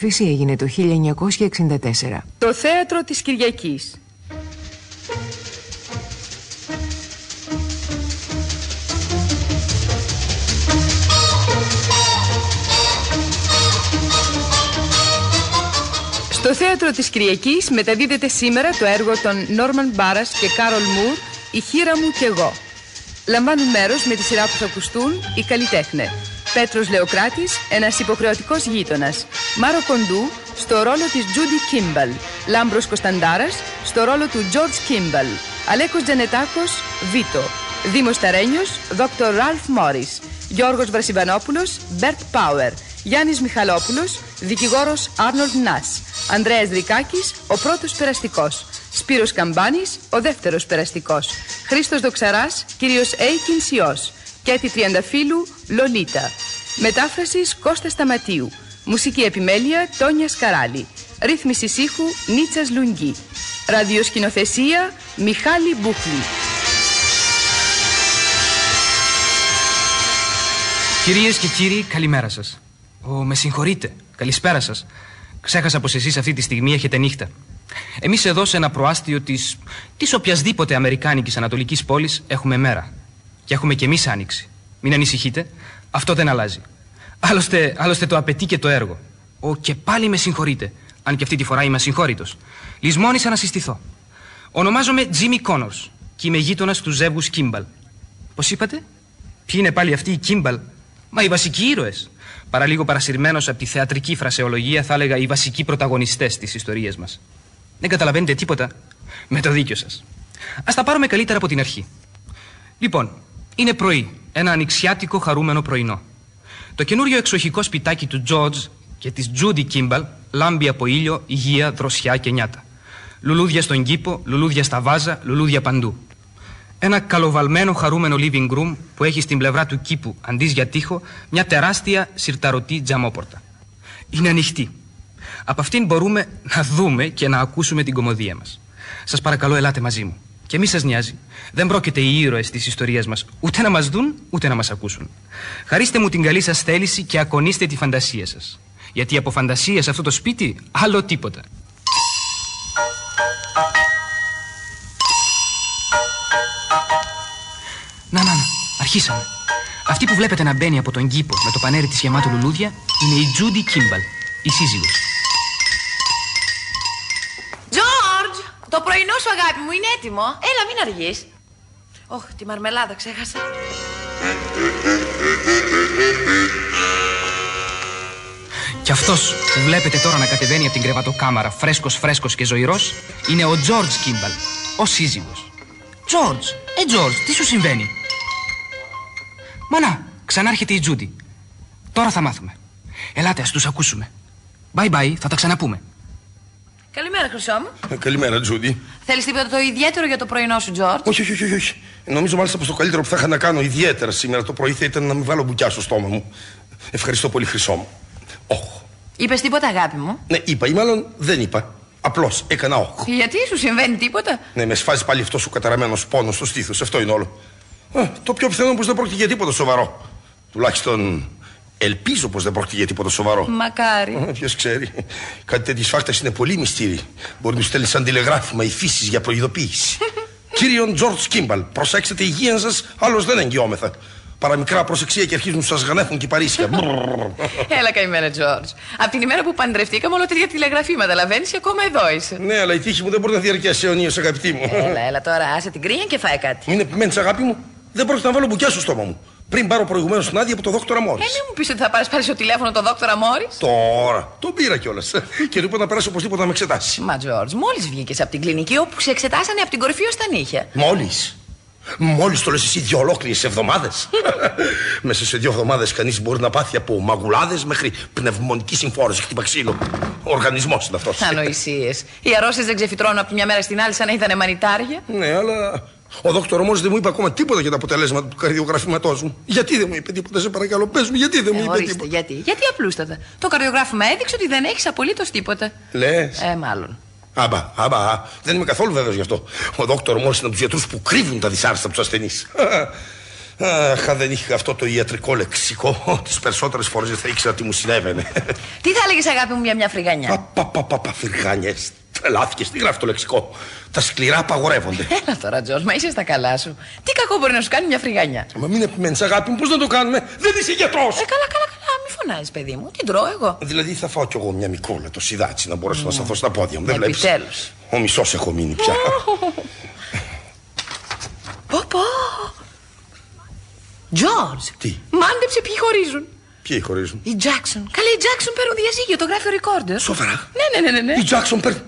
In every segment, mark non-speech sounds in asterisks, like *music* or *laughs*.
Φύση έγινε το 1964. Το θέατρο της Κυριακής. Στο θέατρο της Κυριακής μεταδίδεται σήμερα το έργο των Νόρμαν Μπάρας και Κάρολ Μουρ «Η χείρα μου και εγώ». Λαμβάνουν μέρος με τη σειρά που θα ακουστούν οι καλλιτέχνες. Πέτρος Λεοκράτης, ένας υποχρεωτικός γείτονας. Μάρο Κοντού, στο ρόλο της Τζούντι Κίμπαλ. Λάμπρος Κωνσταντάρας, στο ρόλο του Τζορτζ Κίμπαλ. Αλέκος Τζανετάκος, Βίτο. Δήμος Ταρένιος, Δόκτωρ Ραλφ Μόρις. Γιώργος Βρασιβανόπουλος, Μπέρτ Πάουερ. Γιάννης Μιχαλόπουλος, δικηγόρος Άρνολτ Νάς. Ανδρέας Δρικάκης, ο πρώτος περαστικός. Σπύρος Καμπάνης, ο δεύτερος περαστικός. Χρήστος Δοξαράς, κύριος Έικιν Σιός. Κέτη Τριανταφύλου, Λολίτα. Μετάφραση Κώστα Σταματίου. Μουσική επιμέλεια Τόνια Σκαράλη. Ρύθμιση ήχου Νίτσας Λουγγί. Ραδιοσκηνοθεσία Μιχάλη Μπούχλη. Κυρίες και κύριοι, καλημέρα σας. Ο, με συγχωρείτε. Καλησπέρα σας. Ξέχασα πως εσείς αυτή τη στιγμή έχετε νύχτα. Εμείς εδώ σε ένα προάστιο της, της οποιασδήποτε αμερικάνικης ανατολικής πόλης έχουμε μέρα. Και έχουμε και εμείς άνοιξη. Μην ανησυχείτε, αυτό δεν αλλάζει. Άλλωστε, άλλωστε το απαιτεί και το έργο. Ο και πάλι με συγχωρείτε, αν και αυτή τη φορά είμαι ασυγχώρητος. Λυσμόνησα να συστηθώ. Ονομάζομαι Jimmy Connors και είμαι γείτονας του ζεύγου Κίμπαλ. Πώς είπατε, Ποιοι είναι πάλι αυτοί οι Κίμπαλ, Μα οι βασικοί ήρωες. Παραλίγο παρασυρμένος από τη θεατρική φρασεολογία, θα έλεγα οι βασικοί πρωταγωνιστές της ιστορίας μας. Δεν καταλαβαίνετε τίποτα. Με το δίκιο σας. Α τα πάρουμε καλύτερα από την αρχή. Λοιπόν, είναι πρωί. Ένα ανοιξιάτικο χαρούμενο πρωινό. Το καινούριο εξοχικό σπιτάκι του Τζόρτζ και της Τζούντι Κίμπαλ λάμπει από ήλιο, υγεία, δροσιά και νιάτα. Λουλούδια στον κήπο, λουλούδια στα βάζα, λουλούδια παντού. Ένα καλοβαλμένο χαρούμενο living room που έχει στην πλευρά του κήπου αντί για τείχο μια τεράστια σιρταρωτή τζαμόπορτα. Είναι ανοιχτή. Από αυτήν μπορούμε να δούμε και να ακούσουμε την κομμωδία μας. Σας παρακαλώ, ελάτε μαζί μου. Και μη σας νοιάζει. Δεν πρόκειται οι ήρωες της ιστορίας μας ούτε να μας δουν ούτε να μας ακούσουν. Χαρίστε μου την καλή σας θέληση και ακονίστε τη φαντασία σας. Γιατί από φαντασία σε αυτό το σπίτι άλλο τίποτα. Να, να, να, αρχίσαμε. Αυτή που βλέπετε να μπαίνει από τον κήπο με το πανέρι της γεμάτο λουλούδια είναι η Τζούντι Κίμπαλ, η σύζυγος. Το πρωινό σου αγάπη μου είναι έτοιμο. Έλα, μην αργείς. Ωχ, τη μαρμελάδα ξέχασα. Και αυτός που βλέπετε τώρα να κατεβαίνει από την κρεβατοκάμαρα φρέσκος φρέσκος και ζωηρός είναι ο Τζόρτζ Κίμπαλ, ο σύζυγος. Τζόρτζ, ε Τζόρτζ, τι σου συμβαίνει; Μα να, ξανάρχεται η Τζούντι. Τώρα θα μάθουμε. Ελάτε, ας τους ακούσουμε. Bye bye, θα τα ξαναπούμε. Καλημέρα, Χρυσό μου. Ε, καλημέρα, Τζούντι. Θέλεις τίποτα το ιδιαίτερο για το πρωινό σου, Τζόρτζ. Όχι, όχι, όχι, όχι. Νομίζω μάλιστα πως το καλύτερο που θα είχα να κάνω ιδιαίτερα σήμερα το πρωί θα ήταν να μην βάλω μπουκιά στο στόμα μου. Ευχαριστώ πολύ, Χρυσό μου. Όχι. Είπες τίποτα, αγάπη μου; Ναι, είπα ή μάλλον δεν είπα. Απλώς έκανα όχι. Γιατί σου συμβαίνει τίποτα; Ναι, με σφάζει πάλι αυτός ο καταραμένος πόνος στο στήθος. Αυτός είναι όλο. Α, το πιο πιθανό πως δεν πρόκειται για τίποτα σοβαρό. Τουλάχιστον ελπίζω πως δεν πρόκειται για τίποτα σοβαρό. Μακάρι. Ποιος ξέρει. Κάτι τέτοιες σφάχτες είναι πολύ μυστήρι. Μπορεί να τους στέλνεις σαν τηλεγράφημα η φύση για προειδοποίηση. *laughs* Κύριον Τζορτ Κίμπαλ, προσέξτε η υγεία σας, άλλως δεν εγγυόμεθα. Παραμικρά απροσεξία και αρχίζουν να σας γνέφουν τα κυπαρίσσια. Έλα, καημένε, Τζόρτζ. Από την ημέρα που παντρευτήκαμε, όλο τέτοια τηλεγραφήματα λαβαίνει και ακόμα εδώ είσαι. ναι, αλλά η τύχη μου δεν μπορεί να διαρκέσει αιωνίως, αγαπητή μου. Έλα, έλα τώρα, άσε την κρίνια και φάει κάτι. Μην επιμένει, αγάπη μου. Δεν πρόκειται να βάλω μπουκιά στο στόμα μου. Πριν πάρω προηγουμένως την άδεια από τον δόκτωρα Μόρις. Ε, μην μου πεις ότι θα πάρεις πάλι στο τηλέφωνο τον δόκτωρα Μόρις. Τώρα. Τον πήρα κιόλας. και του είπα να περάσει οπωσδήποτε να με εξετάσει. Μα, Τζόρτζ, μόλις βγήκες από την κλινική όπου σε εξετάσανε από την κορυφή ως τα νύχια. Μόλις. Μόλις το λες εσύ δύο ολόκληρες εβδομάδες. *laughs* Μέσα σε δύο εβδομάδες κανείς μπορεί να πάθει από μαγουλάδες μέχρι πνευμονική συμφόρηση. Χτύπα ξύλο. Ο οργανισμός είναι αυτός. Ανοησίες. Οι αρρώσεις δεν ξεφυτρώνουν από τη μια μέρα στην άλλη σαν να ήταν μανιτάρια. Ναι, αλλά ο δόκτωρο όμω δεν μου είπε ακόμα τίποτα για τα αποτελέσματα του καρδιογραφήματός μου. Γιατί δεν μου είπε τίποτα, σε παρακαλώ, πες μου, γιατί δεν μου Ε, είπε ορίστε, τίποτα. γιατί. Γιατί απλούστατα. Το καρδιογράφημα έδειξε ότι δεν έχεις απολύτως τίποτα. Λες. Ε, μάλλον. Άμπα, άμπα, α. δεν είμαι καθόλου βέβαιος γι' αυτό. Ο δόκτωρο μόλι είναι από τους γιατρούς που κρύβουν τα δυσάρεστα από τους ασθενείς. *laughs* Αχ, αν δεν είχα αυτό το ιατρικό λεξικό, *laughs* τις περισσότερες φορές δεν θα ήξερα τι μου συνέβαινε. Τι θα έλεγες, αγάπη μου, για μια φρυγανιά. Παπαπαπαπα, φυργάνιε. Τρελάθηκε, τι γράφει το λεξικό; Τα σκληρά απαγορεύονται. *laughs* Έλα τώρα, Τζορτ, μα είσαι στα καλά σου. Τι κακό μπορεί να σου κάνει μια φρυγανιά. Μα μην επιμένεις, αγάπη μου, πώς να το κάνουμε; Δεν είσαι γιατρός. Ε, καλά, καλά, καλά, μη φωνάζεις, παιδί μου. Την τρώω εγώ. Δηλαδή θα φάω κι εγώ μια μικρόλα το σιδάτσι να μπορέσω να σταθώ στα πόδια μου. Δεν βλέπεις; Επιτέλους. Ο μισός έχω μείνει πια. *laughs* Πω, πω. Τζορτ. Τι; Μάντεψε ποιοι χωρίζουν. Ποιοι χωρίζουν. Οι Τζάξον. Καλέ, οι Τζάξον παίρνουν διαζύγιο, το γράφει ο Recorder. Σοβαρά; Ναι, ναι, ναι, ναι. Οι ναι. Τζάξον παίρνουν.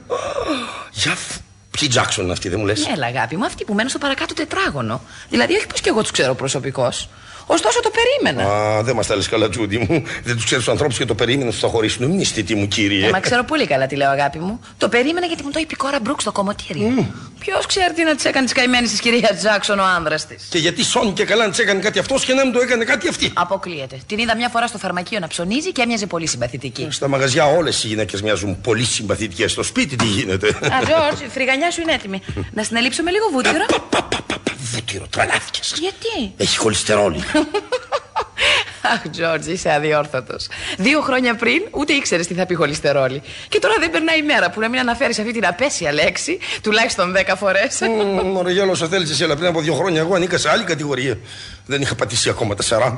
Για φ- Ποιοι Τζάξον είναι αυτοί, δεν μου λες; Έλα, αγάπη μου, αυτοί που μένουν στο παρακάτω τετράγωνο. Δηλαδή, όχι πως και εγώ τους ξέρω προσωπικώς. Ωστόσο το περίμενα. Α, δεν μας τα λες καλά, Τζούντι μου. Δεν τους ξέρεις τους ανθρώπους και το περίμενες ότι θα χωρίσουν. Μην είστε τι μου, κύριε. Ε, μα ξέρω πολύ καλά τι λέω, αγάπη μου. Το περίμενα γιατί μου το είπε η Κόρα Μπρουκ στο κομμωτήρι. Ποιος ξέρει τι να της έκανε της καημένη της κυρία Τζάξον ο άνδρας της. Και γιατί σώνει και καλά να της έκανε κάτι αυτός και να μην το έκανε κάτι αυτή. Αποκλείεται. Την είδα μια φορά στο φαρμακείο να ψωνίζει και έμοιαζε πολύ συμπαθητική. Στα μαγαζιά όλες οι γυναίκες μοιάζουν πολύ συμπαθητικές. Στο σπίτι τι γίνεται. Α, Τζόρτζ, η φρυγανιά σου είναι έτοιμη. Να συνελείψουμε λίγο βούτυρο. Πα, πα, πα, πα, πα, Βούτυρο, τρελάθηκες. Γιατί; Έχει χολυστερόλη. Αχ, Τζόρτζ, είσαι αδιόρθωτος. Δύο χρόνια πριν ούτε ήξερες τι θα πει χολυστερόλη. Και τώρα δεν περνάει η μέρα που να μην αναφέρεις αυτή την απέσια λέξη τουλάχιστον δέκα φορές. Μωρέ, γέλος, όσο θέλεις εσύ, αλλά πριν από δύο χρόνια εγώ ανήκα σε άλλη κατηγορία. Δεν είχα πατήσει ακόμα τα 40.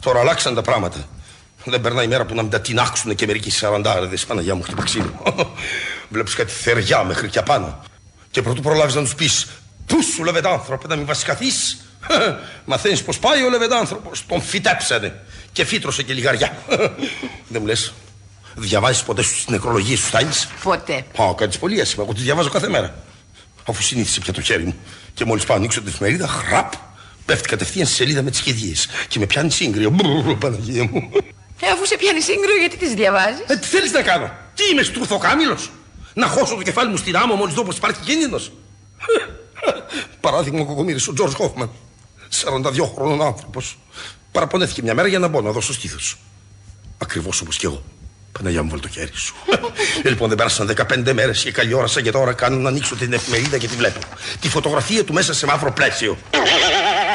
Τώρα αλλάξαν τα πράγματα. Δεν περνάει η μέρα που να μην τα τεινάξουν και μερικοί σαραντάρδε. Παναγιά μου, χτύπα ξύλο. *laughs* Βλέπεις κάτι θεριά μέχρι και απάνω. Και πρωτού προλάβεις να τους πεις Πού σου λεβεντάνθρωπε να μην βασικαθείς. Μαθαίνει πως πάει ο λεβεντάνθρωπος; Τον φυτέψανε και φύτρωσε και λιγαριά. Δεν μου λες. Διαβάζεις ποτέ στι νεκρολογίες του Τάιμ. Ποτέ. Α, κάτι πολύ άσχημα. Εγώ τη διαβάζω κάθε μέρα. Αφού συνήθισε πια το χέρι μου. Και μόλις πάω ανοίξω την εφημερίδα, χραπ, πέφτει κατευθείαν στη σελίδα με τις κηδείες. Και με πιάνει σύγκριο. Μπρρρ, Παναγία μου. Ε, αφού σε πιάνει σύγκρο, γιατί τι διαβάζει. Ε, τι θέλει να κάνω. Τι είμαι στουρθοκάμιλο. Να χώσω το κεφάλι μου στην άμμο μόλι δω πω υπάρχει κίνδυνο. Παράδειγμα, ο κοκομίρη, ο Τζορτ Χόφμαν. 42 χρονών άνθρωπος. Παραπονέθηκε μια μέρα για να μπω να δώσω στήθο. Ακριβώς όπως κι εγώ. Παναγιά μου, βάλει το χέρι σου. Ε, *laughs* λοιπόν, δεν πέρασαν 15 μέρες και καλή ώρα σαν και τώρα κάνω να ανοίξω την εφημερίδα και τη βλέπω. Τη φωτογραφία του μέσα σε μαύρο πλαίσιο.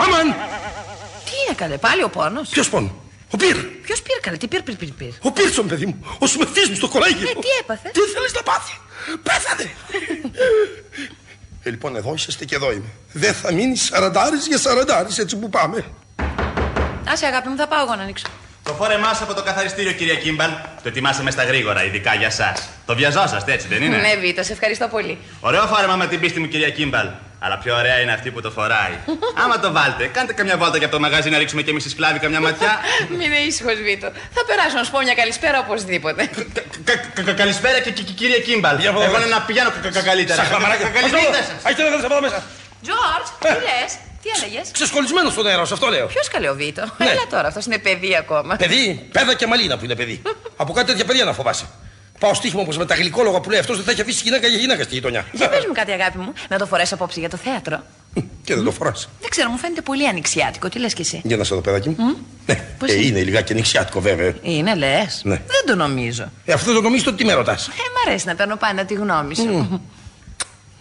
Αμαν! Τι έκανε, πάλι ο πόνος; Ποιος πόνο. Ο Πυρ. Ποιος πήρε, καλέ, τι πήρε, πήρε, πήρε. πήρε. Ο Πίρσον, παιδί μου. Ο συμμετής μου στο κολέγιο. Ε, τι έπαθε; Τι θέλεις να πάθει; Πέθανε. *laughs* ε, λοιπόν, εδώ είσαστε και εδώ είμαι. Δεν θα μείνει σαραντάρις για σαραντάρις έτσι που πάμε. Άσε, αγάπη μου, θα πάω εγώ να ανοίξω. Το φόρεμά από το καθαριστήριο, κυρία Κίμπαλ. Το ετοιμάσαμε στα γρήγορα, ειδικά για εσά. Το βιαζόσαστε, έτσι δεν είναι; Ναι, Βίτο, σε ευχαριστώ πολύ. Ωραίο φόρεμα με την πίστη μου, κυρία Κίμπαλ. Αλλά πιο ωραία είναι αυτή που το φοράει. Άμα το βάλτε, κάντε καμιά βόλτα για το μαγάζι να ρίξουμε κι εμείς στη σκλάβη καμιά ματιά. Μην είναι ήσυχος, Βίτο. Θα περάσω να σου πω μια καλησπέρα οπωσδήποτε. Κα- κα- κα- Καλησπέρα και και- και κυρία Κίμπαλ. Για εδώ, Εγώ εδώ. να πηγαίνω κα- κα- καλύτερα. Σαν χλαμαράκια. Κα- Καληνύχτα σας. Άιτε να εδώ μέσα. Τζορτ, τι λες, τι έλεγες; Ξεσκολισμένος στον αέρα, αυτό λέω. Ποιος καλέ ο Βίτο; Ναι. Έλα τώρα, αυτός είναι παιδί ακόμα. Παιδί, πέδα και μαλίνα που είναι παιδί. *laughs* Από κάτι τέτοια παιδιά να φοβάσαι. Πάω στοίχημα όπως με τα γλυκόλογα που λέει αυτός δεν θα έχει αφήσει γυναίκα για γυναίκα στη γειτονιά. Για πες μου κάτι, αγάπη μου, να το φορέσω απόψε για το θέατρο. Και δεν το φοράς. Δεν ξέρω, μου φαίνεται πολύ ανοιξιάτικο. Τι λες κι εσύ; Για να σε δω, παιδάκι μου. Ναι, Πώς ε, είναι; είναι λιγάκι ανοιξιάτικο βέβαια. Είναι, λες. Ναι. Δεν το νομίζω. Ε, αυτό το νομίζεις το τι με ρωτάς; Ε, μ' αρέσει να παίρνω πάντα τη γνώμη σου.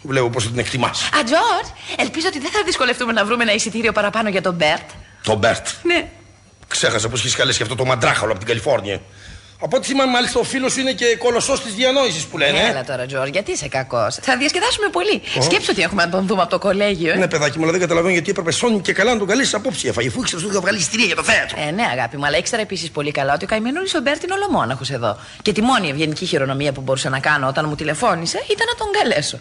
Βλέπω πώς την εκτιμάς. Α, Τζορτ, ελπίζω ότι δεν θα δυσκολευτούμε να βρούμε ένα εισιτήριο παραπάνω για τον Μπέρτ. Το Μπέρτ. Ναι. Ξέχασα πως έχει καλέσει και αυτό το μαντράχαλο από την Καλιφόρνια. Από ό,τι θυμάμαι, μάλιστα ο φίλος σου είναι και κολοσσός της διανόησης που λένε. ε. Έλα τώρα, Τζορτ, γιατί είσαι κακός. Θα διασκεδάσουμε πολύ. Σκέψου ότι έχουμε να τον δούμε από το κολέγιο. Ε, Ναι, παιδάκι μου, αλλά δεν καταλαβαίνω γιατί έπρεπε σώνει και καλά να τον καλέσει απόψε για φαΐ. Αφού ήξερε ότι είχα βγάλει εισιτήρια για το θέατρο. Ε, ναι, αγάπη μου, αλλά ήξερα επίσης πολύ καλά ότι ο καημενούλης ο Μπέρτ είναι ολομόναχος εδώ. Και τη μόνη ευγενική χειρονομία που μπορούσα να κάνω όταν μου τηλεφώνησε ήταν να τον καλέσω.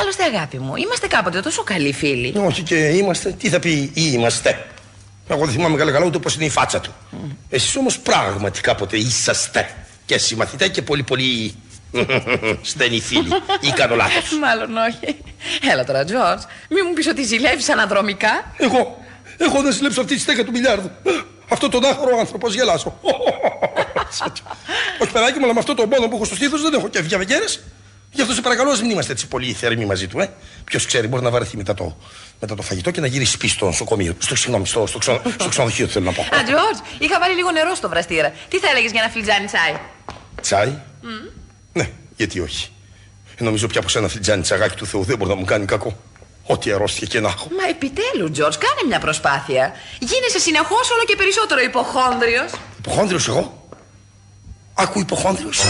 Άλλωστε, αγάπη μου, είμαστε κάποτε τόσο καλοί φίλοι. Όχι και είμαστε. Τι θα πει ή είμαστε. Εγώ δεν θυμάμαι καλά καλά ούτε πώς είναι η φάτσα του. Εσείς όμως πράγματι κάποτε είσαστε. Και συμμαθητέ και πολύ πολύ. *laughs* στενοί φίλοι. Ή κάνω λάθο. Μάλλον όχι. Έλα τώρα, Τζορτ, μη μου πεις ότι ζηλεύεις αναδρομικά. Εγώ. Εγώ δεν συλλέψω αυτή τη στέκα του μιλιάρδου. Αυτό τον άχαρο άνθρωπος γελάσω. *laughs* Όχι παιδάκι μου, αλλά με αυτό το πόνο που έχω στο στήθος δεν έχω και διαβεγγέρε. Γι' αυτό σε παρακαλώ, ας μην είμαστε έτσι πολύ θερμοί μαζί του, ε. Ποιος ξέρει, μπορεί να βαρεθεί μετά το, μετά το φαγητό και να γυρίσει πίσω στο νοσοκομείο. Στο, συγγνώμη, στο, στο, ξενο- *laughs* στο ξενοδοχείο θέλω να πω. Α, Τζορτ, είχα βάλει λίγο νερό στο βραστήρα. Τι θα έλεγες για ένα φλιτζάνι τσάι; Τσάι; Ναι, γιατί όχι. Ε, Νομίζω πια πως ένα φλιτζάνι τσαγάκι του Θεού δεν μπορεί να μου κάνει κακό. Ό,τι αρρώστια και να έχω. Μα επιτέλου, Τζορτζ, κάνε μια προσπάθεια. Γίνεσαι συνεχώς όλο και περισσότερο υποχόνδριος. Υποχόνδριος εγώ; Άκου υποχόνδριος.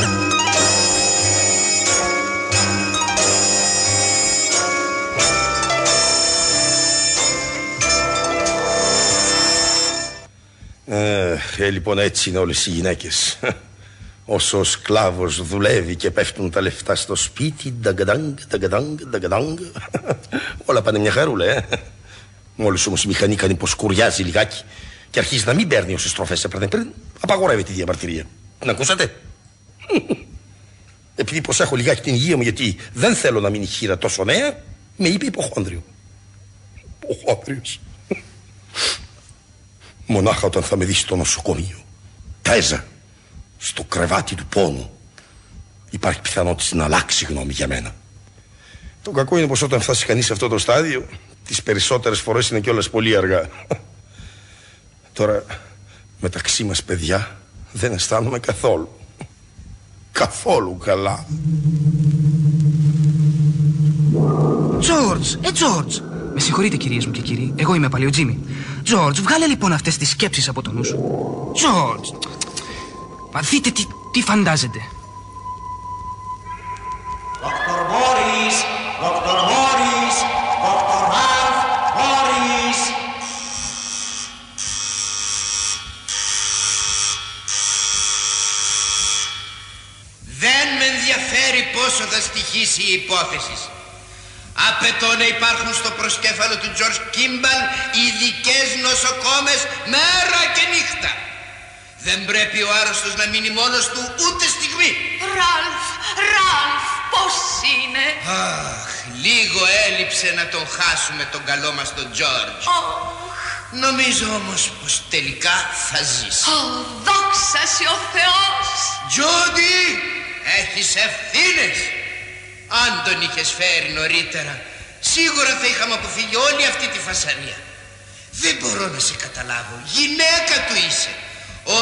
Ε, ε, λοιπόν έτσι είναι όλες οι γυναίκες. *laughs* Όσο ο σκλάβος δουλεύει και πέφτουν τα λεφτά στο σπίτι Νταγκαντάγκ, νταγκαντάγκ, νταγκαντάγκ *laughs* Όλα πάνε μια χαρούλα ε. Μόλις όμως η μηχανή κάνει πως κουριάζει λιγάκι Και αρχίζει να μην παίρνει όσες στροφές έπαιρνε πριν Απαγορεύεται η διαμαρτυρία. Την ακούσατε; *laughs* Επειδή πως έχω λιγάκι την υγεία μου Γιατί δεν θέλω να μείνει η χείρα τόσο νέα Με είπε υποχόνδριο. Υποχόνδριος Μονάχα όταν θα με δεις στο νοσοκομείο. Τέζα, στο κρεβάτι του πόνου, υπάρχει πιθανότητα να αλλάξει γνώμη για μένα. Το κακό είναι πως όταν φτάσει κανείς σε αυτό το στάδιο, τις περισσότερες φορές είναι κιόλας πολύ αργά. *laughs* Τώρα, μεταξύ μας παιδιά, δεν αισθάνομαι καθόλου. Καθόλου καλά. Τζόρτζ, ε, Τζόρτζ. Με συγχωρείτε κυρίες μου και κύριοι, εγώ είμαι πάλι ο Τζίμι. Τζόρτζ, βγάλε λοιπόν αυτές τις σκέψεις από το νου σου. Τζόρτζ, μα δείτε τι, τι φαντάζεται. Απαιτώ να υπάρχουν στο προσκέφαλο του Τζορτ Κίμπαλ ειδικές νοσοκόμες μέρα και νύχτα. Δεν πρέπει ο άρρωστος να μείνει μόνος του ούτε στιγμή. Ραλφ, Ραλφ, πώς είναι; Αχ, λίγο έλειψε να τον χάσουμε τον καλό μας τον Τζόρτζ. Νομίζω όμως πως τελικά θα ζήσει. Ω, δόξα σοι ο Θεός. Τζούντι, έχεις ευθύνες. Αν τον είχες φέρει νωρίτερα, σίγουρα θα είχαμε αποφύγει όλη αυτή τη φασαρία. Δεν μπορώ να σε καταλάβω. Γυναίκα του είσαι.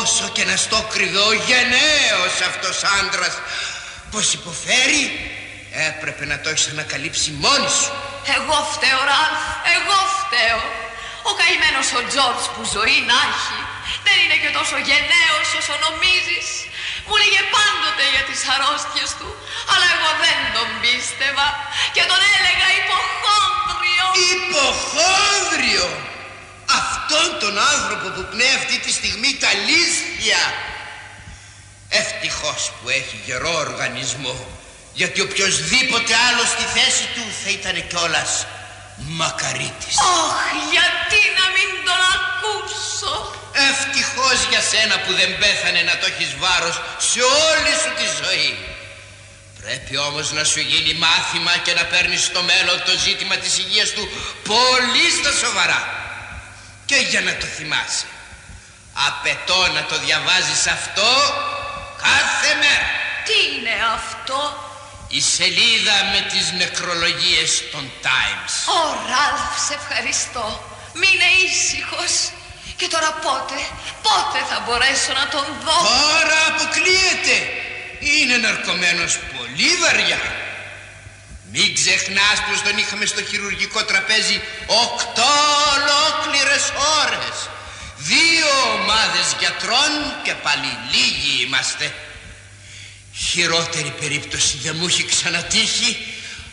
Όσο και να στο κρυβεί ο γενναίος αυτός άντρας. Πως υποφέρει, έπρεπε να το έχεις ανακαλύψει μόνη σου. Εγώ φταίω, Ραλφ, εγώ φταίω. Ο καημένος ο Τζόρτζ που ζωή να έχει δεν είναι και τόσο γενναίος όσο νομίζεις. Μου λέγε πάντοτε για τις αρρώστιες του, αλλά εγώ δεν τον πίστευα και τον έλεγα υποχόνδριο. Υποχόνδριο! Αυτόν τον άνθρωπο που πνέει αυτή τη στιγμή τα λύσια. Ευτυχώς που έχει γερό οργανισμό, γιατί οποιοδήποτε άλλος στη θέση του θα ήταν κιόλας μακαρίτης. Ωχ, γιατί να μην τον ακούσω; Ευτυχώς για σένα που δεν πέθανε να το έχεις βάρος σε όλη σου τη ζωή. Πρέπει όμως να σου γίνει μάθημα και να παίρνεις στο μέλλον το ζήτημα της υγείας του πολύ στα σοβαρά. Και για να το θυμάσαι. Απαιτώ να το διαβάζεις αυτό κάθε μέρα. Τι είναι αυτό; Η σελίδα με τις νεκρολογίες των Times. Ω, Ραλφ, σε ευχαριστώ. Μείνε ήσυχος. Και τώρα πότε, πότε θα μπορέσω να τον δω; Τώρα αποκλείεται. Είναι ναρκωμένος πολύ βαριά. Μην ξεχνάς πως τον είχαμε στο χειρουργικό τραπέζι οκτώ ολόκληρες ώρες. Δύο ομάδες γιατρών και πάλι λίγοι είμαστε. Χειρότερη περίπτωση δεν μου έχει ξανατύχει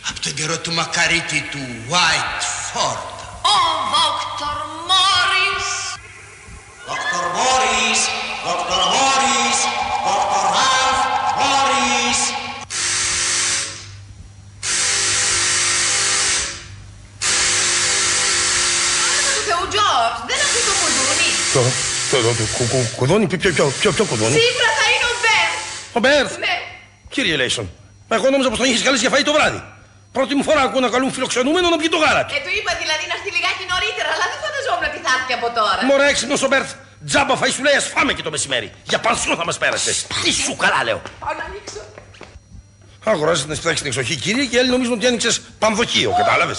από τον καιρό του μακαρίτη του White Ford. Ο Δόκτωρ Μόρις. Δόκτωρ Μόρις, Δόκτωρ Μόρις, Δόκτωρ Ραλφ Μόρις. Του Θεού, Τζορτζ, δεν ακούει το κουδούνι. Το, το, το, το κου, κου, κουδούνι, ποιο, ποιο, ποιο, ποιο κουδούνι. Σίγουρα θα είναι ο Μπέρτ. Ο Μπέρθ. Ναι. Κύριε ελέησον, μα εγώ νόμιζα πως τον είχες καλέσει για φαΐ το βράδυ. Πρώτη μου φορά ακούω να καλούν φιλοξενούμενο να πιει το γάλα του. Ε, του είπα δηλαδή να έρθει λιγάκι νωρίτερα, αλλά δεν φανταζόμουν ότι θα έρθει από τώρα. Μωρέ έξυπνος ο Μπέρθ. Τζάμπα φαΐ σου λέει ας φάμε και το μεσημέρι. Για πανσιόν θα μας πέρασες. Τι σου καλά λέω. Πάω να ανοίξω. Αγοράζεις ένα σπιτάκι στην εξοχή κύριε και άλλοι νομίζουν ότι άνοιξες πανδοκείο, κατάλαβες;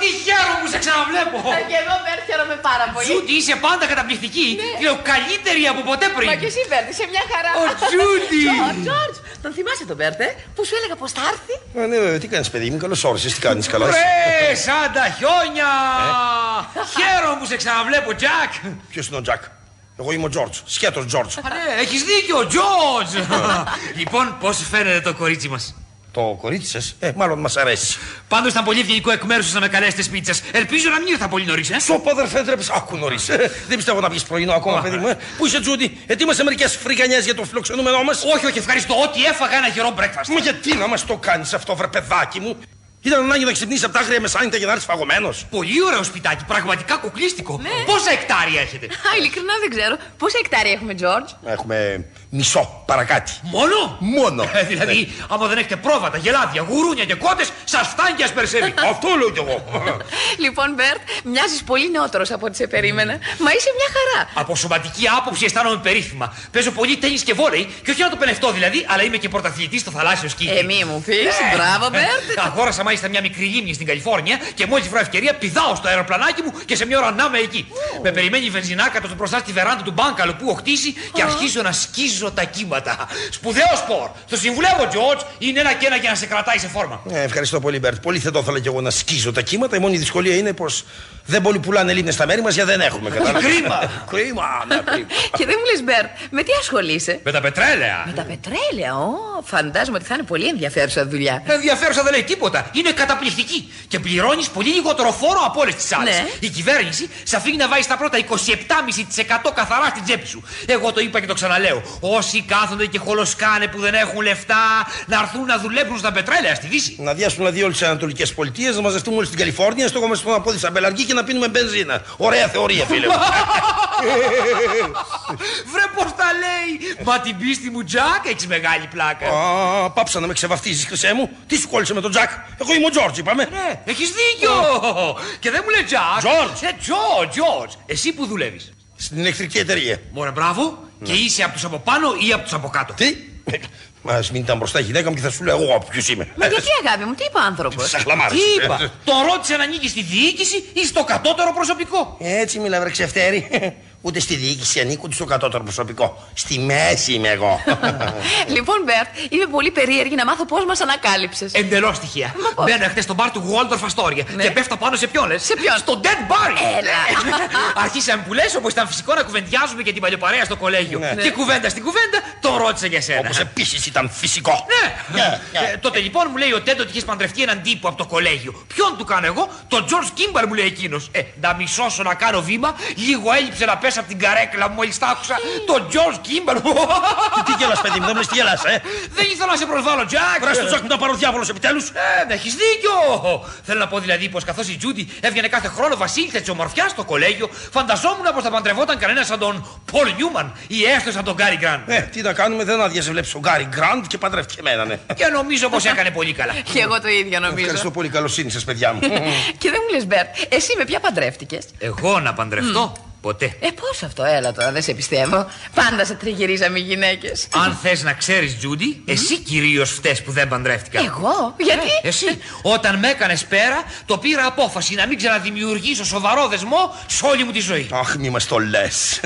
Τι χαίρομαι που σε ξαναβλέπω. Και εγώ Μπέρτ χαίρομαι πάρα πολύ. Τζούντι, είσαι πάντα καταπληκτική. Λέω καλύτερη από ποτέ πριν. Μα και εσύ Μπέρτ, είσαι μια χαρά. Ο Τζούντι. Ο Τζόρτζ, τον θυμάσαι τον Μπέρτ, ε; που σου έλεγα πως θα έρθει; Ε, ναι, βέβαια, τι κάνεις, παιδί μου, καλώς όρισες, τι κάνεις, καλά. είσαι; Ρε, σαν τα χιόνια. Χαίρομαι που σε ξαναβλέπω, Τζακ. Ποιος είναι ο Τζακ; Εγώ είμαι ο Τζόρτζ, σκέτος Τζόρτζ. Α, ναι, έχεις δίκιο, Τζόρτζ. λοιπόν, πώς σου φαίνεται το κορίτσι μας; Το κορίτσι σας, ε, μάλλον μας αρέσει. Πάντως ήταν πολύ ευγενικό εκ μέρους σας να με καλέσετε σπίτι σας. Ελπίζω να μην ήρθα πολύ νωρίς, ε. Σοπ, αδερφέ, ντρέπεσαι. Άκου νωρίς. Δεν πιστεύω να βγει πρωινό ακόμα, παιδί μου. ε. Πού είσαι, Τζούντι, ετοίμασε μερικές φρικανιέ για το φιλοξενούμενό μας. Όχι, όχι, ευχαριστώ. Ό,τι έφαγα ένα γερό breakfast. Μα γιατί να μας το κάνεις αυτό, βρε παιδάκι μου; Ήταν ανάγκη να ξυπνήσει από τα άγρια μεσάνυχτα για να έρθει φαγωμένος. Πολύ ωραίο σπιτάκι, πραγματικά κουκλίστικο. Πόσα εκτάρια έχετε; Α, ειλικρινά δεν ξέρω. Πόσα εκτάρια έχουμε, Τζόρτζ. Έχουμε μισό παρακάτι. Μόνο; Μόνο. Ε, δηλαδή, άμα δεν έχετε πρόβατα, γελάδια, γουρούνια και κότες, σας φτάνει και σας περσεύει. *laughs* Αυτό λέω κι εγώ. Λοιπόν, Μπέρτ, μοιάζεις πολύ νεότερος από ό,τι σε περίμενα. Μα είσαι μια χαρά. Από σωματική άποψη αισθάνομαι περίφημα. Παίζω πολύ τέννη και βόλεϊ και όχι να το παινευτώ δηλαδή, αλλά είμαι και πρωταθλητής στο θαλάσσιο σκι. Ε, μη μου πεις. Μπράβο, Μπέρτ. Αγόρασα μάλιστα μια μικρή λίμνη στην Καλιφόρνια και μόλις βρω ευκαιρία πηδάω στο αεροπλανάκι μου και σε μια ώρα να είμαι εκεί. Με περιμένει η βενζινάκατός μου μπροστά στη βεράντα του μπάνγκαλοου που έχω χτίσει και αρχίζω να σκίζω τα κύματα. Σπουδαίος σπορ. Στο συμβουλεύω, Τζορτζ, είναι ένα και ένα για να σε κρατάει σε φόρμα. Ε, ευχαριστώ πολύ, Μπέρτ. Πολύ θα το ήθελα κι εγώ να σκίζω τα κύματα. Η μόνη δυσκολία είναι πως δεν πολύ πουλάνε λίμνες στα μέρη μας γιατί δεν έχουμε. κατάλαβες. Κρίμα. *laughs* κρίμα, ναι, κρίμα. *laughs* Και δεν μου λες, Μπέρτ, με τι ασχολείσαι; Με τα πετρέλαια. Με τα πετρέλαια, ω, φαντάζομαι ότι θα είναι πολύ ενδιαφέρουσα δουλειά. Ενδιαφέρουσα δεν λέει τίποτα. Είναι καταπληκτική. Και πληρώνεις πολύ λιγότερο φόρο από όλες τις άλλες. Ναι. Η κυβέρνηση σε αφήνει να βάζεις τα πρώτα 27,5% καθαρά στην τσέπη σου. Εγώ το είπα και το ξαναλέω. Όσοι κάθονται και χολοσκάνε που δεν έχουν λεφτά να έρθουν να δουλέψουν στα πετρέλαια στη Δύση. Να αδειάσουν δηλαδή όλες τις Ανατολικές Πολιτείες, να μαζευτούμε όλοι στην Καλιφόρνια, στο κόμμα στο 'να πόδι σαν πελαργοί και να πίνουμε μπενζίνα. Ωραία θεωρία, φίλε μου. *laughs* Βρε πώς τα λέει. Μα την πίστη μου, Τζακ, έχεις μεγάλη πλάκα. Α, πάψε να με ξεβαφτίζεις, χρυσέ μου. Τι σου κόλλησε με τον Τζακ; Εγώ είμαι ο Τζόρτζ, είπαμε. Ναι, έχεις δίκιο. Και δεν μου λες Τζακ. Τζορτζ. Ε, Τζορτζ, Τζορτζ. Εσύ που δουλεύεις. Στην ηλεκτρική εταιρεία. Μωρέ, μπράβο. Και είσαι από τους από πάνω ή από τους από κάτω. Τι; Ας μην ήταν μπροστά η γυναίκα μου και θα σου λέω εγώ από ποιο είμαι. Μα γιατί, αγάπη μου, τι είπε ο άνθρωπος; Σαχλαμάρες. Τι είπα, τον ρώτησα αν ανήκει στη διοίκηση ή στο κατώτερο προσωπικό; Έτσι μίλα, βρε ξεφτέρη. Ούτε στη διοίκηση ανήκω, ούτε στο κατώτερο προσωπικό. Στη μέση είμαι εγώ. *laughs* Λοιπόν, Μπέρτ, είμαι πολύ περίεργη να μάθω πώς μας ανακάλυψες. Εντελώς τυχαία. πώς; Μπαίνω χτες στο μπαρ του Waldorf Astoria και πέφτω πάνω σε ποιον λες; Σε ποιον; Στο Ted Barry. Έλα. *laughs* Αρχίσαμε που λες, όπως ήταν φυσικό να κουβεντιάζουμε για την παλιοπαρέα στο κολέγιο. Ναι. Και κουβέντα στην κουβέντα τον ρώτησα για σένα. Όπως επίσης ήταν φυσικό. Ναι. Ε, τότε λοιπόν μου λέει ο Τεντ ότι είχες παντρευτεί έναν τύπο από το κολέγιο. Ποιον του κάνω εγώ, τον George Kimball μου λέει εκείνος. Ε, να μη σώσω να κάνω βήμα, λίγο έλειψε να πέσω από την καρέκλα μου μόλις τα άκουσα. Τον George Kimball. Τι γελάς, παιδί μου, δεν μου τι γελάς, ε; Δεν ήθελα να σε προσβάλλω, Τζακ. Βρε το Τζακ μου να πάρει ο διάβολος επιτέλους. Ε, έχεις δίκιο! Θέλω να πω δηλαδή πως καθώς η Τζούντι έβγαινε κάθε χρόνο βασίλισσα της ομορφιάς στο κολέγιο, φανταζόμουν πως θα παντρευόταν κανένας σαν τον Πολ Νιούμαν ή έστω σαν τον Κάρι Γκραντ. Ε, τι να κάνουμε, δεν άδειασε βλέπεις τον Κάρι Γκραντ και παντρεύτηκε εμένα, ναι. Και νομίζω πως έκανε πολύ καλά. *laughs* Και εγώ το ίδιο νομίζω. Ευχαριστώ πολύ, καλοσύνη σας, παιδιά μου. *laughs* Και δεν μου λες, Μπέρτ, εσύ με ποια παντρεύτηκες; Εγώ να παντρευτώ. Ποτέ. Ε, πώς αυτό, έλα τώρα, δεν σε πιστεύω. Πάντα σε τριγύριζαν οι γυναίκες. Αν θες να ξέρεις, Τζούντι, εσύ κυρίως φταις που δεν παντρεύτηκα. Εγώ, γιατί; Ε, εσύ, όταν με έκανες πέρα, το πήρα απόφαση να μην ξαναδημιουργήσω σοβαρό δεσμό σε όλη μου τη ζωή. Αχ, μη μας το λες.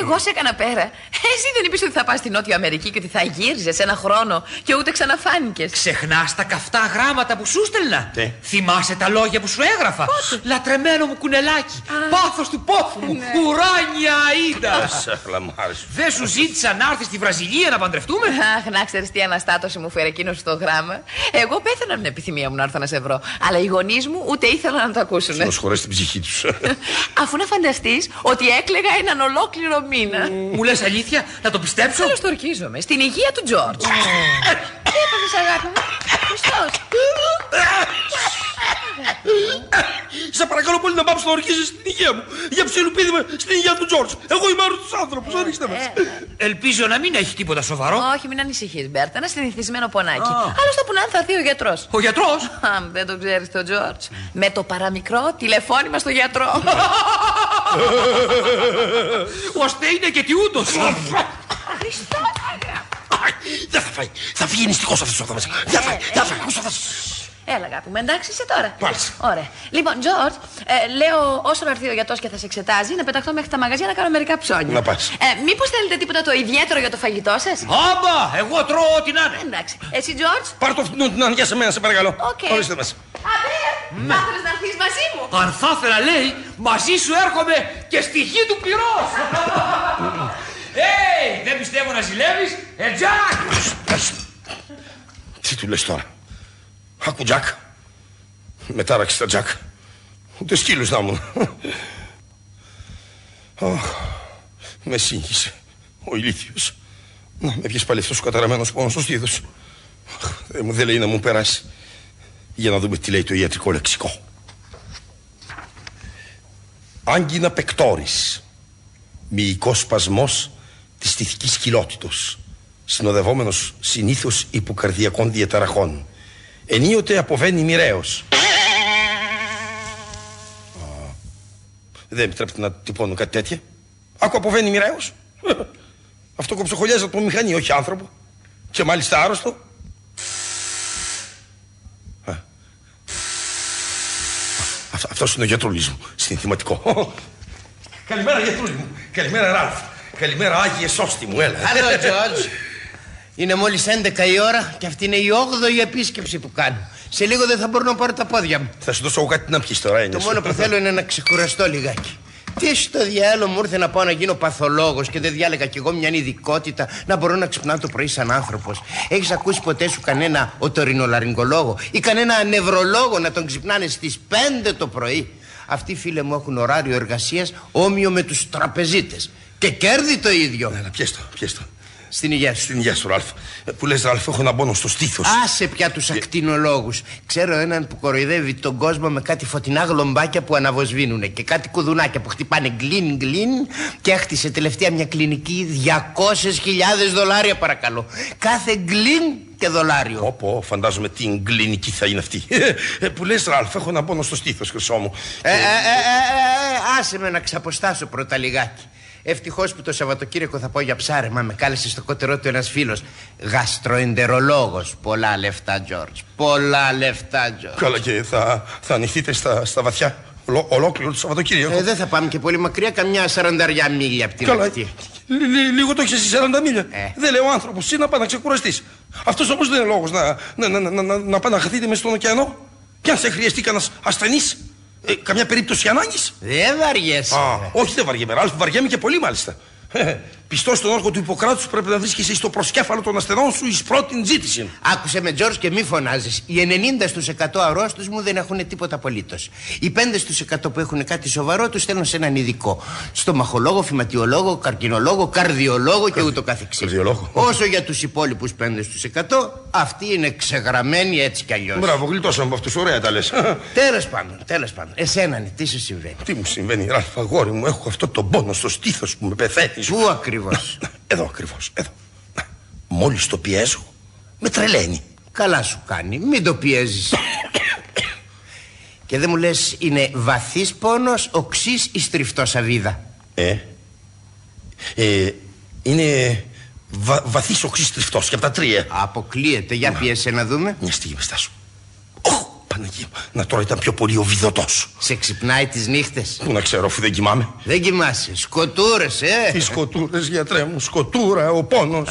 Εγώ σε έκανα πέρα. Εσύ δεν είπες ότι θα πας στη Νότια Αμερική και ότι θα γύριζες ένα χρόνο και ούτε ξαναφάνηκες. Ξεχνάς τα καυτά γράμματα που σου στέλνα. Τι; Θυμάσαι τα λόγια που σου έγραφα. Λατρεμένο μου κουνελάκι. Πάθος του πόθου μου. Ουράνια αίδα. Σε χλαμάρε. Δεν σου ζήτησα να έρθεις στη Βραζιλία να παντρευτούμε; Αχ, να ξέρεις τι αναστάτωση μου φέρε εκείνος στο γράμμα. Εγώ πέθανα με την επιθυμία μου να έρθω να σε βρω. Αλλά οι γονείς μου ούτε ήθελαν να το ακούσουν. Προσχωρέ την ψυχή τους. Αφού να φανταστείς ότι έκλεγα έναν ολόκληρο μήνα. Μου λες αλήθεια, να το πιστέψω; Καλώς το ορκίζομαι. Στην υγεία του Τζόρτζ. Τι έπαθες αγάπη μου; Χριστός. Σε παρακαλώ πολύ να πάψει να ορκίζει στην υγεία μου. Για ψιλουπίδι με στην υγεία του Τζόρτζ. Εγώ είμαι άρρωστος άνθρωπος, ορίστε μας. Ελπίζω να μην έχει τίποτα σοβαρό. Όχι, μην ανησυχείς, Μπέρτα. Ένα συνηθισμένο πονάκι. Άλλωστε που να είναι θα έρθει ο γιατρός. Ο γιατρός; δεν το ξέρεις τον Τζόρτζ. Με το παραμικρό τηλεφώνημα στο γιατρό. *laughs* Ώστε είναι και τι ούτως. Δεν θα φάει. Θα βγει νηστικός αυτός εδώ μέσα. Δεν θα φάει. Δεν θα φάει. Άκουσα, θα- Έλα, αγάπη μου, εντάξει είσαι τώρα. Μάλιστα. Ωραία. Λοιπόν, Τζορτ, ε, λέω όσο να έρθει ο γιατρός και θα σε εξετάζει, να πεταχτώ μέχρι τα μαγαζιά να κάνω μερικά ψώνια. Να πας. Ε, Μήπως θέλετε τίποτα το ιδιαίτερο για το φαγητό σας; Άμπα, εγώ τρώω ό,τι να είναι. Εντάξει. Εσύ, Τζορτζ. Πάρ το φτηνό την ανιά σε μένα, σε παρακαλώ. Οκ. Ορίστε μας. Α, Μπέρτ, θα ήθελες να έρθεις μαζί μου; Αν θα ήθελα, λέει, μαζί σου έρχομαι και στη γη του πυρός. *laughs* Έι, δεν πιστεύω να ζηλεύεις. Ε, Τζακ! Τι του λες τώρα; Άκου Τζακ. Με τάραξε το Τζακ. Ούτε σκύλος να 'μουν. Αχ, με σύγχυσε ο ηλίθιος. Να με βγες πάλι αυτός ο καταραμένος πόνος στο στήθος. Αχ, Δεν μου δεν λέει να μου περάσει. Για να δούμε τι λέει το ιατρικό λεξικό. Άγκυνα πεκτόρης. Μυϊκός σπασμός της στιθικής κοιλότητος. Συνοδευόμενος συνήθως υποκαρδιακών διαταραχών. Ενίοτε αποβαίνει μοιραίος. Α, Δεν επιτρέπεται να τυπώνω κάτι τέτοια. Άκου αποβαίνει μοιραίος. *laughs* Αυτό κοψοχολιάζει από μηχανή, όχι άνθρωπο. Και μάλιστα άρρωστο. Α. Αυτό, αυτός είναι ο γιατρούλης μου, συνθηματικό. *laughs* Καλημέρα γιατρούλη μου. Καλημέρα Ρalph. Καλημέρα Άγιε Σώστη μου, έλα. Άλλο, Τζορτζ. Είναι μόλις 11 η ώρα και αυτή είναι η 8η επίσκεψη που κάνω. Σε λίγο δεν θα μπορώ να πάρω τα πόδια μου. Θα σου δώσω εγώ κάτι να πιεις τώρα, Το έννοια μόνο που θέλω είναι να ξεκουραστώ λιγάκι. Τι στο διάλογο μου ήρθε να πάω να γίνω παθολόγος και δεν διάλεγα κι εγώ μια ειδικότητα να μπορώ να ξυπνάω το πρωί σαν άνθρωπος. Έχεις ακούσει ποτέ σου κανένα οτορινολαριγκολόγο ή κανένα νευρολόγο να τον ξυπνάνε στις 5 το πρωί; Αυτοί φίλε μου έχουν ωράριο εργασίας όμοιο με τους τραπεζίτες. Και κέρδη το ίδιο. Έλα, πιες το, πιες το. Στην υγεία σου. Στην υγεία σου, Ραλφ. Ε, Που λες, Ραλφ, έχω ένα πόνο στο στήθος. Άσε πια τους ακτινολόγους. Ξέρω έναν που κοροϊδεύει τον κόσμο με κάτι φωτεινά γλομπάκια που αναβοσβήνουνε και κάτι κουδουνάκια που χτυπάνε γκλίν γκλίν και έχτισε τελευταία μια κλινική 200.000 δολάρια παρακαλώ. Κάθε γκλίν και δολάριο. Όπω, φαντάζομαι τι εγκληνική θα είναι αυτή. Ε, Που λες, Ραλφ, έχω ένα πόνο στο στήθος, χρυσό μου. Ε, ε, ε, ε, ε, ε, άσε με να ξαποστάσω πρώτα λιγάκι. Ευτυχώς που το Σαββατοκύριακο θα πάω για ψάρεμα. Με κάλεσε στο κότερό του ένας φίλος. Γαστροεντερολόγος. Πολλά λεφτά, Τζορτζ. Πολλά λεφτά, Τζορτζ. Καλά και θα, θα ανοιχτείτε στα, στα βαθιά. Ολο, ολόκληρο το Σαββατοκύριακο. Ε, δεν θα πάμε και πολύ μακριά, καμιά σαρανταριά μίλια από την Καλά, αυτή. λι- λι- λίγο το έχεις 40 μίλια. Ε. Δεν λέει ο άνθρωπος, εσύ να πάει να ξεκουραστείς. Αυτός όμως δεν είναι λόγος να, να, να, να, να, να πάει να χαθείτε μέσα στον ωκεανό. Και αν σε χρειαστεί κανένας ασθενής, ε, καμιά περίπτωση ανάγκης; Δεν βαριέσαι. Α, όχι δεν βαριέμαι, Ράλφ, βαριέμαι και πολύ μάλιστα. Πιστός στον όρκο του Ιπποκράτους πρέπει να βρίσκεσαι στο προσκέφαλο των ασθενών σου εις πρώτην ζήτηση. Άκουσε με, Τζόρτζ, και μη φωνάζεις. Οι 90 στους 100 αρρώστους μου δεν έχουν τίποτα απολύτως. Οι 5 στους 100 που έχουν κάτι σοβαρό τους στέλνω σε έναν ειδικό. Στομαχολόγο, φυματιολόγο, καρκινολόγο, καρδιολόγο και ούτω καθεξής. καρδιολόγο. Όσο για τους υπόλοιπους 5 στους 100, αυτοί είναι ξεγραμμένοι έτσι κι αλλιώς. Μπράβο, γλιτώσαμε από αυτούς, ωραία τα λες. *laughs* Τέλος πάντων, τέλος πάντων. Εσένα ναι, τι σου συμβαίνει; Τι μου συμβαίνει, Ράλφ, αγόρι μου, έχω αυτό το πόνο στο στήθος που με πεθαίνεις. Πού ακριβώς. *coughs* Εδώ ακριβώς, εδώ. Μόλις το πιέζω, με τρελαίνει. Καλά σου κάνει, μην το πιέζεις *coughs* Και δεν μου λες είναι βαθύς πόνος, οξύς ή στριφτός αβίδα Ε, ε είναι βα, βαθύς οξύς τριφτός και από τα τρία. Αποκλείεται, για πιέσαι να δούμε Μια στιγμή, στάσου. Ωχ, Παναγία μου, να τώρα ήταν πιο πολύ ο βιδωτός. Σε ξυπνάει τις νύχτες; Πού να ξέρω, αφού δεν κοιμάμαι. Δεν κοιμάσαι, σκοτούρες ε Τι σκοτούρες, γιατρέ μου, σκοτούρα, ο πόνος.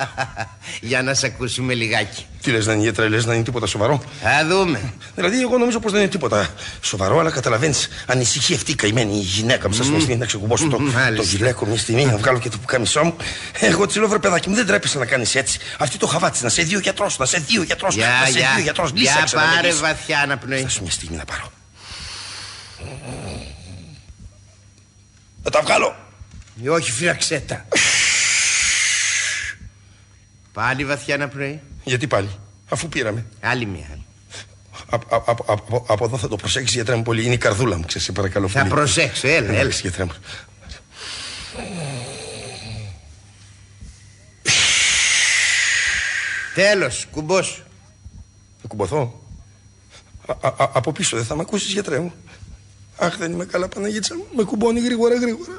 *laughs* Για να σε ακούσουμε λιγάκι Τι λες να είναι γιατρέ, λες να είναι τίποτα σοβαρό; Θα δούμε Δηλαδή, εγώ νομίζω πως δεν είναι τίποτα σοβαρό, αλλά καταλαβαίνεις, ανησυχεί αυτή η καημένη η γυναίκα μου. Σας μια στιγμή να ξεκουμπώσω το, Μάλιστα. το γυλαίκο μια στιγμή, να βγάλω και το πουκάμισό μου. Εγώ τη λέω, βρε παιδάκι μου, δεν τρέπεσαι να κάνεις έτσι. Αυτή το χαβάτσι, να σε δύο γιατρός, να σε δύο γιατρός, Για, να σε δύο για, γιατρός. για Λύσαξε να με πάρε λύσεις. βαθιά αναπνοή Θα σου μια στιγμή να πάρω. Θα τα βγάλω. Ε, Όχι φύλαξέ τα Πάλι βαθιά αναπνοή Γιατί πάλι, αφού πήραμε. Άλλη μία άλλη. Από, από, από, από, από εδώ θα το προσέξεις γιατρέ μου πολύ. Είναι η καρδούλα μου, ξέρεις, σε παρακαλώ Θα πολύ. προσέξω, έλα, έλα Εντάξει, γιατρέ μου. Τέλος, κουμπός Θα κουμπωθώ. Α, α, α, από πίσω δεν θα με ακούσεις γιατρέ μου. Αχ δεν είμαι καλά Παναγίτσα μου. Με κουμπώνει γρήγορα γρήγορα.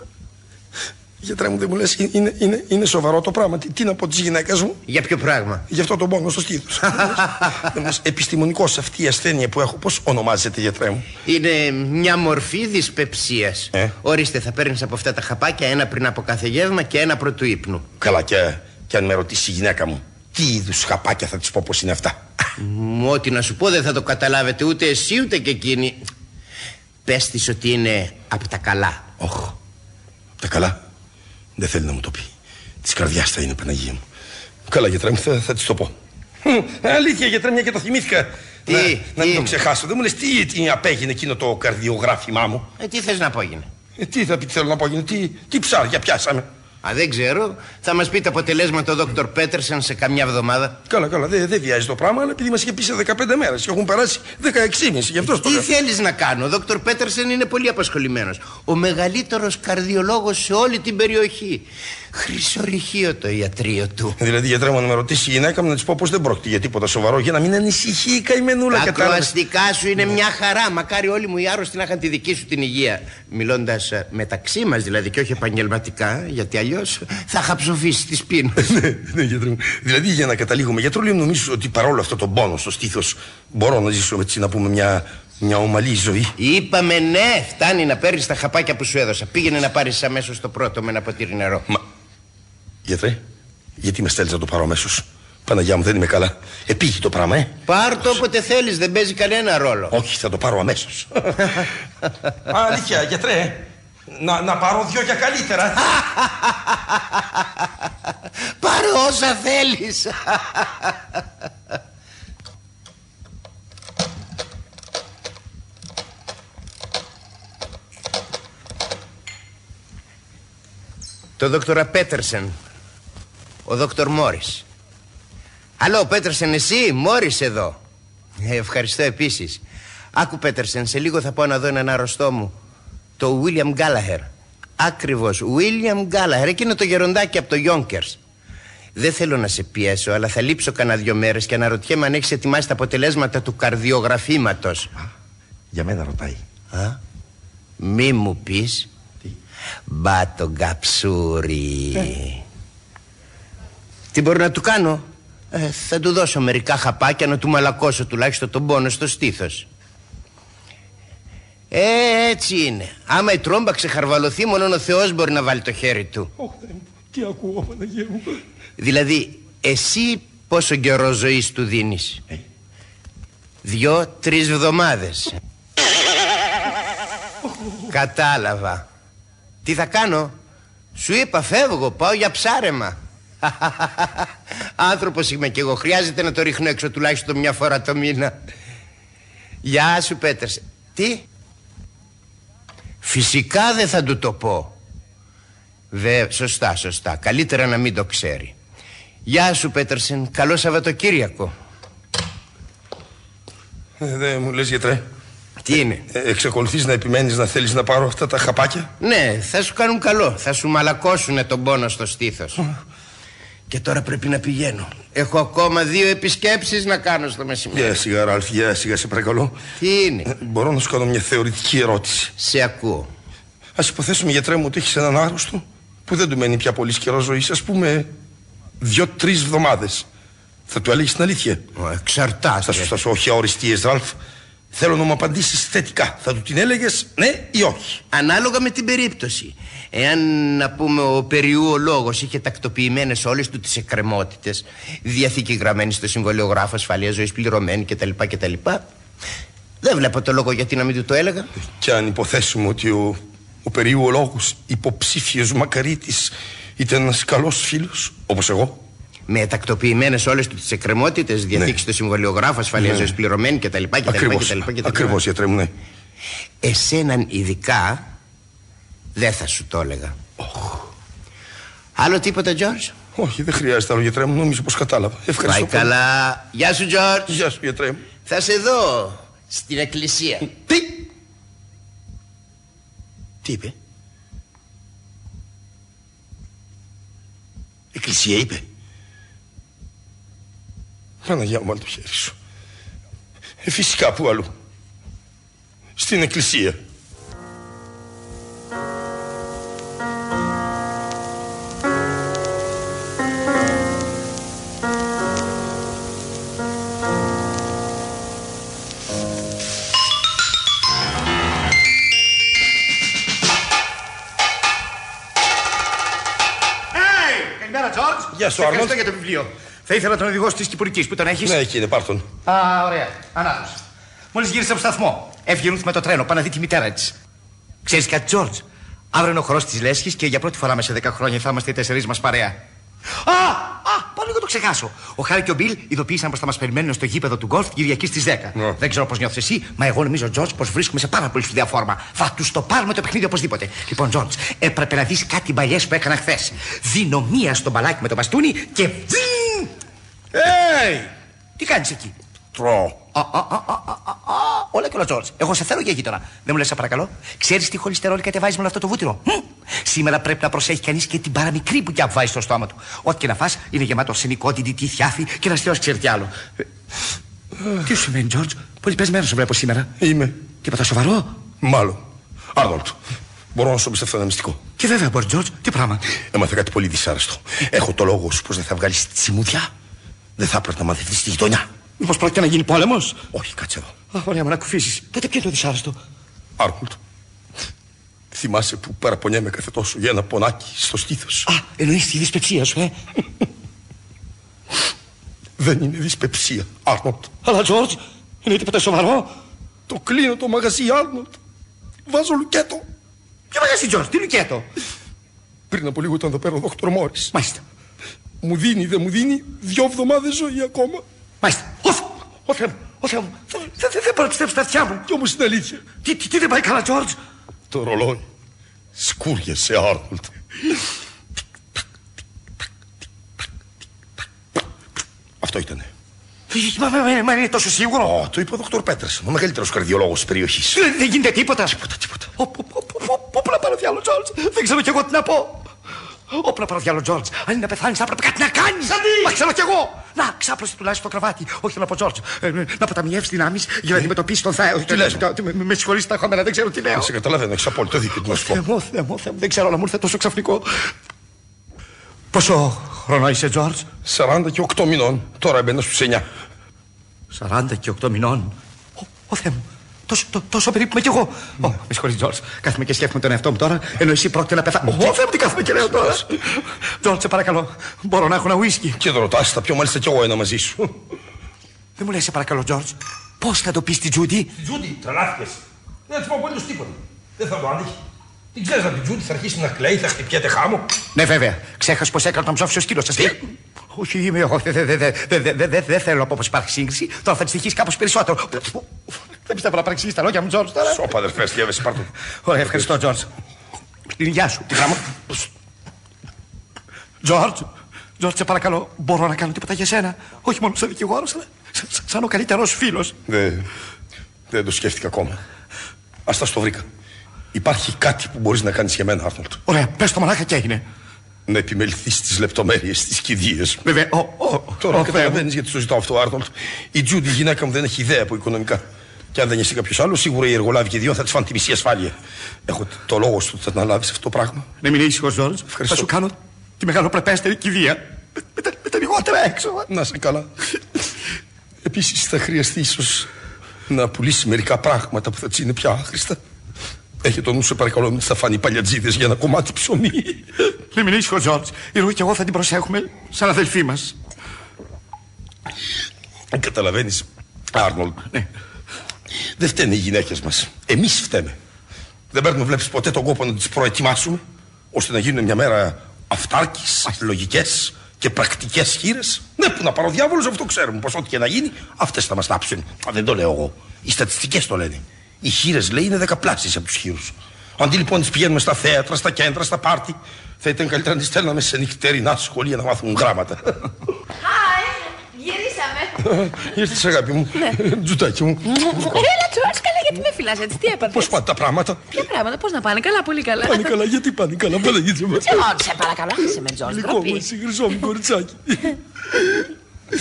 Γιατρέ μου δεν μου λες, είναι, είναι, είναι σοβαρό το πράγμα. Τι, τι να πω της γυναίκας μου; Για ποιο πράγμα; Γι' αυτό τον πόνο στο στήθος. *laughs* Δεν μου λες, Επιστημονικός αυτή η ασθένεια που έχω, πώς ονομάζεται γιατρέ μου; Είναι μια μορφή δυσπεψίας. Ε. Ορίστε, θα παίρνεις από αυτά τα χαπάκια ένα πριν από κάθε γεύμα και ένα πρωτού ύπνου. Καλά και, και αν με ρωτήσει η γυναίκα μου, τι είδους χαπάκια θα της πω πως είναι αυτά; Μου ό,τι να σου πω δεν θα το καταλάβετε ούτε εσύ ούτε και εκείνη. Πες της ότι είναι από τα καλά. Όχ, τα καλά. Δεν θέλει να μου το πει. Της καρδιάς θα είναι Παναγία μου. Καλά γιατρέ μου, θα, θα της το πω. Χμ, Αλήθεια γιατρέ, μια και το θυμήθηκα. Τι, να, τι να μην το είναι; ξεχάσω. Δεν μου λες τι, τι απέγινε εκείνο το καρδιογράφημά μου; Ε, τι θες να απόγινε; Ε, τι θα πει τι θέλω να πω, τι, τι ψάρια πιάσαμε; Α, δεν ξέρω. Θα μας πει τα αποτελέσματα ο Δόκτωρ Πέτερσεν σε καμιά εβδομάδα. Καλά, καλά, δεν δεν βιάζει το πράγμα, αλλά επειδή μας είχε πει σε 15 μέρες και έχουν περάσει 16,5, γι' αυτό στο Τι λέω. θέλεις να κάνω. Ο Δόκτωρ Πέτερσεν είναι πολύ απασχολημένος. Ο μεγαλύτερος καρδιολόγος σε όλη την περιοχή. Χρυσορυχείο το ιατρείο του. Δηλαδή, γιατρέ μου, να με ρωτήσει η γυναίκα μου να της πω πω δεν πρόκειται για τίποτα σοβαρό, για να μην ανησυχεί η καημενούλα Τα κατάλαβες; ακροαστικά σου είναι μια χαρά. Μακάρι όλοι μου οι άρρωστοι να είχαν τη δική σου την υγεία. Μιλώντας μεταξύ μας δηλαδή και όχι επαγγελματικά, γιατί αλλιώς θα είχα ψοφήσει τις πίνε. ναι, ναι, γιατρέ μου. Δηλαδή, για να καταλήγουμε, γιατρό, λέει, νομίζω ότι παρόλο αυτό το πόνο στο στήθος μπορώ να ζήσω έτσι να πούμε μια, μια ομαλή ζωή; Είπαμε ναι, φτάνει να παίρνεις τα χαπάκια που σου έδωσα. Πήγαινε να πάρεις αμέσως το πρώτο με ένα ποτήρι νερό. Μα, γιατρέ, γιατί με στέλνεις να το πάρω αμέσως; Παναγιά μου, δεν είμαι καλά. Επήγει το πράγμα, ε. Πάρ το όποτε θέλεις, δεν παίζει κανένα ρόλο. Όχι, θα το πάρω αμέσως. Αλήθεια, γιατρέ. Να, να πάρω δυο για καλύτερα. *laughs* Πάρε όσα θέλεις Το δόκτωρα Πέτερσεν Ο δόκτωρ Μόρις Αλλό Πέτερσεν εσύ Μόρις εδώ ε, Ευχαριστώ επίσης Άκου Πέτερσεν σε λίγο θα πάω να δω έναν άρρωστό μου Το William Gallagher Ακριβώς William Gallagher Εκείνο το γεροντάκι από το Yonkers δεν θέλω να σε πιέσω, αλλά θα λείψω κανένα δυο μέρες και αναρωτιέμαι αν έχεις ετοιμάσει τα αποτελέσματα του καρδιογραφήματος. Για μένα ρωτάει. Α, μη μου πεις. Μπα το καψούρι. Τι μπορώ να του κάνω; Ε, θα του δώσω μερικά χαπάκια να του μαλακώσω τουλάχιστον τον πόνο στο στήθος. Ε, έτσι είναι. Άμα η τρόμπα ξεχαρβαλωθεί, μόνο ο Θεός μπορεί να βάλει το χέρι του. Τι ακούω, Παναγία μου. Δηλαδή, εσύ πόσο καιρό ζωής του δίνεις; Δυο-τρεις εβδομάδες. Κατάλαβα. Τι θα κάνω; Σου είπα φεύγω, πάω για ψάρεμα. *laughs* Άνθρωπος είμαι κι εγώ. Χρειάζεται να το ρίχνω έξω τουλάχιστον μια φορά το μήνα. Γεια σου Πέτερς. Τι; Φυσικά δεν θα του το πω. Βε, σωστά, σωστά. Καλύτερα να μην το ξέρει. Γεια σου Πέτερσεν. Καλό Σαββατοκύριακο. Ε, δεν μου λες γιατρέ. Τι είναι; Ε, εξακολουθείς να επιμένεις να θέλεις να πάρω αυτά τα χαπάκια; Ναι, θα σου κάνουν καλό. Θα σου μαλακώσουν τον πόνο στο στήθος. Και τώρα πρέπει να πηγαίνω. Έχω ακόμα δύο επισκέψεις να κάνω στο μεσημέρι. Γεια σιγά, Ραλφ, γεια σιγά, σε παρακαλώ. Τι είναι; Ε, μπορώ να σου κάνω μια θεωρητική ερώτηση. Σε ακούω. Α υποθέσουμε, γιατρέ μου, ότι έχεις έναν άρρωστο που δεν του μένει πια πολύ καιρό ζωής, ας πούμε δύο-τρει εβδομάδες. Θα του έλεγες την αλήθεια; Ο, Εξαρτάται. Θα σου, θα σου όχι αοριστείε, Ραλφ. Θέλω να μου απαντήσεις θετικά. Θα του την έλεγες ναι ή όχι. Ανάλογα με την περίπτωση. Εάν, να πούμε, ο περιούολόγος είχε τακτοποιημένες όλες του τις εκκρεμότητες, διαθήκη γραμμένη στο συμβολιογράφο, ασφαλείας ζωής πληρωμένη κτλ. κτλ. Δεν βλέπω το λόγο γιατί να μην του το έλεγα. Και αν υποθέσουμε ότι ο, ο περιούολόγος υποψήφιος Μακαρίτης ήταν ένας καλός φίλος, όπως εγώ. Με τακτοποιημένες όλες του τις εκκρεμότητες, διαθήκη στο συμβολιογράφο, ασφαλεία Ναι. ζωής πληρωμένη κτλ. κτλ, Ακριβώς, κτλ, κτλ. ακριβώς, γιατρέ μου, ναι. Εσέναν ειδικά δεν θα σου το έλεγα. Άλλο τίποτα, Τζόρτζ. Όχι, δεν χρειάζεται άλλο, γιατρέ μου. Νομίζω πως κατάλαβα. Ευχαριστώ. Πάει πολύ. καλά. Γεια σου, Τζόρτζ. Γεια σου, γιατρέ μου. Θα σε δω στην εκκλησία. Τι! Τι είπε; Εκκλησία είπε. Παναγιά μου, το χέρι σου. Ε, φυσικά, πού αλλού. Στην εκκλησία. Γεια σου, Ευχαριστώ για το βιβλίο. Θα ήθελα τον οδηγό της Κηπουρικής που τον έχεις. Ναι, εκεί είναι, πάρ' τον. Α, ωραία. Ανάπτυξη. Μόλις γύρισε από σταθμό, έφυγε η Ρούθ με το τρένο, πάει να δει τη μητέρα της. Ξέρεις κάτι, Τζορτζ. Αύριο είναι ο χορός της Λέσχης και για πρώτη φορά μέσα σε 10 χρόνια θα είμαστε οι τέσσερις μας παρέα. Α, α, πήγα λίγο να το ξεχάσω. Ο Χάρη και ο Μπιλ ειδοποίησαν πως θα μας περιμένουν στο γήπεδο του γκολφ Κυριακής στις 10. Ναι. Δεν ξέρω πώς νιώθεις εσύ, μα εγώ νομίζω, Τζορτζ, πως βρίσκομαι σε πάρα πολύ σπουδαία φόρμα. Θα τους το πάρουμε το παιχνίδι οπωσδήποτε. Λοιπόν, Τζορτζ, έπρεπε να δεις κάτι μπαλιές που έκανα χθες. Δίνω μία στο μπαλάκι με το μπαστούνι και. Βζιν! Hey! Τι κάνεις εκεί; Τρώω. Α, α, α, α, α, α, α, όλα και όλα, Τζορτζ. Εγώ σε θέλω για γείτονα. Δεν μου λες, σε παρακαλώ. Ξέρεις τι χολυστερόλη κατεβάζεις με όλο αυτό το βούτυρο; Μμ. Σήμερα πρέπει να προσέχει κανείς και την παραμικρή που βάζεις στο στόμα του. Ό,τι και να φας είναι γεμάτο αρσενικό, DDT, θιάφη και να στείλω ξέρει τι άλλο. Ε, Τι σου σημαίνει, Τζορτζ. Πολύ πεσμένος σε βλέπω σήμερα. Είμαι. Τίποτα σοβαρό; Μάλλον. Άρνολτ. Μπορώ να σου εμπιστευτώ ένα μυστικό. Και βέβαια μπορεί, Τζορτζ. Τι πράγμα; Έμαθα κάτι πολύ δυσάρεστο. Έχω το λόγο σου πως δεν θα βγάλεις τη τσιμουδιά. Δεν θα έπρεπε να μαθευτεί στη γειτονιά. Μήπως πρόκειται να γίνει πόλεμος; Όχι, κάτσε εδώ. Α, ωραία, με να κουφίσει. Τότε ποιο είναι το δυσάρεστο; Άρνολτ. Θυμάσαι που παραπονιέμαι κάθε τόσο για ένα πονάκι στο στήθος. Α, εννοείς τη δυσπεψία σου, ε; Δεν είναι δυσπεψία, Άρνολτ. Αλλά, Τζορτζ, είναι τίποτα σοβαρό; Το κλείνω το μαγαζί, Άρνολτ. Βάζω λουκέτο. Ποιο μαγαζί, Τζορτζ, τι λουκέτο; Πριν από λίγο ήταν εδώ πέρα ο Δόκτωρ Μόρις. Μάλιστα. Μου δίνει, δεν μου δίνει, δυο εβδομάδε ζωή ακόμα. Μάλιστα. Ω, Ω Θεέ μου, Ω Θεέ μου. Δεν δε, δε, δεν μπορώ να πιστέψω τα αυτιά μου. Κι όμω είναι αλήθεια. Τι, τι, τι δεν πάει καλά, Τζορτζ. Το ρολόι. Σκούριασε, Άρνολτ. Αυτό ήτανε. Μα, μα, μα, μα είναι τόσο σίγουρο. Ω, το είπε ο Δόκτωρ Πέτρεσον, ο μεγαλύτερο καρδιολόγο τη περιοχή. Δεν, δεν γίνεται τίποτα. Τίποτα, τίποτα. Ω, πού- πού- πού- πού- Πού να πάρω διάλογο, Τζορτζ. Δεν ξέρω κι εγώ τι να πω. Όπλα πάρω διάλογο, Τζορτζ. Αν είναι να πεθάνεις, θα έπρεπε κάτι να κάνεις. Μα ξέρω κι εγώ. Να, ξάπλωσε τουλάχιστον το κρεβάτι. Όχι να πω, Τζορτζ. Ε, ε, να αποταμιεύσεις δυνάμεις για να αντιμετωπίσεις τον θάο. Τι λες; Με, με συγχωρείς τα χώμενα, δεν ξέρω τι λέω. Σε καταλαβαίνω, έχεις απόλυτο δίκιο. Τι να σου πω. Θεέ μου, Θεέ μου, Θεέ μου, δεν ξέρω να μου ήρθε τόσο ξαφνικό. Πόσο χρονώ είσαι, Τζορτζ; 40 και 8 μηνών. Τώρα μπαίνω στους 9. 40 και 8 μηνών. Ω, Ω Θεέ μου. Τόσο, τό- τόσο περίπου είμαι κι εγώ. Ω, με συγχωρείς, Τζορτζ. Κάθομαι και σκέφτομαι τον εαυτό μου τώρα, ενώ εσύ πρόκειται να πεθάνει. Ω, Θεέ μου, τι κάθομαι και λέω τώρα. Τζορτζ, σε παρακαλώ. Μπορώ να έχω ένα ουίσκι. Και δεν ρωτάς, θα πιω μάλιστα κι εγώ ένα μαζί σου. Δεν μου λες, σε παρακαλώ, Τζορτζ. Πώς θα το πεις στην Τζούντι; Τζούντι, τρελάθηκες. Δεν θα της πω απολύτως τίποτα. Δεν θα το άντυχε. Την ξέρεις από την Τζούντι, θα αρχίσει να κλαίει, θα χτυπιέται χάμω. Ναι, βέβαια. Ξέχασες πως έκανε τον ψόφιο σκύλο σα. Όχι, είμαι εγώ. Δεν δε, δε, δε, δε, δε, δε, δε θέλω να πω πως υπάρχει σύγκριση. Τώρα θα της στοιχείς κάπως περισσότερο. Δεν πιστεύω να παρεξηγεί τα λόγια μου, Τζορτζ τώρα. Σώπα, αδερφέ, διάβεσαι, πάρ' το. Ωραία, ευχαριστώ, Τζορτζ. Την υγειά σου. Τη γραμμα... Τζορτζ, Τζορτζ, σε παρακαλώ, μπορώ να κάνω τίποτα για σένα. Όχι μόνο σαν δικηγόρος, αλλά σαν- σαν- σαν ο καλύτερος φίλος. Δεν, δεν το σκέφτηκα ακόμα. Α τα στο βρήκα. Υπάρχει κάτι που μπορείς να κάνεις για μένα, Άρνολτ. Ωραία, πες το μαλάκα και έγινε. Να επιμεληθείς στις λεπτομέρειες, στις κηδείες. Βέβαια, ο, ο, Τώρα ο, καταλαβαίνεις γιατί το ζητάω αυτό, Άρνολτ. Η Τζούντι, η γυναίκα μου, δεν έχει ιδέα από οικονομικά. Και αν δεν είσαι κάποιος άλλος, σίγουρα οι εργολάβοι και οι δύο θα της φάνε τη μισή ασφάλεια. Έχω το λόγο σου ότι θα την αναλάβεις αυτό το πράγμα. Ναι, μην ήσυχο, Τζορτζ. Ευχαριστώ. Θα σου κάνω τη μεγαλοπρεπέστερη κηδεία. Με, με, τα- με τα λιγότερα έξω. Να σε καλά. Επίσης θα χρειαστεί ίσως να πουλήσεις μερικά πράγματα που θα της είναι πια άχρηστα. Έχει το νου σε παρακαλώ, μην θα φάνει παλιατζίδες για ένα κομμάτι ψωμί. Ναι, μην ήσυχο, Τζορτζ. Η Ρούχη και εγώ θα την προσέχουμε σαν αδελφή μας. Καταλαβαίνεις, Άρνολτ. Ναι. Δεν φταίνε οι γυναίκες μας. Εμείς φταίμε. Δεν παίρνουμε, βλέπεις ποτέ τον κόπο να τις προετοιμάσουμε ώστε να γίνουν μια μέρα αυτάρκης, λογικέ και πρακτικές χείρες. Ναι, που να πάρω διάβολος, αυτό ξέρουμε. Πως ό,τι και να γίνει, αυτές θα μας τάψουν. Α, δεν το λέω εγώ. Οι στατιστικές το λένε. Οι χείρες, λέει, είναι δεκαπλάσιε από τους χείρους. Αντί λοιπόν τις πηγαίνουμε στα θέατρα, στα κέντρα, στα πάρτι, θα ήταν καλύτερα να τις στέλναμε σε νυχτερινά σχολεία να μάθουν γράμματα. Χάι, γυρίσαμε. Ήρθες, αγάπη μου. Τζουτάκι μου. Έλα, Τζορτζ, καλά, γιατί με φυλάς έτσι, τι έπαθες; Πώς πάνε τα πράγματα; Ποια πράγματα, πώς να πάνε, καλά, πολύ καλά. Πάνε καλά, γιατί πάνε καλά, Παναγίτσα μου. Τζορτζ, σε παρακαλώ, άσε με, Τζορτζ, γλυκό μου, ντροπή. εσύ χρυσό μου κοριτσάκι. *laughs*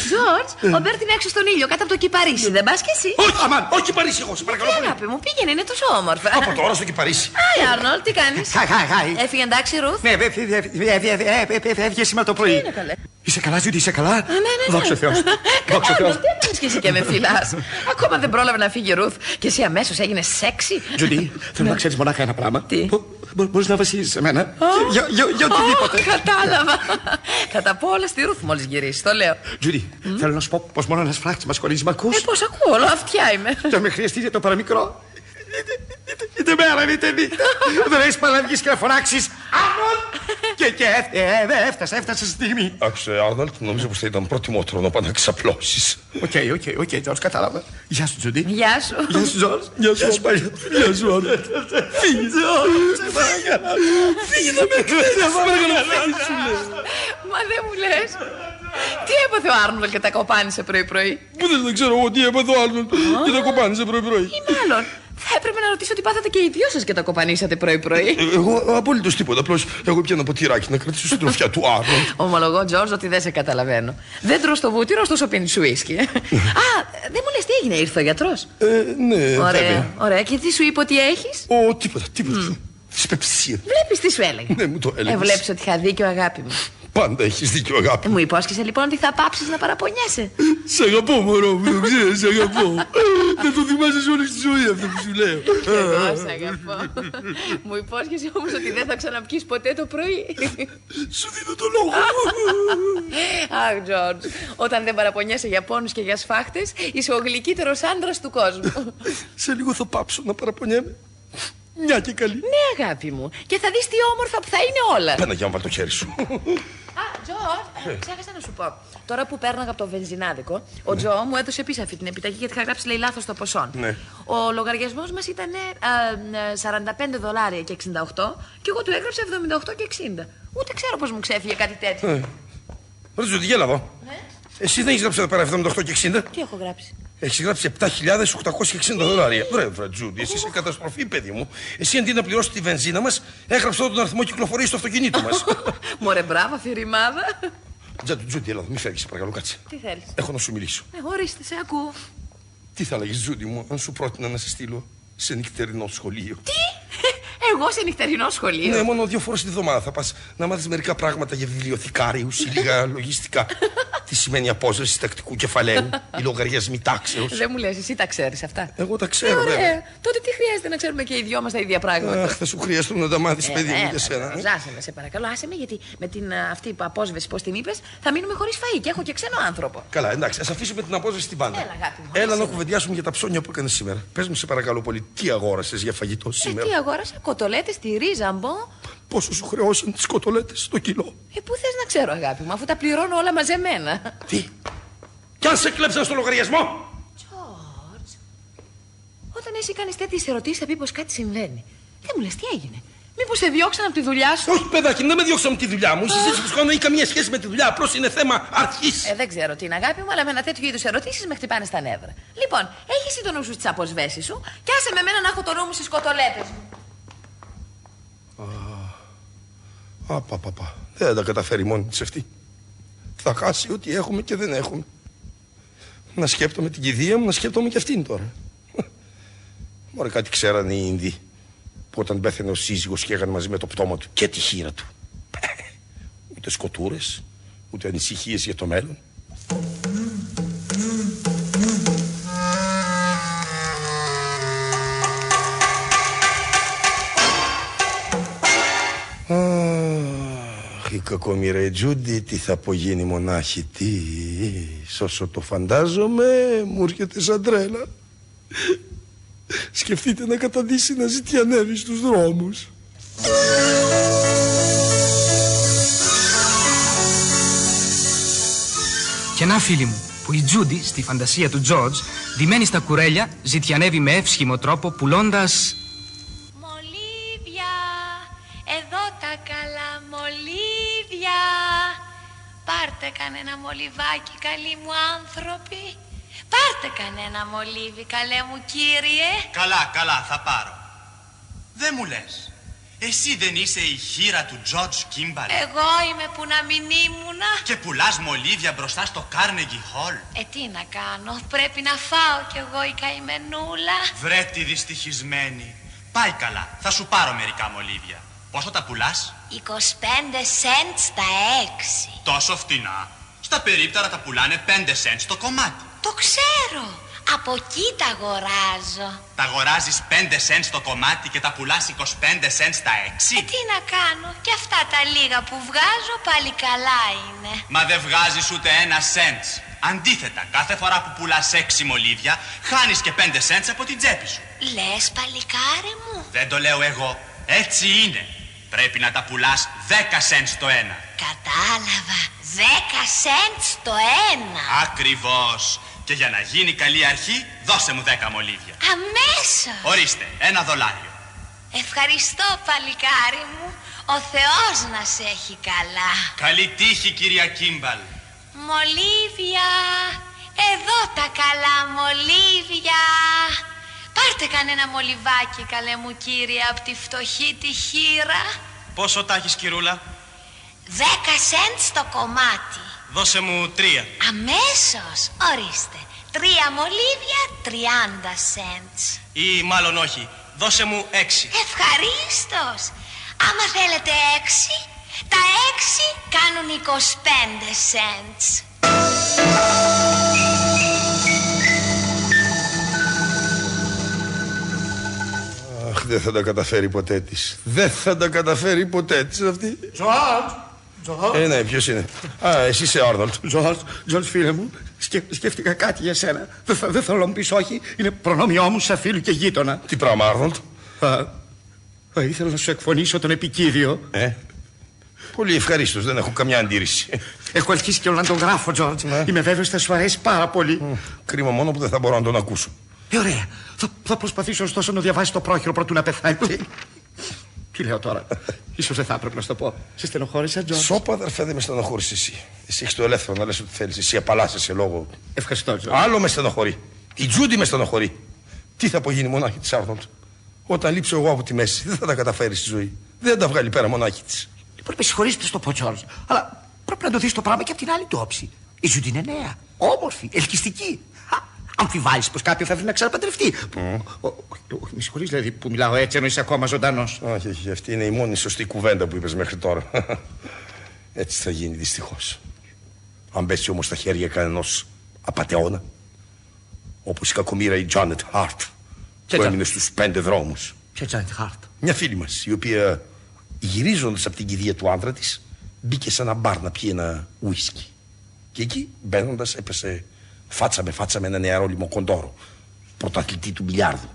Τζορτζ, ο Μπέρτ είναι έξω στον ήλιο, κάτω από το κυπαρίσσι, δεν πας κι εσύ; Όχι, αμάν, όχι κυπαρίσσι, εγώ σε παρακαλώ πολύ. Αγάπη μου, πήγαινε, είναι τόσο όμορφα. Από τώρα στο κυπαρίσσι. Hi, Άρνολντ, τι κάνεις; Χάι, χάι, χάι. Έφυγε εντάξει, Ρουθ. Ναι, έφυγε σήμερα το πρωί. είναι καλέ; Είσαι καλά, Τζούντι, είσαι καλά; ναι, ναι. Δόξα ο Θεός. Δόξα ο Θεός. Άρνολντ, τι έπαθες κι εσύ και με φιλάς; Ακόμα δεν πρόλαβε να φύγει η Ρουθ και εσύ αμέσως έγινες σεξι. Τζούντι, θέλω να ξέρεις μονάχα ένα πράγμα. Τι; Που- Μπορείς να βασίζεσαι σε μένα. Για, για, για οτιδήποτε. Ω, Κατάλαβα. Θα τα πω όλα στη Ρούθ μόλις γυρίσει. Το λέω. Τζούντι, θέλω να σου πω πως μόνο ένας φράχτης μας χωρίζει. Μ' ακούς. Ε, πώς ακούω, όλο αυτιά είμαι. Και αν με χρειαστείς για το παραμικρό. Είτε μέρα είτε νύχτα. Δεν έχεις παρά να βγεις και να φωνάξεις. Άρνολντ! Και και ε, ε, δεν έφτασα, έφτασε στη στιγμή. Άκουσε, Άρνολντ, νομίζω πως θα ήταν προτιμότερο να πας να ξαπλώσεις. OK, OK, OK, Τζορτζ, κατάλαβα. Γεια σου, Τζούντι. Γεια σου. Γεια σου, Τζορτζ. Γεια σου, Μαρία. Γεια σου, Άρνολτ. Φύγει, σε παρακαλώ. Φύγει να με κλείνει, σε παρακαλώ. Φύγει, σου λέω. Μα δεν μου λες. Τι έπαθε ο Άρνολ και τα κοπάνισε πρωί-πρωί; Πού δεν το ξέρω εγώ τι έπαθε ο Άρνολτ και τα κοπάνισε πρωί-πρωί. Ή μάλλον. Θα έπρεπε να ρωτήσω τι πάθατε και οι δυο σας και τα κοπανίσατε πρωί-πρωί. Ε, Εγώ απολύτως τίποτα. Απλώς εγώ πια ένα ποτηράκι να κρατήσω στην τροφιά του Άρνολτ. *laughs* Ομολογώ, Τζορτζ, ότι δεν σε καταλαβαίνω. Δεν τρώ το βούτυρο, ωστόσο πίνει σου ίσκι. *laughs* Α, δεν μου λες τι έγινε, ήρθε ο γιατρός; Ε, ναι, Ωραία, βέβαια. ωραία. Και τι σου είπε ότι έχεις; Ω, τίποτα, τίποτα. Δυσπεψία. Βλέπεις τι σου έλεγε; Ναι, μου το Ε, έλεγε. βλέπεις ότι είχα δίκιο, αγάπη μου. Πάντα έχεις δίκιο, αγάπη. Μου υπόσχεσαι λοιπόν ότι θα πάψεις να παραπονιέσαι. Σε αγαπώ, μωρό μου, το ξέρεις, σε αγαπώ. Δεν το θυμάσαι όλη τη ζωή αυτό που σου λέω. Εγώ σε αγαπώ. Μου υπόσχεσαι όμως ότι δεν θα ξαναπιείς ποτέ το πρωί. Σου δίνω το λόγο. Αχ, Τζορτζ, όταν δεν παραπονιέσαι για πόνους και για σφάχτες, είσαι ο γλυκύτερος άντρας του κόσμου. Σε λίγο θα πάψω να παραπονιέμαι. Μια και καλή. ναι, αγάπη μου. Και θα δεις τι όμορφα που θα είναι όλα. Πένα για να βάλω το χέρι σου. Α, Τζορτζ, ξέχασα να σου πω. Τώρα που πέρναγα από το βενζινάδικο, ο Τζο μου έδωσε επίσης αυτή την επιταγή γιατί είχα γράψει λέει λάθος το ποσό. Ναι. Ο λογαριασμός μας ήταν ε, 45 δολάρια και 68 και εγώ του έγραψα 78 και 60. Ούτε ξέρω πώς μου ξέφυγε κάτι τέτοιο. Ε. Ρωτήσω, τι γέλα εδώ. Εσύ δεν έχεις γράψει εδώ πέρα 78 και 60. Τι έχω γράψει; Έχεις γράψει 7.860 δολάρια. Βρε, βρε, Τζούντι, εσύ είσαι καταστροφή, παιδί μου. Εσύ αντί να πληρώσεις τη βενζίνα μας, έγραψε εδώ τον αριθμό κυκλοφορίας στο αυτοκίνητο μας. *laughs* Μωρέ, μπράβο, αφηρημάδα. Τζάντου, Τζούντι, έλα, μη φεύγεις, παρακαλώ, κάτσε. Τι θέλεις; Έχω να σου μιλήσω. Ε, ορίστε, σε ακούω. Τι θα έλεγε, Τζούντι μου, αν σου πρότεινα να σε στείλω σε νυχτερινό σχολείο; Τι! Εγώ σε νυχτερινό σχολείο. Ναι, μόνο δύο φορές τη βδομάδα θα πας να μάθεις μερικά πράγματα για βιβλιοθηκάριους ή λίγα *laughs* λογιστικά. Τι σημαίνει απόσβεση τακτικού κεφαλαίου, οι λογαριασμοί τάξεως. Δεν μου λες, εσύ τα ξέρεις αυτά; Εγώ τα Ε, ξέρω, ωραία. βέβαια. Τότε τι χρειάζεται να ξέρουμε και οι δυο μας τα ίδια πράγματα; Αχ, θα σου χρειαστούν να τα μάθεις, Ε, παιδί μου, ναι, για σένα. ε. Ζάσε με, σε παρακαλώ, άσε με γιατί με την α, αυτή που απόσβεση, πώς την είπες, θα μείνουμε χωρίς φαΐ και έχω και ξένο άνθρωπο. Καλά, εντάξει, ας αφήσουμε την απόσβεση στην πάντα. Έλα, αγάπη μου, Έλα άσε να με. κουβεντιάσουμε για τα ψώνια που έκανες σήμερα. Πες μου, σε παρακαλώ πολύ, τι αγόρασες για φαγητό Ε, σήμερα; τι αγόρασα, κοτολέτε, τυρί, ζαμπό. Πόσο σου χρεώσαν τις κοτολέτε στο κιλό. Ε, πού θες να ξέρω, αγάπη μου, αφού τα πληρώνω όλα μαζεμένα. Τι; Κι αν σε κλέψαν στο λογαριασμό. Τζορτζ, όταν εσύ κάνεις τέτοιες ερωτήσεις, θα πεις πως κάτι συμβαίνει. Δεν μου λες τι έγινε; Μήπως σε διώξαν από τη δουλειά σου; Όχι, παιδάκι, δεν με διώξαμε τη δουλειά μου. Η συζήτηση που σου κάνω δεν έχει καμία σχέση με τη δουλειά. Απλώς είναι θέμα αρχής. Ε, δεν ξέρω τι είναι, αγάπη μου, αλλά με ένα τέτοιο είδους ερωτήσεις με χτυπάνε στα νεύρα. Λοιπόν, έχεις εσύ το νου σου στις αποσβέσεις σου και άσε με μένα να έχω το νου μου στις κοτολέτε μου. Α, πα, πα, πα. Δεν θα τα καταφέρει μόνη της αυτή. Θα χάσει ό,τι έχουμε και δεν έχουμε. Να σκέπτομαι την κηδεία μου, να σκέπτομαι και αυτήν τώρα. Μωρέ, κάτι ξέρανε οι Ινδοί. Που όταν πέθανε ο σύζυγος και έγανε μαζί με το πτώμα του και τη χείρα του. Ούτε σκοτούρες, ούτε ανησυχίες για το μέλλον. Αχ, η κακομοίρα Τζούντι, τι θα απογίνει μονάχη, τι; Όσο το φαντάζομαι, μου έρχεται σαν τρέλα. Σκεφτείτε να καταδύσει να ζητιανεύει στους δρόμους. Και να φίλοι μου, που η Τζούντι στη φαντασία του Τζόρτζ, ντυμένης στα κουρέλια, ζητιανεύει με εύσχυμο τρόπο πουλώντας Πάρτε κανένα μολυβάκι, καλοί μου άνθρωποι. Πάρτε κανένα μολύβι, καλέ μου κύριε. Καλά, καλά, θα πάρω. Δεν μου λες. Εσύ δεν είσαι η χείρα του George Kimball Εγώ είμαι που να μην ήμουνα. και πουλάς μολύβια μπροστά στο Carnegie Hall. Ε, τι να κάνω, πρέπει να φάω κι εγώ η καημενούλα. Βρε τη δυστυχισμένη. Πάει καλά, θα σου πάρω μερικά μολύβια. Πόσο τα πουλάς; 25 cents τα έξι. Τόσο φτηνά. Στα περίπτερα τα πουλάνε 5 cents το κομμάτι. Το ξέρω. Από εκεί τα αγοράζω. Τα αγοράζεις 5 cents το κομμάτι και τα πουλάς 25 cents τα 6. Ε, τι να κάνω, και αυτά τα λίγα που βγάζω πάλι καλά είναι. Μα δεν βγάζεις ούτε ένα cents. Αντίθετα, κάθε φορά που πουλάς 6 μολύβια, χάνεις και 5 cents από την τσέπη σου. Λες παλικάρι μου. Δεν το λέω εγώ. Έτσι είναι. Πρέπει να τα πουλάς 10 cents το ένα. Κατάλαβα. 10 cents το ένα. Ακριβώς. Και για να γίνει καλή αρχή, δώσε μου 10 μολύβια. Αμέσως. Ορίστε, ένα δολάριο. Ευχαριστώ παλικάρι μου. Ο Θεός να σε έχει καλά. Καλή τύχη, κυρία Κίμπαλ. Μολύβια. Εδώ τα καλά μολύβια. Πάρτε κανένα μολυβάκι καλέ μου κύριε από τη φτωχή τη χείρα. Πόσο τα έχεις, κυρούλα; 10 cents το κομμάτι. Δώσε μου τρία. Αμέσως. Ορίστε. Τρία μολύβια, 30 cents. Ή μάλλον όχι. Δώσε μου έξι. Ευχαρίστως. Άμα θέλετε έξι, τα έξι κάνουν 25 cents. Αχ, δεν θα τα καταφέρει ποτέ της. Δεν θα τα καταφέρει ποτέ της αυτή. Τζορτζ! Τζορτζ! Ε, ναι, ποιος είναι; Α, εσύ είσαι Άρνολτ. Τζορτζ, Τζορτζ, φίλε μου, σκε, σκέφτηκα κάτι για σένα. Δεν θα, δεν θέλω να μου πεις όχι. Είναι προνόμιό μου σαν φίλου και γείτονα. Τι πράγμα, Άρνολτ. Θα, θα ήθελα να σου εκφωνήσω τον επικήδειο. Ε, πολύ ευχαρίστως, δεν έχω καμιά αντίρρηση. Έχω αρχίσει κιόλας να τον γράφω, Τζορτζ. Είμαι βέβαιος ότι θα σου αρέσει πάρα πολύ. Κρίμα μόνο που δεν θα μπορώ να τον ακούσω. Ε, ωραία. Θα, θα προσπαθήσω ωστόσο να διαβάσεις το πρόχειρο προτού να πεθάνεις. Τι λέω τώρα. Ίσως δεν θα έπρεπε να σου το πω. Σε στενοχώρησα, Τζορτζ. Σώπα, αδερφέ, δεν με στενοχώρησες εσύ. Εσύ έχεις το ελεύθερο να λες ό,τι θέλεις. Εσύ απαλλάσσεσαι λόγω. Ευχαριστώ, Τζορτζ. Άλλο με στενοχωρεί. Η Τζούντι με στενοχωρεί. Τι θα απογίνει μονάχη της Άρνολτ. Όταν λείψω εγώ από τη μέση, δεν θα τα καταφέρει στη ζωή. Δεν τα βγάλει πέρα μονάχη της. Λοιπόν, με συγχωρείς να στο πω, Τζορτζ. Αλλά πρέπει να το δεις το πράγμα και από την άλλη του όψη. Η Τζούντι είναι νέα, όμορφη, ελκυστική. Αμφιβάλλεις πως κάποιο θα έρθει να ξαναπαντρευτεί. Όχι, με συγχωρείς δηλαδή που μιλάω έτσι ενώ είσαι ακόμα ζωντανός. Όχι, όχι, αυτή είναι η μόνη σωστή κουβέντα που είπες μέχρι τώρα. *laughs* έτσι θα γίνει δυστυχώς. Αν πέσει όμως στα χέρια κανενό απαταιώνα, όπως η κακομήρα η Τζάνετ Χάρτ, που έμεινε στους πέντε δρόμους. Ποια Τζάνετ Χάρτ. Μια φίλη μας, η οποία γυρίζοντας από την κηδεία του άντρα της, μπήκε σε ένα μπαρ να πιει ένα ουίσκι. Και εκεί, μπαίνοντας, έπεσε φάτσα με φάτσα με ένα νεαρό λιμοκοντόρο, πρωταθλητή του μπιλιάρδου.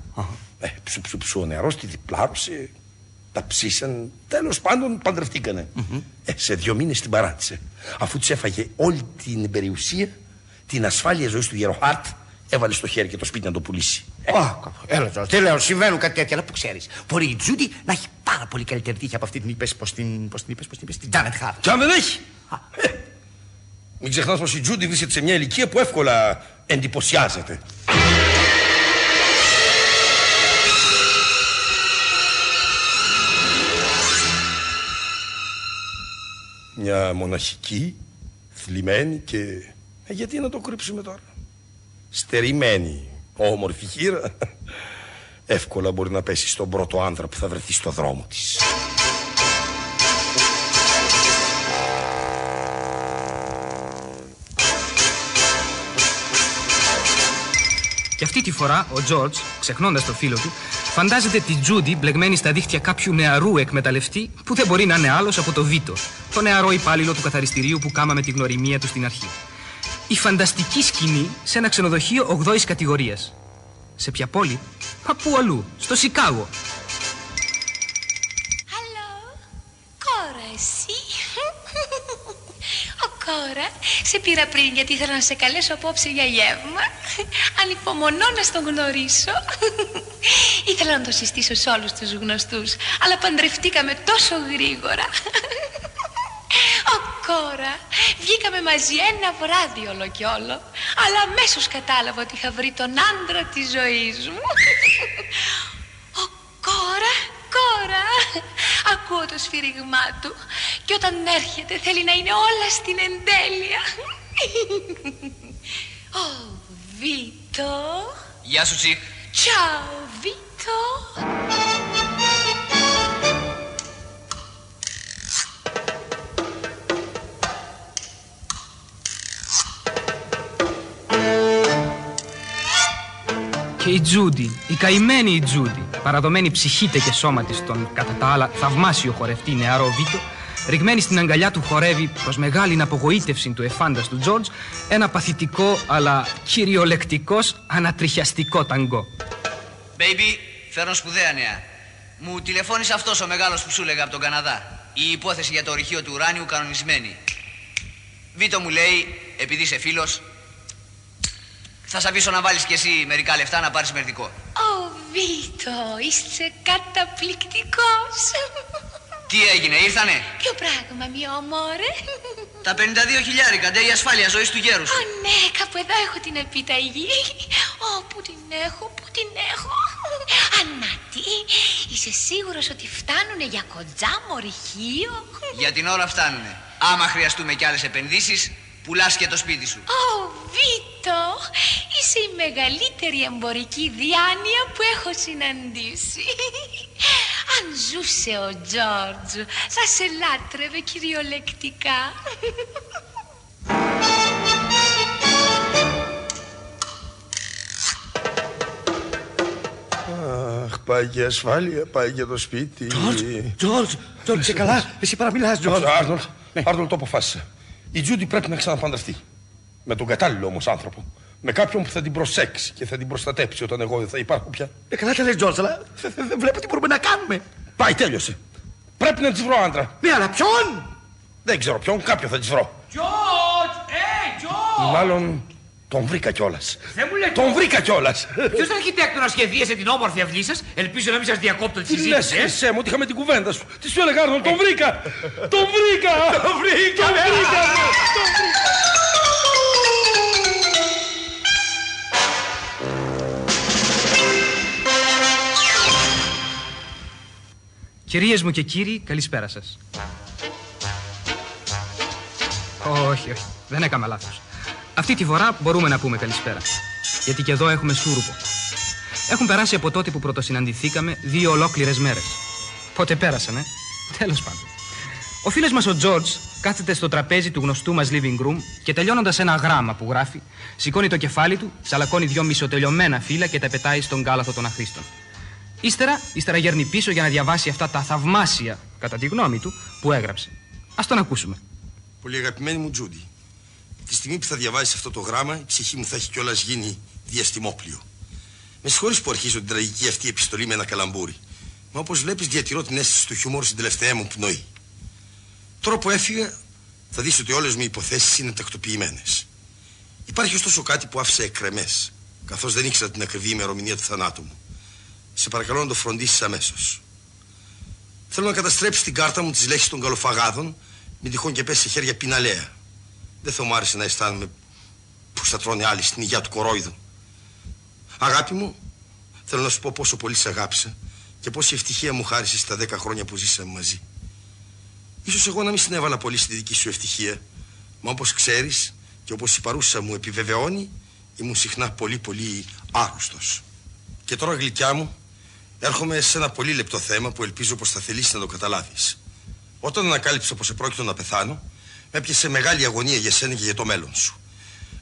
Ε, ψου, ψου, ψου, ο νεαρός τη διπλάρωσε, τα ψήσαν, τέλος πάντων παντρευτήκανε. Ε, σε δύο μήνες την παράτησε. Αφού της έφαγε όλη την περιουσία, την ασφάλεια ζωής του Γεροχάρτ, έβαλε στο χέρι και το σπίτι να το πουλήσει. Έλα, Τζορτζ, τι λέω, συμβαίνουν κάτι τέτοια, αλλά που ξέρεις. Μπορεί η Τζούντι να έχει πάρα πολύ καλύτερη τύχη από αυτή την είπες, πώ την είπες, πώ την είπες, την Τζάνετ Χάρτ. Κι αν δεν έχει. Ε, μην ξεχνάς πως η Τζούντι βρίσκεται σε μια ηλικία που εύκολα εντυπωσιάζεται. Μια μοναχική, θλιμμένη και... Ε, γιατί να το κρύψουμε τώρα; Στερημένη, όμορφη χείρα. Εύκολα μπορεί να πέσει στον πρώτο άντρα που θα βρεθεί στο δρόμο της. Και αυτή τη φορά ο Τζορτζ, ξεχνώντας το φίλο του, φαντάζεται τη Τζούντι μπλεγμένη στα δίχτυα κάποιου νεαρού εκμεταλλευτή που δεν μπορεί να είναι άλλος από το Βίτο, το νεαρό υπάλληλο του καθαριστηρίου που κάμαμε τη γνωριμία του στην αρχή. Η φανταστική σκηνή σε ένα ξενοδοχείο 8η κατηγορίας. Σε ποια πόλη; Μα πού αλλού, στο Σικάγο. Ο κόρα, σε πήρα πριν γιατί ήθελα να σε καλέσω απόψε για γεύμα. Ανυπομονώ να στον γνωρίσω. Ήθελα να το συστήσω σε όλους τους γνωστούς, αλλά παντρευτήκαμε τόσο γρήγορα. Ο κόρα, βγήκαμε μαζί ένα βράδυ όλο κι όλο, αλλά αμέσως κατάλαβα ότι θα βρει τον άντρα της ζωής μου. Ο κόρα, κόρα, ακούω το σφυριγμά του και όταν έρχεται θέλει να είναι όλα στην εντέλεια. Ω, Βίτο. Γεια σου, Τσικ. Τσάου, Βίτο. Και η Τζούντι, η καημένη η Τζούντι, παραδομένη ψυχήτε και σώμα της στον κατά τα άλλα θαυμάσιο χορευτή νεαρό Βίτο, ρηγμένη στην αγκαλιά του χορεύει προς μεγάλη απογοήτευση του εφάνταστου Τζόρτζ ένα παθητικό αλλά κυριολεκτικός ανατριχιαστικό ταγκό. Baby, φέρνω σπουδαία νέα. Μου τηλεφώνησε αυτός ο μεγάλος που σου έλεγα από τον Καναδά. Η υπόθεση για το ορυχείο του ουράνιου κανονισμένη. Βίτο μου λέει, επειδή είσαι φίλος, θα σ' αφήσω να βάλεις κι εσύ μερικά λεφτά να πάρεις μερδικό. Ω, Βίτο, είσαι καταπληκτικός. Τι έγινε, ήρθανε; Ποιο πράγμα, μη ομόρε. Τα 52 χιλιάρικα, ντε η ασφάλεια ζωής του γέρους σου. Ω, ναι, κάπου εδώ έχω την επιταγή. Ω, πού την έχω, πού την έχω. Ανάτι, είσαι σίγουρος ότι φτάνουνε για κοντζά μορυχείο. Για την ώρα φτάνουνε. Άμα χρειαστούμε κι άλλες επενδύσεις, πουλάς και το σπίτι σου. Ω, Βίτο, είσαι η μεγαλύτερη εμπορική διάνοια που έχω συναντήσει. Αν ζούσε ο Τζόρτζ, θα σε λάτρευε κυριολεκτικά. Αχ, πάει και η ασφάλεια, πάει και το σπίτι. Τζόρτζ, Τζόρτζ, Τζόρτζ, είσαι καλά. Εσύ παραμιλάς, Τζόρτζ. Άρνολ, Άρνολ το αποφάσισε. Η Τζούντι πρέπει να ξαναπαντρευτεί. Με τον κατάλληλο όμως άνθρωπο. Με κάποιον που θα την προσέξει και θα την προστατέψει όταν εγώ δεν θα υπάρχω πια. Ε, καλά τα λες, Τζόρτζ, αλλά δεν δε, δε βλέπω τι μπορούμε να κάνουμε. Πάει, τέλειωσε. Πρέπει να τη βρω άντρα. Ναι, αλλά ποιον; Δεν ξέρω ποιον, κάποιον θα τη βρω. Τζορτζ! Ε, Τζορτζ! Μάλλον τον βρήκα κιόλας. Δεν μου λέτε. Τον βρήκα κιόλας. Ποιος αρχιτέκτονας σχεδίασε την όμορφη αυλή σας, ελπίζω να μην σας διακόπτω τη Τι λες, συζήτηση. ε. Χρυσέ μου, ότι είχαμε την κουβέντα σου. Τι σου έλεγα, Άρνολ, τον βρήκα. *laughs* Τον βρήκα. Το βρήκα, Τον ε. βρήκα. Τον βρήκα. Κυρίες μου και κύριοι, καλησπέρα σας. Όχι, όχι, δεν έκανα λάθος. Αυτή τη φορά μπορούμε να πούμε καλησπέρα. Γιατί και εδώ έχουμε σούρουπο. Έχουν περάσει από τότε που πρωτοσυναντηθήκαμε δύο ολόκληρες μέρες. Πότε πέρασαν, ε; Τέλος πάντων. Ο φίλος μας ο Τζόρτζ κάθεται στο τραπέζι του γνωστού μας living room και τελειώνοντας ένα γράμμα που γράφει, σηκώνει το κεφάλι του, τσαλακώνει δυο μισοτελειωμένα φύλλα και τα πετάει στον κάλαθο των αχρήστων. Ύστερα, ύστερα γέρνει πίσω για να διαβάσει αυτά τα θαυμάσια, κατά τη γνώμη του, που έγραψε. Ας τον ακούσουμε. Πολύ αγαπημένη μου Τζούντι, τη στιγμή που θα διαβάσεις αυτό το γράμμα, η ψυχή μου θα έχει κιόλας γίνει διαστημόπλιο. Με συγχωρείς που αρχίζω την τραγική αυτή επιστολή με ένα καλαμπούρι. Μα όπως βλέπεις, διατηρώ την αίσθηση του χιούμορ στην τελευταία μου πνοή. Τώρα που έφυγα, θα δεις ότι όλες μου οι υποθέσεις είναι τακτοποιημένες. Υπάρχει ωστόσο κάτι που άφησε εκρεμές, καθώς δεν ήξερα την ακριβή ημερομηνία του θανάτου μου. Σε παρακαλώ να το φροντίσεις αμέσως. Θέλω να καταστρέψεις την κάρτα μου τι λέξει των καλοφαγάδων, μην τυχόν και πέσει σε χέρια πιναλέα. Δεν θα μου άρεσε να αισθάνομαι που θα τρώνε άλλοι στην υγεία του κορόιδου. Αγάπη μου, θέλω να σου πω πόσο πολύ σε αγάπησα και πόση ευτυχία μου χάρισες στα δέκα χρόνια που ζήσαμε μαζί. Ίσως εγώ να μην συνέβαλα πολύ στη δική σου ευτυχία, μα όπως ξέρεις και όπως η παρούσα μου επιβεβαιώνει, ήμουν συχνά πολύ πολύ άρρωστος. Και τώρα γλυκιά μου, έρχομαι σε ένα πολύ λεπτό θέμα που ελπίζω πως θα θελήσεις να το καταλάβεις. Όταν ανακάλυψα πως επρόκειτο να πεθάνω, με έπιασε μεγάλη αγωνία για σένα και για το μέλλον σου.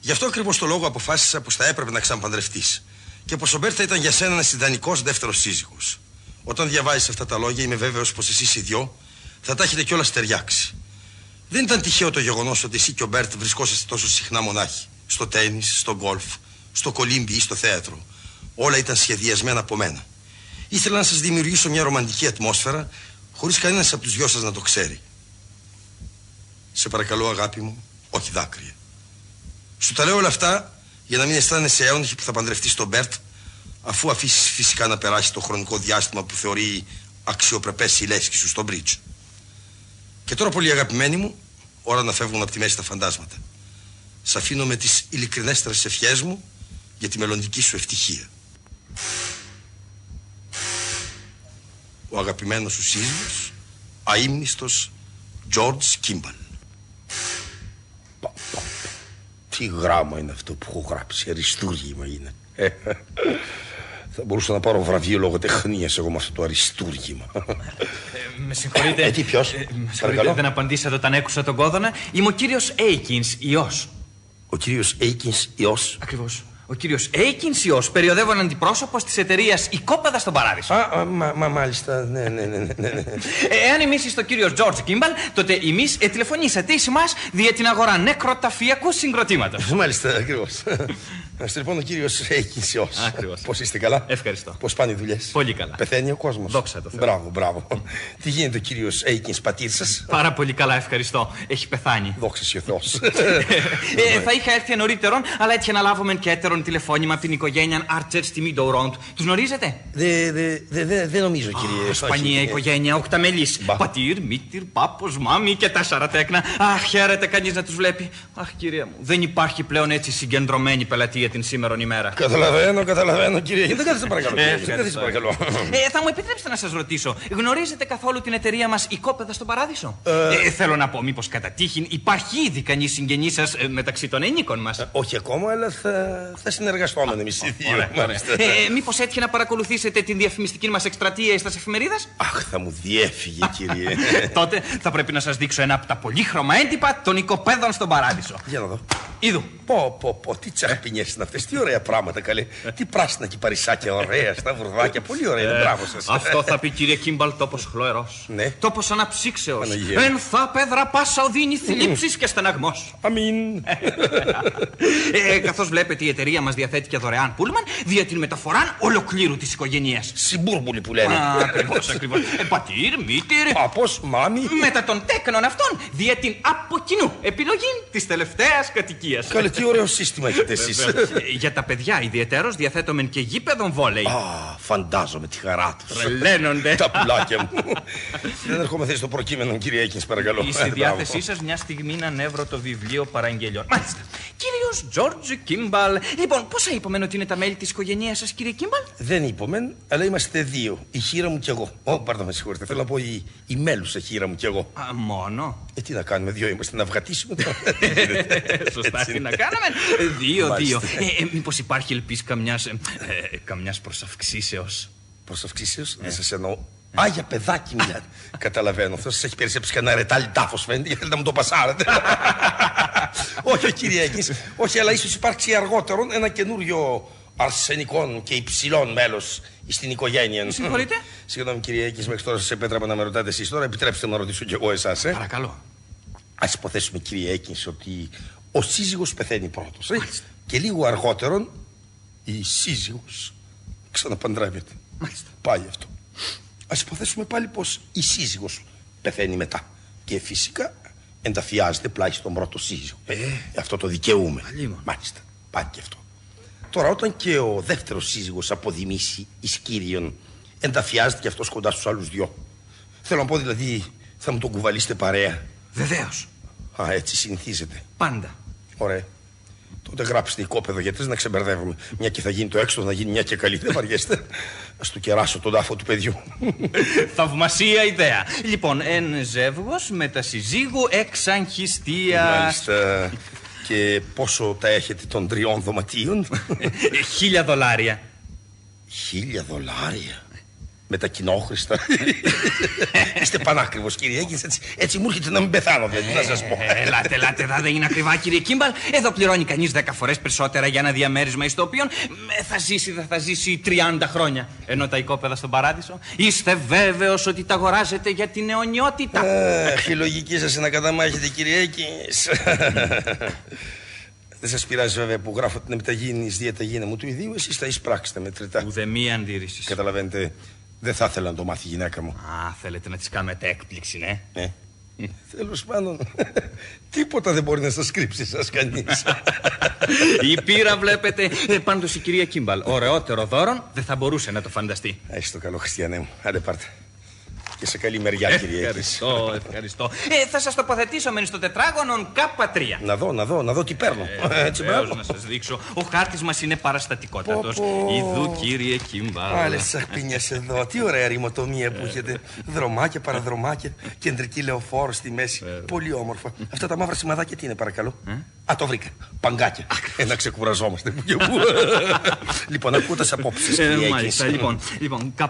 Γι' αυτό ακριβώς το λόγο αποφάσισα πως θα έπρεπε να ξαναπαντρευτείς και πως ο Μπέρτ θα ήταν για σένα ένας ιδανικός δεύτερος σύζυγος. Όταν διαβάζεις αυτά τα λόγια, είμαι βέβαιος πως εσείς οι δυο θα τα έχετε κιόλας ταιριάξει. Δεν ήταν τυχαίο το γεγονός ότι εσύ και ο Μπέρτ βρισκόσαστε τόσο συχνά μονάχοι. Στο τένις, στο γκολφ, στο κολύμπι ή στο θέατρο. Όλα ήταν σχεδιασμένα από μένα. Ήθελα να σας δημιουργήσω μια ρομαντική ατμόσφαιρα χωρίς κανένας από τους δυο σας να το ξέρει. Σε παρακαλώ, αγάπη μου, όχι δάκρυα. Σου τα λέω όλα αυτά για να μην αισθάνεσαι ένοχη που θα παντρευτείς τον Μπέρτ, αφού αφήσεις φυσικά να περάσει το χρονικό διάστημα που θεωρεί αξιοπρεπές η λέσχη σου του μπριτζ. Και τώρα, πολύ αγαπημένοι μου, ώρα να φεύγουν από τη μέση τα φαντάσματα. Σ' αφήνω με τις ειλικρινέστερες ευχές μου για τη μελλοντική σου ευτυχία. Ο αγαπημένος σου σύζυγος, αείμνηστος George Kimball. Τι γράμμα είναι αυτό που έχω γράψει, αριστούργημα είναι. Ε, θα μπορούσα να πάρω βραβείο λογοτεχνίας εγώ με αυτό το αριστούργημα. Με συγχωρείτε. Ε, τι, ποιος; με συγχωρείτε, Παρακαλώ. δεν απαντήσατε όταν έκουσα τον κόδωνα. Είμαι ο κύριος Έικιν, ιός. Ο κύριος Έικινς Ιός. Ακριβώς. Ο κύριος Έικινσιό, περιοδεύον αντιπρόσωπο της εταιρείας Οικόπεδα στον Παράδεισο. Α, α, μα, μα, μάλιστα, ναι, ναι, ναι, ναι, ναι. Ε, Εάν εμείς είστε ο κύριος Τζόρτζ Κίμπαλ, τότε εμείς τηλεφωνήσατε εις εμάς δια την αγορά νεκροταφειακού συγκροτήματος. Μάλιστα, ακριβώς. Είστε λοιπόν ο κύριος Έικινσιό. Ακριβώς. Πώς είστε καλά; Ευχαριστώ. Πώς πάνε οι δουλειές; Πολύ καλά. Πεθαίνει ο κόσμος; Δόξα τω Θεώ. Μπράβο, μπράβο. Τι γίνεται ο κύριος Έικιν πατήρ σα. Πάρα πολύ καλά, ευχαριστώ. Έχει πεθάνει. Δόξα σε ο Θεός. Ε, θα είχα έρθει νωρίτερον, αλλά έτυχε να λάβουμε και έτερον τηλεφώνημα από την οικογένεια Άρτσερ στη Meadow Road. Τους γνωρίζετε; Δεν δε, δε, δε, δεν νομίζω, κύριε. Σπανία Όχι. οικογένεια, οκταμελή. Πατήρ, μήτυρ, πάπος, μάμη και τέσσερα τέκνα. Αχ, χαίρεται κανείς να τους βλέπει. Αχ, κυρία μου, δεν υπάρχει πλέον έτσι συγκεντρωμένη πελατεία την σήμερον ημέρα. Καταλαβαίνω, καταλαβαίνω, κύριε. Δεν κάθεστε παρακαλώ. Ε, κύριε. ευχαριστώ. Δεν κάθεστε παρακαλώ. Ε, θα μου επιτρέψετε να σας ρωτήσω, γνωρίζετε καθόλου την εταιρεία μας Οικόπεδα στον Παράδεισο; Ε, θέλω να πω, μήπως κατά τύχην υπάρχει ήδη κανείς συγγενής σας ε, μεταξύ των ενίκων μας; Όχι ακόμα, αλλά θα, θα συνεργαστούμε εμείς οι δύο. Ωραία, ωραία. Μάλιστα. Ε, μήπως έτυχε να παρακολουθήσετε την διαφημιστική μας εκστρατεία στα εφημερίδα. Αχ, θα μου διέφυγε, κύριε. *laughs* Τότε θα πρέπει να σας δείξω ένα από τα πολύχρωμα έντυπα των οικοπαίδων στον Παράδεισο. Για να δω. Είδου. Πω, πω, πω, τι τσαχπινιέ είναι αυτές, τι ωραία πράγματα καλέ. Τι πράσινα κυπαρισάκια, ωραία, στα βουρδάκια, πολύ ωραία είναι, Ε, μπράβο σας. Αυτό θα πει κύριε Κίμπαλ τόπος χλωερός. Ναι. Τόπος αναψύξεως. Παναγία. Εν θα πέδρα πάσα οδύνη θλίψη και στεναγμός. Αμήν. ε, Καθώς βλέπετε, η εταιρεία μας διαθέτει και δωρεάν πούλμαν δια την μεταφορά ολοκλήρου της οικογένειας. Συμπούρμπουλοι που λένε. Ακριβώς, ακριβώς. Ε, πατήρ, μήτηρ. Παπό, μάμη. Μετά των τέκνων αυτών, δια την από κοινού επιλογή της τελευταίας κατοικίας. Καλέ, τι ωραίο σύστημα έχετε εσείς. Για τα παιδιά, ιδιαιτέρως διαθέτουμε και γήπεδον βόλεϊ. Α, φαντάζομαι τη χαρά τους. Τρελαίνονται. Τα πουλάκια μου. Δεν ερχόμαστε στο προκείμενο, κύριε Έκιν, παρακαλώ. Ή στη Ε, διάθεσή μπράβο. σας μια στιγμή να εύρω το βιβλίο παραγγελιών. Μάλιστα. Κύριος Τζόρτζ Κίμπαλ. Λοιπόν, πόσα είπαμε ότι είναι τα μέλη της οικογένειάς σας, κύριε Κίμπαλ; Δεν είπαμε, αλλά είμαστε δύο. Η χήρα μου κι εγώ. Ω, παρντόν με συγχωρείτε. Θέλω να πω η, η μέλλουσα χήρα μου κι εγώ. Α, μόνο. Ε, τι να κάνουμε, δύο είμαστε να βγατήσουμε. *laughs* Σωστά, Έτσι τι είναι. να κάναμε. Ε, Δύο, Μάλιστα. δύο. Ε, ε, Μήπως υπάρχει ελπίς καμιάς ε, καμιάς προσαυξήσεως; Προσαυξήσεως, Ε. δεν σας εννοώ. Α, για παιδάκι μιλάτε. Καταλαβαίνω. Αυτός σας έχει περισσέψει κανένα ρετάλι τάφος, φαίνεται, γιατί θέλετε να μου το πασάρετε. *laughs* όχι, κύριε Έγκης. Όχι, αλλά ίσως υπάρξει αργότερον ένα καινούριο αρσενικών και υψηλών μέλος στην οικογένεια. Συγχωρείτε; Συγγνώμη, κύριε Έγκης, μέχρι τώρα σας επέτρεπα να με ρωτάτε εσείς. Τώρα επιτρέψτε μου να ρωτήσω κι εγώ εσάς. Ε. Παρακαλώ. Α υποθέσουμε, κύριε Έγκης, ότι ο σύζυγος πεθαίνει πρώτος. Ε; Και λίγο αργότερον η σύζυγος ξαναπαντρεύεται. Μάλιστα. Πάει αυτό. Ας υποθέσουμε πάλι πως η σύζυγος πεθαίνει μετά. Και φυσικά ενταφιάζεται πλάι στον πρώτο σύζυγο. Ε, αυτό το δικαιούμε. Αλλήμον. Μάλιστα. Πάει και αυτό. Τώρα όταν και ο δεύτερος σύζυγος αποδημήσει εις Κύριον ενταφιάζεται και αυτός κοντά στους άλλους δυο. Θέλω να πω δηλαδή θα μου τον κουβαλήσετε παρέα. Βεβαίως. Α, έτσι συνηθίζεται. Πάντα. Ωραία. Τότε γράψτε οικόπεδο γιατί να ξεμπερδεύουμε. Μια και θα γίνει το έξω, να γίνει μια και καλή. Δεν βαριέστε. Α του κεράσω τον τάφο του παιδιού. *laughs* Θαυμασία ιδέα. Λοιπόν, εν ζεύγος με τα συζύγου εξαγχιστία. Μάλιστα. Και πόσο τα έχετε των τριών δωματίων; *laughs* Ε, Χίλια δολάρια. Χίλια δολάρια. Με τα κοινόχρηστα. *laughs* Είστε πανάκριβος, κύριε Έγκης, Έτσι, έτσι μου έρχεται να μην πεθάνω, δηλαδή, να σας πω. Ε, Ελάτε, ελάτε, εδώ δεν είναι ακριβά, κύριε Κίμπαλ. Εδώ πληρώνει κανείς 10 φορές περισσότερα για ένα διαμέρισμα εις το οποίο ε, θα ζήσει, δεν θα ζήσει 30 χρόνια. Ενώ τα οικόπεδα στον παράδεισο είστε βέβαιος ότι τα αγοράζετε για την αιωνιότητα. Αχ, η λογική σας να καταμάχετε, κύριε Έγκης. *laughs* Δεν σας πειράζει βέβαια που γράφω την επιταγή εις διαταγή μου του ιδίου, εσείς θα εισπράξετε μετρητά. Ουδεμία αντίρρησης. Καταλαβαίνετε, δεν θα ήθελα να το μάθει η γυναίκα μου. Α, θέλετε να της κάνετε έκπληξη, ναι; Ε. Τέλος πάντων, *laughs* τίποτα δεν μπορεί να σας κρύψει, σας κανείς. *laughs* Η πείρα, βλέπετε. Ε, Πάντως η κυρία Κίμπαλ, ωραιότερο δώρο δεν θα μπορούσε να το φανταστεί. Έχει το καλό, Χριστιανέ μου. Άντε πάρτε και σε καλή μεριά, ε, κύριε Ευχαριστώ, ευχαριστώ. Ε, θα σας τοποθετήσω μεν στο τετράγωνο K3. Να δω, να δω, να δω τι παίρνω. Ε, ε Έτσι, να σας δείξω. Ο χάρτης μας είναι παραστατικότατος. Ιδού, κύριε Κιμπάλα. Άλλες σαχπίνιε εδώ. Τι ωραία ρημοτομία που ε, έχετε. Δρομάκια, παραδρομάκια, κεντρική λεωφόρο στη μέση. Πολύ όμορφα. Αυτά τα μαύρα σημαδάκια τι είναι, παρακαλώ; Α, το βρήκα. Παγκάκια. Ένα να ξεκουραζόμαστε που και που. *laughs* λοιπόν, ακούτε απόψεις. Ε, μάλιστα. Λοιπόν, λοιπόν, K1,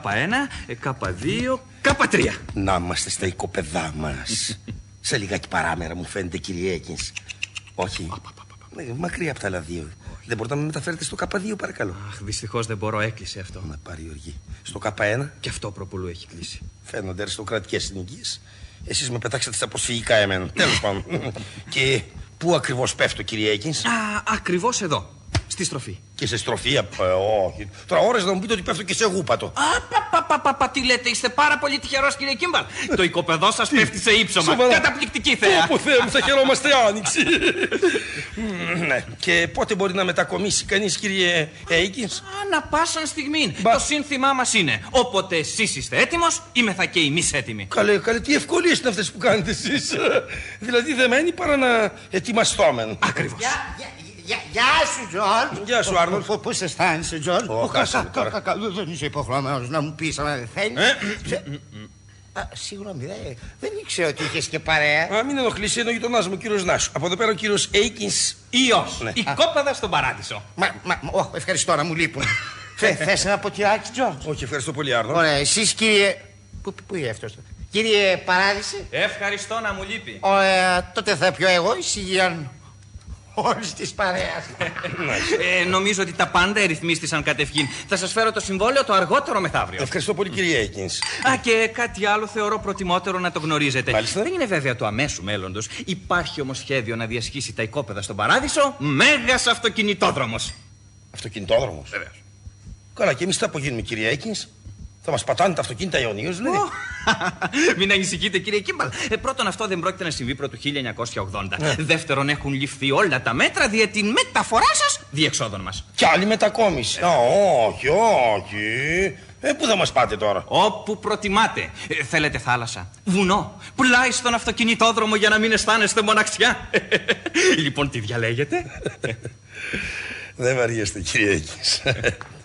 K2, Κάπα τρία. Να είμαστε στα οικοπεδά μας. *laughs* Σε λιγάκι παράμερα μου φαίνεται, κύριε Όχι. Ε, μακριά από τα άλλα δύο. Δεν μπορείτε να με μεταφέρετε στο ΚΑΠΑ 2, παρακαλώ. Αχ, δυστυχώς δεν μπορώ, έκλεισε αυτό. Να πάρει οργή. Στο ΚΑΠΑ 1. Και αυτό προπολού έχει κλείσει. Φαίνονται αριστοκρατικές συνοικίε. Εσείς με πετάξατε στα προσφυγικά εμένα. Τέλος *laughs* πάντων. Και πού ακριβώς πέφτω, κύριε Έκινς; Ακριβώς εδώ. Στη στροφή. Και σε στροφή, απ, ε, όχι. Τώρα ώρες να μου πείτε ότι πέφτω και σε γούπατο. Α, πα, πα, πα, πα, πα, τι λέτε, είστε πάρα πολύ τυχερός, κύριε Κίμπαλ. Το οικόπεδό σας πέφτει σε ύψωμα. Σοβαρά. Καταπληκτική θέα. Πω, Θεέ μου, θα χαιρόμαστε την άνοιξη. Μμ, ναι. Και πότε μπορεί να μετακομίσει κανείς, κύριε Έικιν. Ανά πάσαν στιγμή. Το σύνθημά μας είναι όποτε εσείς είστε έτοιμος, είμεθα και εμείς έτοιμοι. Καλέ, καλέ, τι ευκολίες είναι αυτές που κάνετε εσείς. δηλαδή δεν μένει παρά να ετοιμαστούμε. Ακριβώς. Γεια, γεια σου, Τζορτ. Γεια σου, Άρνολτ. Πώς αισθάνεσαι, Τζορτ. Ω, χάσαμε τώρα. Δεν είσαι υποχρεωμένος να μου πεις αν δεν θέλεις. Ε, Συγγνώμη, δεν- δεν ήξερα ότι είχες και παρέα. Α, μην ενοχλήσει, είναι ο γειτονάς μου, ο κύριος Νάσου. Από εδώ πέρα ο κύριος Έικιν. Ιως. Ναι. Οικόπεδα στον παράδεισο. Μα, μα, μα, ω, ευχαριστώ να μου λείπουν. *laughs* Θε ένα ποτηράκι, Τζορτ. Όχι, ευχαριστώ πολύ, Άρνολτ. Ωραία, εσείς κύριε. Πού, πού είναι αυτός. Κύριε Παράδεισε. Ευχαριστώ να μου λείπει. Ωραία, τότε θα πιω εγώ εισηγείαν όλης της παρέας. Ε, νομίζω ότι τα πάντα ερυθμίστησαν κατευχήν. Θα σας φέρω το συμβόλαιο το αργότερο μεθαύριο. Ευχαριστώ πολύ, κύριε Έικιν. Α, και κάτι άλλο θεωρώ προτιμότερο να το γνωρίζετε. Μάλιστα. Δεν είναι βέβαια το αμέσου μέλλοντος. Υπάρχει όμως σχέδιο να διασχίσει τα οικόπεδα στον παράδεισο μέγας αυτοκινητόδρομος. Αυτοκινητόδρομος; Βεβαίως. Καλά, και εμείς τι θα απογίνουμε, κύριε Έικιν. Θα μας πατάνε τα αυτοκίνητα αιωνίω, δηλαδή. *laughs* Μην ανησυχείτε, κύριε Κίμπαλ. Ε, πρώτον, αυτό δεν πρόκειται να συμβεί προ το 1980. Ναι. Δεύτερον, έχουν ληφθεί όλα τα μέτρα για την μεταφορά σας διεξόδων μας. Κι άλλη μετακόμιση. Α, όχι, όχι. Ε, πού θα μας πάτε τώρα; Όπου προτιμάτε. Ε, θέλετε θάλασσα, βουνό, πλάι στον αυτοκινητόδρομο για να μην αισθάνεστε μοναξιά. *laughs* λοιπόν, τι διαλέγετε; *laughs* Δεν βαριέστε, κύριε Έικης.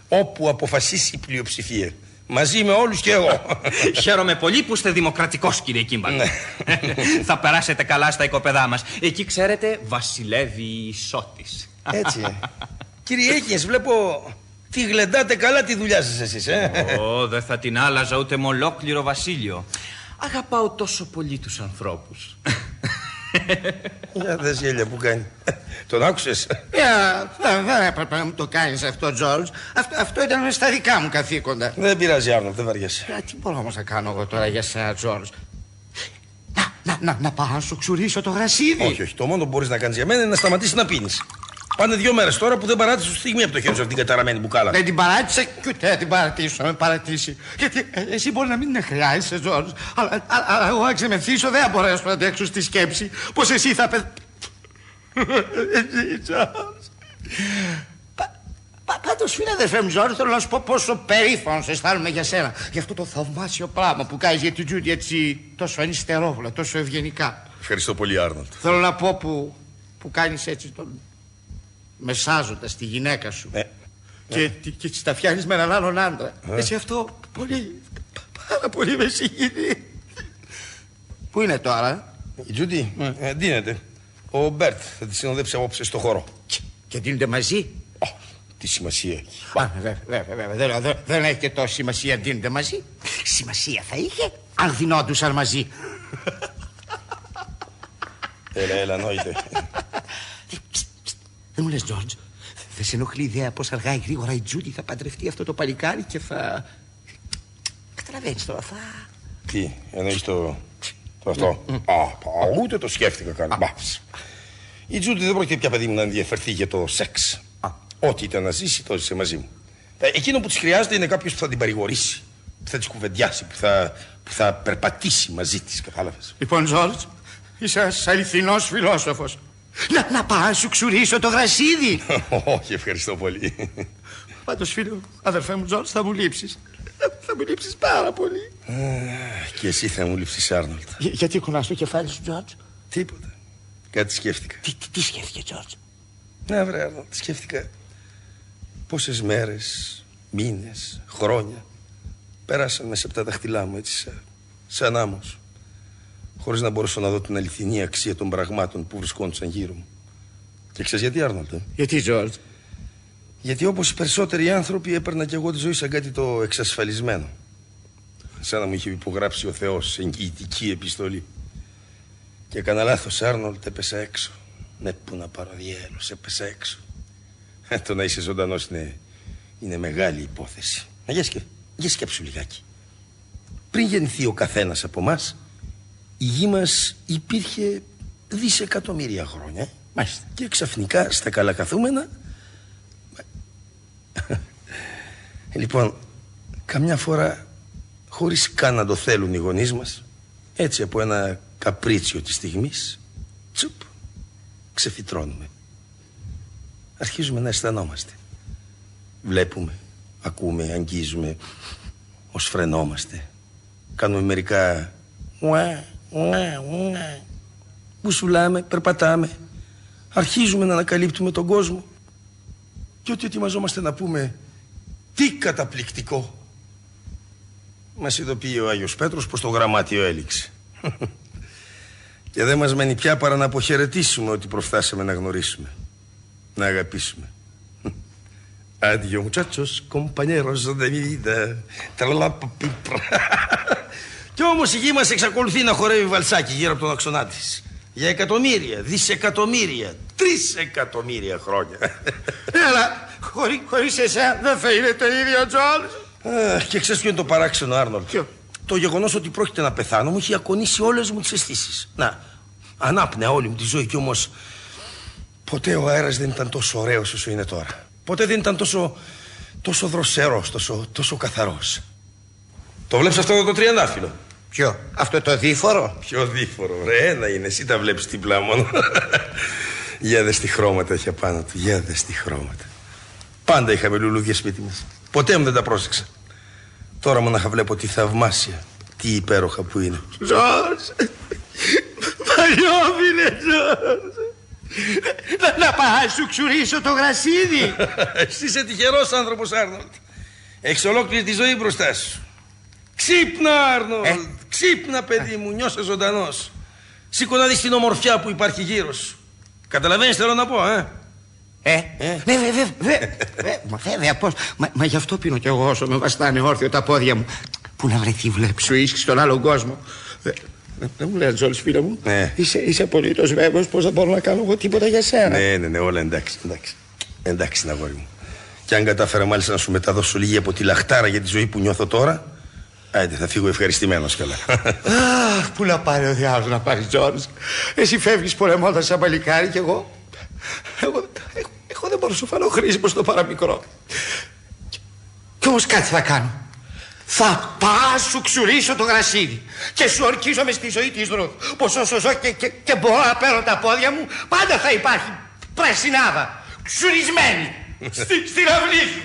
Όπου αποφασίσει η πλειοψηφία. Μαζί με όλους και εγώ. *laughs* Χαίρομαι πολύ που είστε δημοκρατικός, κύριε Κίμπαλ. Ναι. *laughs* Θα περάσετε καλά στα οικοπεδά μας. Εκεί, ξέρετε, βασιλεύει η ισότης. Έτσι. ε. *laughs* κύριε Έικης, βλέπω τι γλεντάτε καλά τη δουλειά σας εσείς, ε. Ω, δεν θα την άλλαζα ούτε με ολόκληρο βασίλειο. Αγαπάω τόσο πολύ τους ανθρώπους. Για δες γέλια που κάνει. Τον άκουσες; Για, δεν, δεν έπρεπε να μου το κάνεις αυτό, Τζορτζ. Αυτό, αυτό ήταν στα δικά μου καθήκοντα. Δεν πειράζει, Άρνο, δεν βαριέσαι. Ε, τι μπορώ όμως να κάνω εγώ τώρα για σένα, Τζορτζ. Να, να, να, να πάω να σου ξουρίσω το γρασίδι. Όχι, όχι. Το μόνο που μπορείς να κάνεις για μένα είναι να σταματήσεις να πίνεις. Πάνε δύο μέρες τώρα που δεν παράτησες τη στιγμή από το χέρι σου αυτήν την καταραμένη μπουκάλα. Δεν την παράτησα και ούτε θα την παρατήσω να με παρατήσει. Γιατί ε, εσύ μπορεί να μην με χρειάζεσαι, Τζορτζ. Αλλά, αλλά, αλλά εγώ αν ξεμεθύσω δεν θα μπορέσω να αντέξω στη σκέψη πως εσύ θα πεθ... Εσύ, *laughs* Τζορτζ. Πα, Πάντως, φίλε αδερφέ μου, Τζόρτζ, θέλω να σου πω πόσο περήφανος αισθάνομαι για σένα. Για αυτό το θαυμάσιο πράγμα που κάνει για την Τζούντι έτσι τόσο ανιστερόβουλα, τόσο ευγενικά. Ευχαριστώ πολύ, Άρνολτ. Θέλω να πω που, που κάνεις έτσι τον. Μεσάζοντα τη γυναίκα σου. Ε. Και, και, και της τα φτιάχνεις με έναν άλλον άντρα. Ε. Εσύ αυτό πολύ. πάρα πολύ με συγκινεί. Πού είναι τώρα, Η Τζούντι; Ε, ντύνεται. Ο Μπέρτ θα τη συνοδέψει απόψε στο χορό. και ντύνονται μαζί; Τι σημασία έχει. Α, βέβαια, βέβαια, βέβαια. Δεν, δεν, δεν έχει και τόση σημασία αν ντύνονται μαζί. Σημασία θα είχε αν δινόντουσαν μαζί. Έλα, έλα, νόητε. Δεν μου λες, Τζόρτζ, δεν σε ενοχλεί η ιδέα πως αργά ή γρήγορα η Τζούντι θα παντρευτεί αυτό το παλικάρι και θα... Καταλαβαίνεις τώρα, θα... Τι, εννοείς το, το αυτό; Α, πα, ούτε το σκέφτηκα καν. Μπα. Η Τζούντι δεν πρόκειται πια παιδί μου να ενδιαφερθεί για το σεξ. Ό,τι ήταν να ζήσει, το ζήσε μαζί μου. Ε, Εκείνο που της χρειάζεται είναι κάποιος που θα την παρηγορήσει, που θα της κουβεντιάσει, που θα, που θα περπατήσει μαζί της, κατάλαβες. Λοιπόν, Τζόρτζ, είσαι ένας αληθινός φιλόσοφος. Να, να πάω να σου ξουρίσω το γρασίδι. *laughs* Όχι, ευχαριστώ πολύ. Πάντως, φίλε μου, αδερφέ μου, Τζόρτζ, θα μου λείψεις. Θα μου λείψεις πάρα πολύ. Και εσύ θα μου λείψεις, Άρνολτ. Για- γιατί κουνάς το κεφάλι σου, Τζόρτζ; Τίποτα. Κάτι σκέφτηκα. Τι, τι, τι σκέφτηκε, Τζόρτζ; Ναι, βρε, Άρνολτ, σκέφτηκα πόσες μέρες, μήνες, χρόνια πέρασαν μέσα από τα δαχτυλά μου έτσι σαν, σαν άμμος χωρίς να μπορέσω να δω την αληθινή αξία των πραγμάτων που βρισκόντουσαν γύρω μου. Και ξέρεις γιατί, Άρνολτ, ε; Γιατί, Τζόρτζ. Γιατί όπως οι περισσότεροι άνθρωποι έπαιρνα κι εγώ τη ζωή σαν κάτι το εξασφαλισμένο. Σαν να μου είχε υπογράψει ο Θεός σε εγγυητική επιστολή. Και έκανα λάθος, Άρνολτ, έπεσα έξω. Ναι, πού να πάρω διέλος, έπεσα έξω. Ε, το να είσαι ζωντανός είναι, είναι μεγάλη υπόθεση. Ε, Για, σκε, για σκέψου λιγάκι. Πριν γεννηθεί ο καθένας από εμάς, η γη μας υπήρχε δισεκατομμύρια χρόνια. ε. Μάλιστα. Και ξαφνικά στα καλακαθούμενα. *laughs* λοιπόν, καμιά φορά, χωρίς καν να το θέλουν οι γονείς μας, έτσι από ένα καπρίτσιο της στιγμής, τσουπ, ξεφυτρώνουμε. Αρχίζουμε να αισθανόμαστε. Βλέπουμε, ακούμε, αγγίζουμε, ως φρενόμαστε. Κάνουμε μερικά ουα, ουα, ουα. Μπουσουλάμε, περπατάμε. Αρχίζουμε να ανακαλύπτουμε τον κόσμο. Και ό,τι ετοιμαζόμαστε να πούμε τι καταπληκτικό. Μας ειδοποιεί ο Άγιος Πέτρος πως το γραμμάτιο έληξε. *laughs* και δεν μας μένει πια παρά να αποχαιρετήσουμε ότι προφτάσαμε να γνωρίσουμε. Να αγαπήσουμε. Adiós muchachos, compañeros de mi vida. Τραλαπαπίπρα. Κι όμως η γη μας εξακολουθεί να χορεύει βαλσάκι γύρω από τον αξονά της. Για εκατομμύρια, δισεκατομμύρια, τρισεκατομμύρια χρόνια. Έλα, χωρί, χωρίς εσένα δεν θα είναι το ίδιο, Τζον. Αχ, Και ξέρεις ποιο είναι το παράξενο, Άρνολτ. Το γεγονός ότι πρόκειται να πεθάνω μου έχει ακονίσει όλες μου τις αισθήσεις. Να, ανάπνεα όλη μου τη ζωή κι όμως ποτέ ο αέρας δεν ήταν τόσο ωραίος όσο είναι τώρα. Ποτέ δεν ήταν τόσο, τόσο δροσερός, τόσο, τόσο καθαρός. Το βλέπεις αυτό εδώ το τριαντάφυλλο. Ποιο, αυτό το δίφορο; Ποιο δίφορο, ρε, ένα είναι, εσύ τα βλέπεις διπλά μόνο. Για δες τι χρώματα έχει απάνω του, για δες τι χρώματα. Πάντα είχαμε λουλούδια σπίτι μας. Ποτέ μου δεν τα πρόσεξα. Τώρα μονάχα βλέπω τι θαυμάσια, τι υπέροχα που είναι. Τζορς, παλιόβιλε, Τζορς. Να, να πας σου ξουρίσω το γρασίδι. *laughs* Εσύ είσαι τυχερός άνθρωπος, Άρνολτ. Έχεις ολόκληρη τη ζωή μπροστά σου. Ξύπνα, Άρνολτ. Ε. Ξύπνα, παιδί μου, νιώσε ζωντανός. Σήκω να δεις την ομορφιά που υπάρχει γύρω σου. Καταλαβαίνεις θέλω να πω, ε; Ε, βέβαια, βέβαια, βέβαια, μα βέβαια, πώς, μα, μα γι' αυτό πίνω κι εγώ όσο με βαστάνε όρθιο τα πόδια μου. Πού να βρεθεί βλέπεις σου ίσχυ στον άλλον κόσμο. Ε, Δεν μου λέει, Τζόλς, φίλε μου. Ναι. Είσαι, είσαι απολύτως βέβαιος πως δεν μπορώ να κάνω εγώ τίποτα για σένα. Ναι, ναι, ναι, όλα εντάξει, εντάξει. Εντάξει, είναι αγόρι μου. Και αν κατάφερα μάλιστα να σου μεταδώσω λίγη από τη λαχτάρα για τη ζωή που νιώθω τώρα, άντε θα φύγω ευχαριστημένος καλά. *laughs* Αχ, πού να πάρει ο διάολο να πάρει Τζόρτζ. Εσύ φεύγεις πολεμώντα σαν παλικάρι κι εγώ. Εγώ, εγώ, εγώ δεν μπορώ να σου φανώ χρήσιμο στο παραμικρό. Κι- Κι όμως κάτι θα κάνω. Θα πάω σου ξουρίσω το γρασίδι και σου ορκίζομαι στη ζωή της Ρουθ πως όσο ζω και, και, και μπορώ να παίρνω τα πόδια μου πάντα θα υπάρχει πρασινάδα ξουρισμένη *laughs* στη, στην αυλή σου.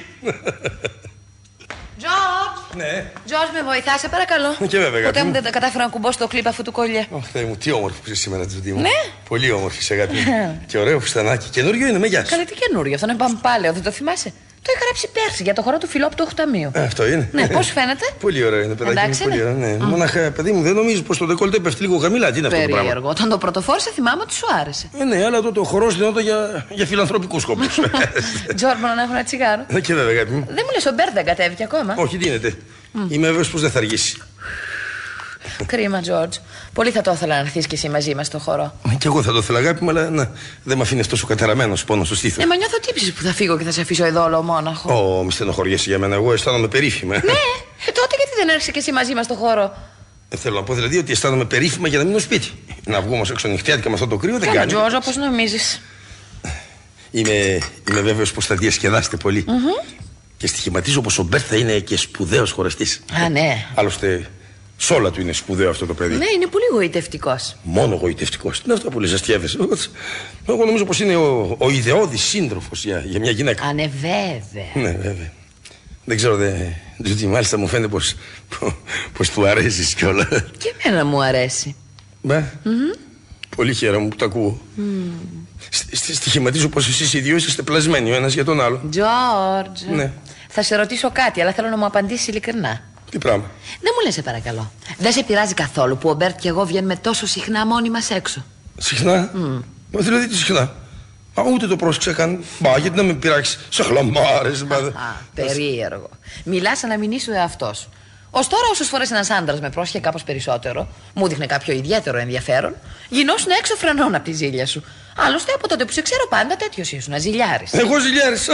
Τζορτζ! ναι. Τζορτζ, με βοηθάς, σε παρακαλώ. Και βέβαια, αγάπη Ποτέ μου μου. δεν τα κατάφερα να κουμπώσω το κλίπ αυτού του κολλιέ. Ω, Θεέ μου, τι όμορφη που είσαι σήμερα, Τζουντί μου. Ναι. Πολύ όμορφη, σε αγάπη μου. και ωραίο φουστανάκι. Καινούριο είναι, με γεια σου. Καλά, τι καινούριο, αυτό είναι παμπάλαιο, δεν το θυμάσαι; Το είχα γράψει πέρσι για το χώρο του φιλόπτου οχταμείου. Ε, αυτό είναι. Ναι, πώς φαίνεται; Πολύ ωραίο είναι, παιδάκι μου. Εντάξει Πολύ είναι. ωραίο, ναι. Μονάχα, παιδί μου, δεν νομίζω πως το δεκόλτε πέφτει λίγο χαμηλά. Τι είναι αυτό το πράγμα; Περίεργο. Όταν το πρωτοφόρησα θυμάμαι ότι σου άρεσε. Ε, ναι, αλλά τότε ο χορό λυνόταν για, για φιλανθρωπικούς σκοπού. Τζορτζ, μπορώ να έχω ένα τσιγάρο. ναι, και βέβαια, αγάπη μου. Δεν μου λες, ο Μπέρντ δεν κατέβηκε ακόμα; Όχι, τι γίνεται. Είμαι βέβαιος πως δεν θα αργήσει. Κρίμα, Τζορτζ. Πολύ θα το ήθελα να έρθεις κι εσύ μαζί μας στο χώρο. Ε, Κι εγώ θα το ήθελα, αγάπη μου, αλλά να, δεν με αφήνεις τόσο καταραμένο πόνο στο στήθος. Ε, μα νιώθω τύψει που θα φύγω και θα σε αφήσω εδώ όλο μόναχο. Ω, μη στενοχωριέσαι για μένα. Εγώ αισθάνομαι περίφημα. Ναι, ε, τότε γιατί δεν έρχεσαι κι εσύ μαζί μας στο χώρο; Ε, θέλω να πω δηλαδή ότι αισθάνομαι περίφημα για να μείνω σπίτι. Να βγω όμως έξω νυχτιάτικα με αυτό το κρύο δεν Καλά, κάνει. Τζορτζ, όπως νομίζεις. Είμαι, είμαι βέβαιος πως θα διασκεδάσετε πολύ. Και στοιχηματίζω πως ο Μπέρτ θα είναι και σπουδαίος χορευτής. Α, ναι. Άλλωστε, σ' όλα του είναι σπουδαίο αυτό το παιδί. Ναι, είναι πολύ γοητευτικός. Μόνο γοητευτικός. Τι είναι αυτό που λες, αστιεύεσαι. Εγώ νομίζω πως είναι ο, ο ιδεώδης σύντροφος για, για μια γυναίκα. Α, ναι, βέβαια. Ναι, βέβαια. Δεν ξέρω, δε, Τζούντι, μάλιστα μου φαίνεται πως, πως του αρέσεις κιόλας. Και εμένα μου αρέσει. Μπα, πολύ χαίρομαι που το ακούω. Σ- σ- Στοιχηματίζω πως εσείς οι δύο είσαστε πλασμένοι ο ένας για τον άλλο. Τζορτζ. Ναι. Θα σε ρωτήσω κάτι, αλλά θέλω να μου απαντήσεις ειλικρινά. Τι πράγμα; Δεν μου λες, σε παρακαλώ. Δεν σε πειράζει καθόλου που ο Μπέρτ και εγώ βγαίνουμε τόσο συχνά μόνοι μας έξω. Συχνά; Μα δηλαδή τι συχνά. Μα ούτε το πρόσεξα καν. Μα γιατί να με πειράξει; Σαχλαμάρες. Μα... Α, περίεργο. Μιλάς σαν να μην είσαι ο εαυτός σου. Ω τώρα, όσες φορές ένας άντρας με πρόσχε κάπως περισσότερο, μου δείχνε κάποιο ιδιαίτερο ενδιαφέρον, γινώσουν έξω φρενών από τη ζήλια σου. Άλλωστε, από τότε που σε ξέρω πάντα τέτοιος ήσουν, ζηλιάρη. Εγώ ζηλιάρης.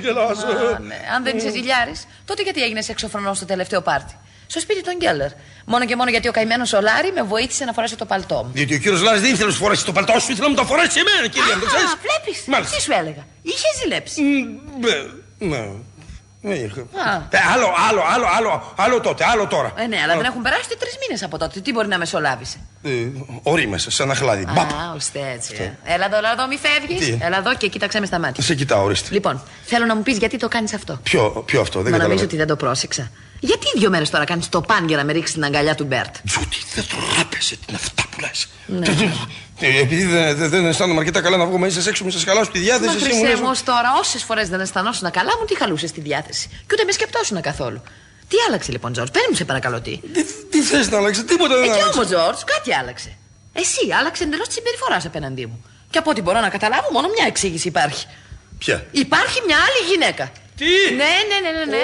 Γελάσω. ναι. Αν δεν είσαι ζηλιάρης, τότε γιατί έγινες έξω φρενών στο τελευταίο πάρτι; Στο σπίτι των Γκέλλερ. Μόνο και μόνο γιατί ο καημένος ο Λάρη με βοήθησε να φορέσω το παλτό μου. Διότι ο κύριος Λάρης δεν ήθελε να σου φορέσει το παλτό σου, ήθελε να μου το φορέσει εμένα, κυρία μου, το ξέρεις. Α, βλέπεις. Μάλιστα. Τι σου έλεγα. Είχες ζηλέψει. Ναι. Άλλο, άλλο, άλλο, άλλο, άλλο τότε, άλλο τώρα. Ε, ναι, αλλά δεν έχουν περάσει τρεις μήνες από τότε. Τι μπορεί να μεσολάβησε; Ε, ωρίμασε, σαν ένα αχλάδι. Μπαπ. Α, ώστε έτσι. ε. Έλα εδώ, έλα εδώ, μη φεύγεις. Τι; Έλα εδώ και κοίταξε με στα μάτια. Σε κοιτάω, ορίστε. Λοιπόν, θέλω να μου πεις γιατί το κάνεις αυτό. Ποιο, ποιο αυτό, δεν Μα νομίζω καταλαβαίνω. ότι δεν το πρόσεξα. Γιατί δύο μέρες τώρα κάνεις το παν για να με ρίξεις στην αγκαλιά του Μπέρτ; Τζούντι, δεν τράπεζε την αυτά που λες. Ναι. Επειδή δεν, δεν, δεν αισθάνομαι αρκετά καλά να βγω μαζί σα έξω, με σα χαλάσω τη Μα διάθεση. εσύ μου χρυσέ λες- μου, ως τώρα, όσες φορές δεν αισθανόσουν καλά, μου τι χαλούσε τη διάθεση. Και ούτε με σκεπτόσουν καθόλου. Τι άλλαξε λοιπόν, Τζορτ, παίρνει μου σε παρακαλώ τι. Τι θες να αλλάξει, τίποτα δεν Εκεί άλλαξε. όμως, Τζορτ, κάτι άλλαξε. Εσύ άλλαξε εντελώς της συμπεριφοράς σου απέναντί μου. Και από ό,τι μπορώ να καταλάβω, μόνο μια εξήγηση υπάρχει. Ποια; Υπάρχει μια άλλη γυναίκα. Τι! Ναι, ναι, ναι, ναι. Ναι,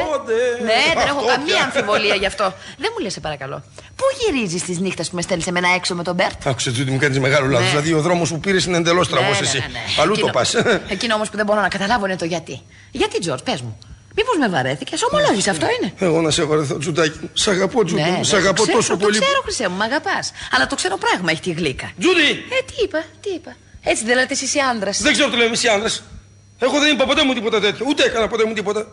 ναι δεν έχω Αυτό καμία πια. αμφιβολία γι' αυτό. Δεν μου λες, σε παρακαλώ. Πού γυρίζεις τις νύχτες που με στέλνεις εμένα έξω με τον Μπέρτ; Άκουσε, Τζούντι, μου κάνεις μεγάλο λάθος. Ναι. Δηλαδή, ο δρόμος που πήρες είναι εντελώς στραβός Ναι, ναι, εσύ. ναι, ναι. Αλλού το Εκείνο- πας. *laughs* Εκείνο όμως που δεν μπορώ να καταλάβω είναι το γιατί. Γιατί, Τζορτζ, πες μου. Μήπως με βαρέθηκες, ομολόγησε αυτό είναι. Εγώ να σε βαρεθώ, Τζουντάκι. μου. Σ' αγαπώ, Τζούντι. Ναι, μου. ναι, Σ' το αγαπώ ξέρω, τόσο πολύ. Το ξέρω, Χρυσέ μου, μ' αγαπάς. Αλλά το ξέρω πράγμα έχει τη γλύκα. Τζούντι! Ε, τι είπα, τι είπα. Έτσι δεν λέτε εσείς οι άντρες. Δεν ξέρω τι λέμε εμείς οι άντρες. Εγώ δεν είπα ποτέ μου τίποτα τέτοιο. Ούτε έκανα ποτέ μου τίποτα.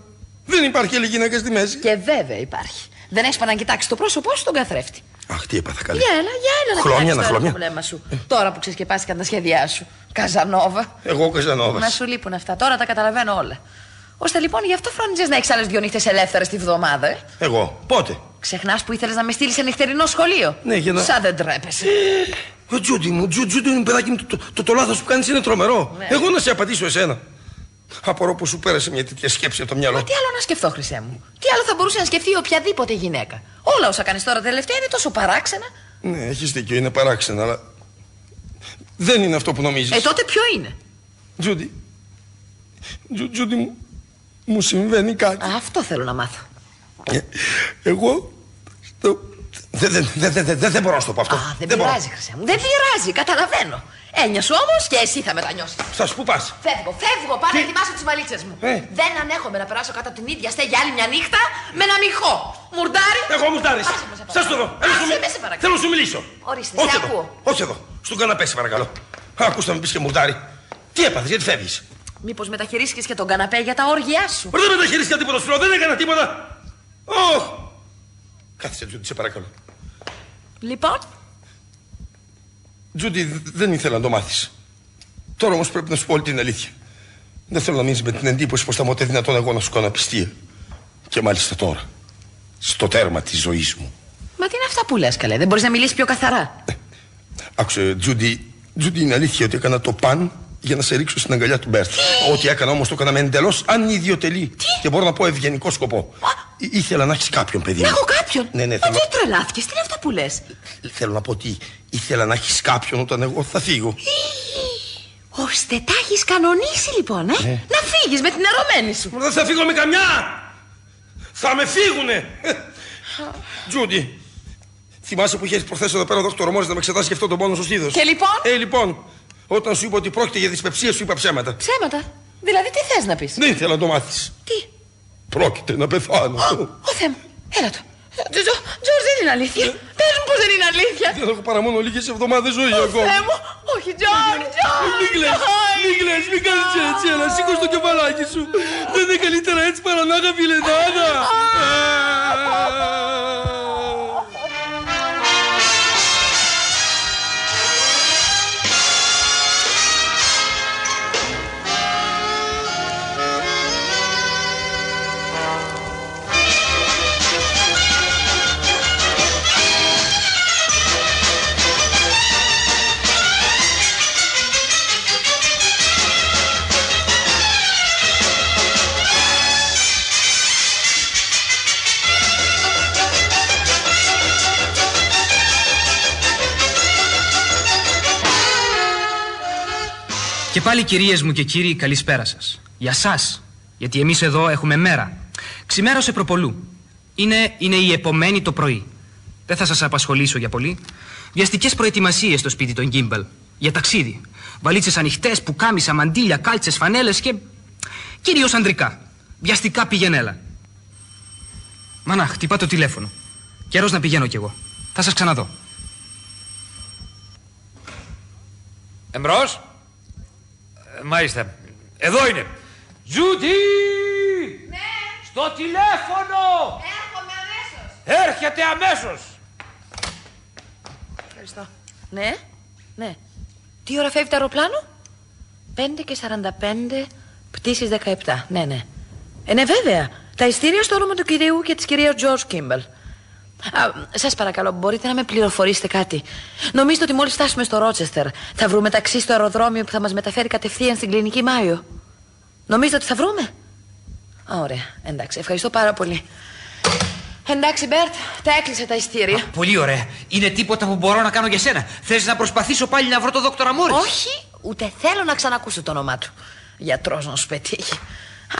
Δεν υπάρχει άλλη γυναίκα στη μέση. Και βέβαια υπάρχει. Δεν έχεις να κοιτάξεις το πρόσωπό σου τον καθρέφτη. Αχ, τι έπαθα καλή. Για έλα, για έλα να Χλώμια, κοιτάξεις να τώρα χλώμια. το βλέμμα σου. Τώρα που ξεσκεπάστηκαν τα σχέδιά σου. Καζανόβα. Εγώ Καζανόβας. Να σου λείπουν αυτά. Τώρα τα καταλαβαίνω όλα. Ώστε λοιπόν γι' αυτό φρόνιζες να έχεις άλλες δύο νύχτες ελεύθερες τη βδομάδα, ε; Εγώ. Πότε; Ξεχνάς που ήθελες να με στείλεις σε νυχτερινό σχολείο. Ναι, για να- Σαν δεν τρέπεσαι. Ο Τζούντι μου, Τζου, Τζούντι μου, παιδάκι μου, το, το, το, το λάθος που κάνεις είναι τρομερό. Ναι. Εγώ να σε απαντήσω εσένα. Απορώ που σου πέρασε μια τέτοια σκέψη από το μυαλό. Μα τι άλλο να σκεφτώ, Χρυσέ μου; Τι άλλο θα μπορούσε να σκεφτεί οποιαδήποτε γυναίκα; Όλα όσα κάνεις τώρα τελευταία είναι τόσο παράξενα. Ναι, έχεις δίκιο, είναι παράξενα, αλλά. Δεν είναι αυτό που νομίζεις. Ε, τότε ποιο είναι; Τζούντι. Τζου, Τζούντι μου, μου συμβαίνει κάτι. Α, αυτό θέλω να μάθω. Ε, Εγώ. στο- Δεν δεν- δεν- δεν- δεν- δεν μπορώ να σου το πω αυτό. Α, δεν, μπορώ. πειράζει, Χρυσέ μου. Δεν πειράζει, καταλαβαίνω. Ένιωσε όμως και εσύ θα μετανιώσεις. Σα πού πας. Φεύγω, φεύγω, πάω να ετοιμάσω τις βαλίτσες μου. Ε. Δεν ανέχομαι να περάσω κάτω από την ίδια στέγη άλλη μια νύχτα με ένα μυχό. Μουρντάρι. Εγώ μου τάρεις. Άσε με, σε Σας το δω. Έλα, Άσε σου με, μι- σε παρακαλώ. Θέλω να σου μιλήσω. Ορίστε, Όχι σε εδώ. ακούω. Όχι εδώ. Στον καναπέ, σε παρακαλώ. Άκουσα να με πεις και μουρτάρι. Τι έπαθες, γιατί φεύγεις; Μήπως μεταχειρίστηκες και τον καναπέ για τα όργια σου; Δεν μεταχειρίστηκα τίποτα σου λέω, δεν έκανα τίποτα. Ωχ. Κάθισε, Τζούντι, σε παρακαλώ. Λοιπόν, Τζούντι, δ- δεν ήθελα να το μάθεις. Τώρα όμως πρέπει να σου πω όλη την αλήθεια. Δεν θέλω να μείνεις με την εντύπωση πως θα μου είναι δυνατόν εγώ να σου κάνω απιστία. Και μάλιστα τώρα. Στο τέρμα της ζωής μου. μα τι είναι αυτά που λες, καλέ; Δεν μπορείς να μιλήσεις πιο καθαρά; Άκουσε, Τζούντι, Τζούντι, είναι αλήθεια ότι έκανα το παν για να σε ρίξω στην αγκαλιά του Μπέρτ. Ό,τι έκανα όμως το έκανα με εντελώς ανιδιοτελή. Και μπορώ να πω ευγενικό σκοπό. Ή- Ήθελα να έχεις κάποιον παιδί. Να μου. έχω κάποιον; Ναι, ναι, Μα θέλω, τι τρελάθηκες, τι είναι αυτά που λες; θέλω να πω ότι ήθελα να έχεις κάποιον όταν εγώ θα φύγω. Ώστε τα έχεις κανονίσει λοιπόν, ε; Ναι. Να φύγεις με την ερωμένη σου. Δεν θα φύγω με καμιά! Θα με φύγουνε! Τζούντι, θυμάσαι που είχε έρθει προχθές εδώ πέρα ο δόκτωρ Μόρι να με εξετάσει γι' αυτό τον πόνο στο στήθος; Και λοιπόν; Ε, λοιπόν, όταν σου είπα ότι πρόκειται για δυσπεψία, σου είπα ψέματα. Ψέματα; Δηλαδή τι θες να πεις; Δεν ήθελα να το μάθεις. Τι; Πρόκειται να πεθάνω. Ω Θεέ μου, έλα το. Τζορτζ δεν είναι αλήθεια. Πες μου πως δεν είναι αλήθεια. Δεν έχω παρά μόνο λίγες εβδομάδες ζωή ακόμα. Θεέ μου, όχι Τζορτζ, Μην κλαις, μην κλαις, μην κάνεις έτσι, έλα, σήκω στο κεφαλάκι σου. Δεν είναι καλύτερα έτσι παρά να είχα πάλι κυρίες μου και κύριοι καλησπέρα σας. Για σας. Γιατί εμείς εδώ έχουμε μέρα. Ξημέρωσε προπολού. Είναι, είναι η επομένη το πρωί. Δεν θα σας απασχολήσω για πολύ. Βιαστικές προετοιμασίες στο σπίτι των Γκίμπελ. Για ταξίδι. Βαλίτσες ανοιχτές, πουκάμισα, μαντίλια, κάλτσες, φανέλες και. κυρίως ανδρικά. Βιαστικά πηγενέλα. Μανά, χτυπά το τηλέφωνο. Καιρός να πηγαίνω κι εγώ. Θα σας ξαναδώ. Εμπρός. Ε, μάλιστα. Εδώ είναι. Τζούντι! Ναι. Στο τηλέφωνο! Έρχομαι αμέσως. Έρχεται αμέσως! Ευχαριστώ. Ναι, ναι. Τι ώρα φεύγει το αεροπλάνο; 5 και 45, πτήσεις 17. Ναι, ναι. Ε, ναι, βέβαια. Τα ειστήρια στο όνομα του κυρίου και της κυρίας George Kimball. Α, σας παρακαλώ, μπορείτε να με πληροφορήσετε κάτι. Νομίζετε ότι μόλις φτάσουμε στο Ρότσεστερ θα βρούμε ταξί στο αεροδρόμιο που θα μας μεταφέρει κατευθείαν στην κλινική Μάγιο. Νομίζετε ότι θα βρούμε; Α, ωραία, εντάξει, ευχαριστώ πάρα πολύ. Εντάξει, Μπέρτ, τα έκλεισε τα εισιτήρια. Πολύ ωραία. Είναι τίποτα που μπορώ να κάνω για σένα. Θες να προσπαθήσω πάλι να βρω τον δόκτωρα Μόρις; Όχι, ούτε θέλω να ξανακούσω το όνομά του. Γιατρός να σου πετύχει.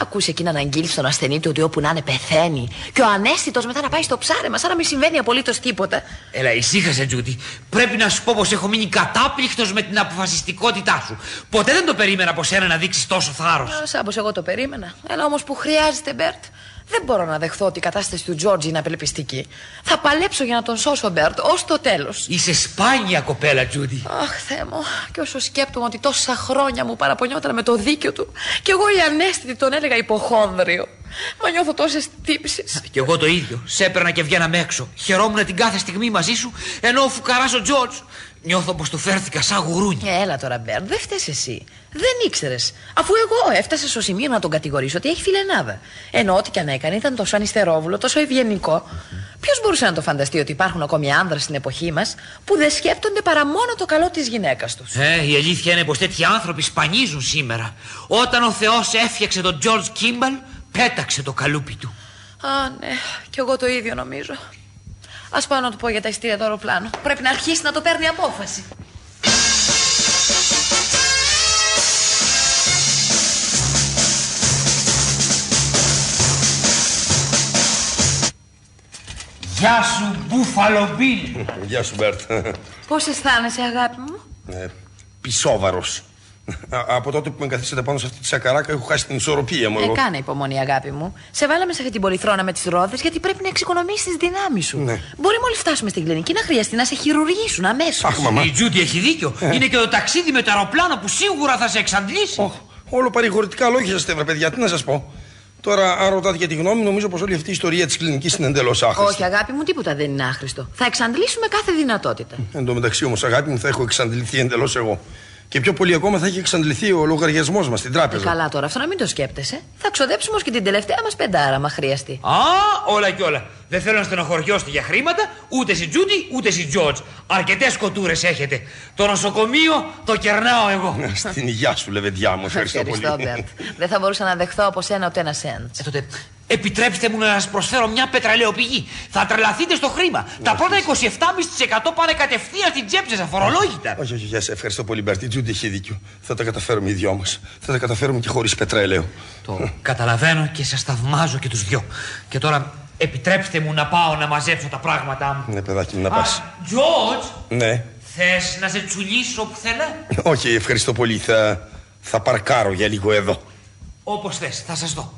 Ακούσε εκείνα να αγγείλει στον ασθενή του ότι όπου να είναι πεθαίνει. Και ο αναίσθητος μετά να πάει στο ψάρεμα, σαν να μην συμβαίνει απολύτως τίποτα. Έλα, ησύχασε, Τζούντι. Πρέπει να σου πω πως έχω μείνει κατάπληκτος με την αποφασιστικότητά σου. Ποτέ δεν το περίμενα από σένα να δείξει τόσο θάρρος. Σαν πως εγώ το περίμενα. Έλα όμως που χρειάζεται, Μπέρτ. Δεν μπορώ να δεχθώ ότι η κατάσταση του Τζόρτζ είναι απελπιστική. Θα παλέψω για να τον σώσω, Μπέρτ, ως το τέλος. Είσαι σπάνια κοπέλα, Τζούντι. Αχ, Θεέ μου. Και όσο σκέπτομαι ότι τόσα χρόνια μου παραπονιόταν με το δίκιο του, και εγώ η αναίσθητη τον έλεγα υποχόνδριο. Μα νιώθω τόσες τύψεις. Κι εγώ το ίδιο. Σε έπαιρνα και βγαίναμε έξω. Χαιρόμουν την κάθε στιγμή μαζί σου, ενώ ο φουκαράς ο Τζόρτζ. Νιώθω πως του φέρθηκα σαν γουρούνι. Ε, Έλα τώρα, Μπέρτ, δεν φταις εσύ. Δεν ήξερες. Αφού εγώ έφτασα στο σημείο να τον κατηγορήσω ότι έχει φιλενάδα. Ενώ ό,τι και αν έκανε ήταν τόσο ανυστερόβουλο, τόσο ευγενικό. Ποιος μπορούσε να το φανταστεί ότι υπάρχουν ακόμη άνδρες στην εποχή μας που δεν σκέπτονται παρά μόνο το καλό της γυναίκας τους; Ε, η αλήθεια είναι πως τέτοιοι άνθρωποι σπανίζουν σήμερα. Όταν ο Θεός έφτιαξε τον Τζορτζ Κίμπαλ, πέταξε το καλούπι του. Α, ναι, κι εγώ το ίδιο νομίζω. Α πάω να του πω για τα εισιτήρια του αεροπλάνου. Πρέπει να αρχίσει να το παίρνει απόφαση. Γεια σου, Μπούφαλο Μπίλ. Γεια σου, Μπέρτ. Πώς αισθάνεσαι, αγάπη μου; Ε, Πισόβαρος. Από τότε που με καθίσατε πάνω σε αυτή τη σακαράκα έχω χάσει την ισορροπία μου. Ε, εγώ. κάνε υπομονή, αγάπη μου. Σε βάλαμε σε αυτή την πολυθρόνα με τις ρόδες γιατί πρέπει να εξοικονομήσεις τις δυνάμεις σου. Ναι. Μπορεί μόλις φτάσουμε στην κλινική να χρειαστεί να σε χειρουργήσουν αμέσως. Αχ, μαμά. Η Τζούντι έχει δίκιο. Είναι και το ταξίδι με το αεροπλάνο που σίγουρα θα σε εξαντλήσει. Όλο παρηγορητικά λόγια σας, παιδιά, τι να σας πω. Τώρα, αν ρωτάτε για τη γνώμη, νομίζω πως όλη αυτή η ιστορία της κλινικής είναι εντελώς άχρηστη. Όχι, αγάπη μου, τίποτα δεν είναι άχρηστο. Θα εξαντλήσουμε κάθε δυνατότητα. Εν τω μεταξύ όμως, αγάπη μου, θα έχω εξαντληθεί εντελώς εγώ. Και πιο πολύ ακόμα θα έχει εξαντληθεί ο λογαριασμός μας στην Ε, τράπεζα. καλά τώρα, αυτό να μην το σκέπτεσαι. Θα ξοδέψουμε ως και την τελευταία μας πεντάρα, αν χρειαστεί. Α, όλα και όλα. Δεν θέλω να στενοχωριόσαστε για χρήματα, ούτε εσύ Τζούντι, ούτε εσύ Τζόρτζ. Αρκετές σκοτούρες έχετε. Το νοσοκομείο το κερνάω εγώ. Στην υγειά σου, λεβεντιά μου, ευχαριστώ, Ευχαριστώ, πολύ. Μπέρτ. Δεν θα μπορούσα να δεχθώ από σένα ούτε ένα σέντ. Ε, τότε επιτρέψτε μου να σας προσφέρω μια πετρελαιοπηγή. Θα τρελαθείτε στο χρήμα. Τα πρώτα 27,5% πάνε κατευθείαν στην τσέπη σας, αφορολόγητα. Όχι, όχι, γεια σε ευχαριστώ πολύ, Μπέρτ. Η Τζούντι έχει δίκιο. Θα τα καταφέρουμε οι δυο μας. Θα τα καταφέρουμε και χωρίς πετρέλαιο. Το καταλαβαίνω και σας θαυμάζω και τους δυο. Και τώρα επιτρέψτε μου να πάω να μαζέψω τα πράγματά μου. Ναι, παιδάκι μου, να πας. Τζόρτζ, Ναι. θες να σε τσουλήσω πουθενά. Όχι, ευχαριστώ πολύ. Θα, θα παρκάρω για λίγο εδώ. Όπως θες, θα σας δω.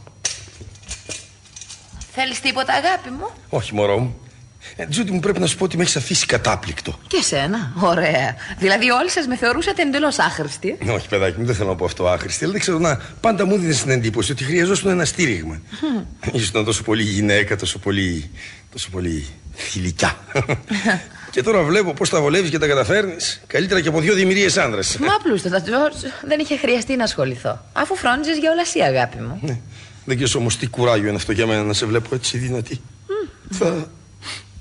Θέλεις τίποτα, αγάπη μου; Όχι, μωρό μου. Ε, Τζούντι μου πρέπει να σου πω ότι με έχεις αφήσει κατάπληκτο. Και σένα. Ωραία. Δηλαδή, όλοι σας με θεωρούσατε εντελώς άχρηστη. Όχι, παιδάκι μου, δεν θέλω να πω αυτό άχρηστη, αλλά δεν ξέρω να. Πάντα μου δίνει την εντύπωση ότι χρειαζόταν ένα στήριγμα. Ήσουν τόσο πολύ γυναίκα, τόσο πολύ. τόσο πολύ θηλυκιά. *laughs* και τώρα βλέπω πώς τα βολεύεις και τα καταφέρνεις. Καλύτερα και από δύο δημιουργίες άντρε. Μα απλούστατα, Τζορτζ. Δεν είχε χρειαστεί να ασχοληθώ. Αφού φρόντιζες για όλα εσύ, αγάπη μου. Ναι. Δεν ξέρει όμως τι κουράγιο είναι αυτό για μένα να σε βλέπω έτσι δυνατή. Θα,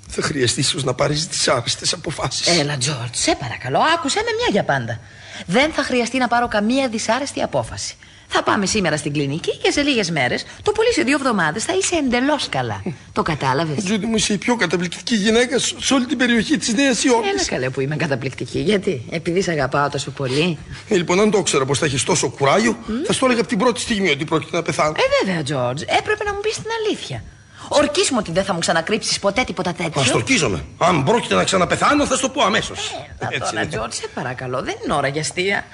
θα χρειαστεί ίσως να πάρεις τις άρεστε αποφάσεις. Έλα, Τζορτζ, σε παρακαλώ, άκουσε με μια για πάντα. Δεν θα χρειαστεί να πάρω καμία δυσάρεστη απόφαση. Θα πάμε σήμερα στην κλινική και σε λίγες μέρες, το πολύ σε δύο εβδομάδες, θα είσαι εντελώς καλά. το κατάλαβες; Τζούντι μου, είσαι η πιο καταπληκτική γυναίκα σε σε όλη την περιοχή της Νέας Υόρκης. Έλα καλέ που είμαι καταπληκτική. Γιατί, επειδή σε αγαπάω τόσο πολύ. Ε, λοιπόν, αν το ήξερα πως θα έχεις τόσο κουράγιο, θα σου το έλεγα από την πρώτη στιγμή ότι πρόκειται να πεθάνω. Ε, βέβαια, Τζορτζ, έπρεπε να μου πεις την αλήθεια. Ορκίσου μου ότι δεν θα μου ξανακρύψεις ποτέ τίποτα τέτοιο. Σ' τ' ορκίζομαι. Αν πρόκειται να ξαναπεθάνω, θα σου το πω αμέσως. Ε, τώρα, Τζορτζ, σε παρακαλώ, δεν είναι ώρα για αστεία.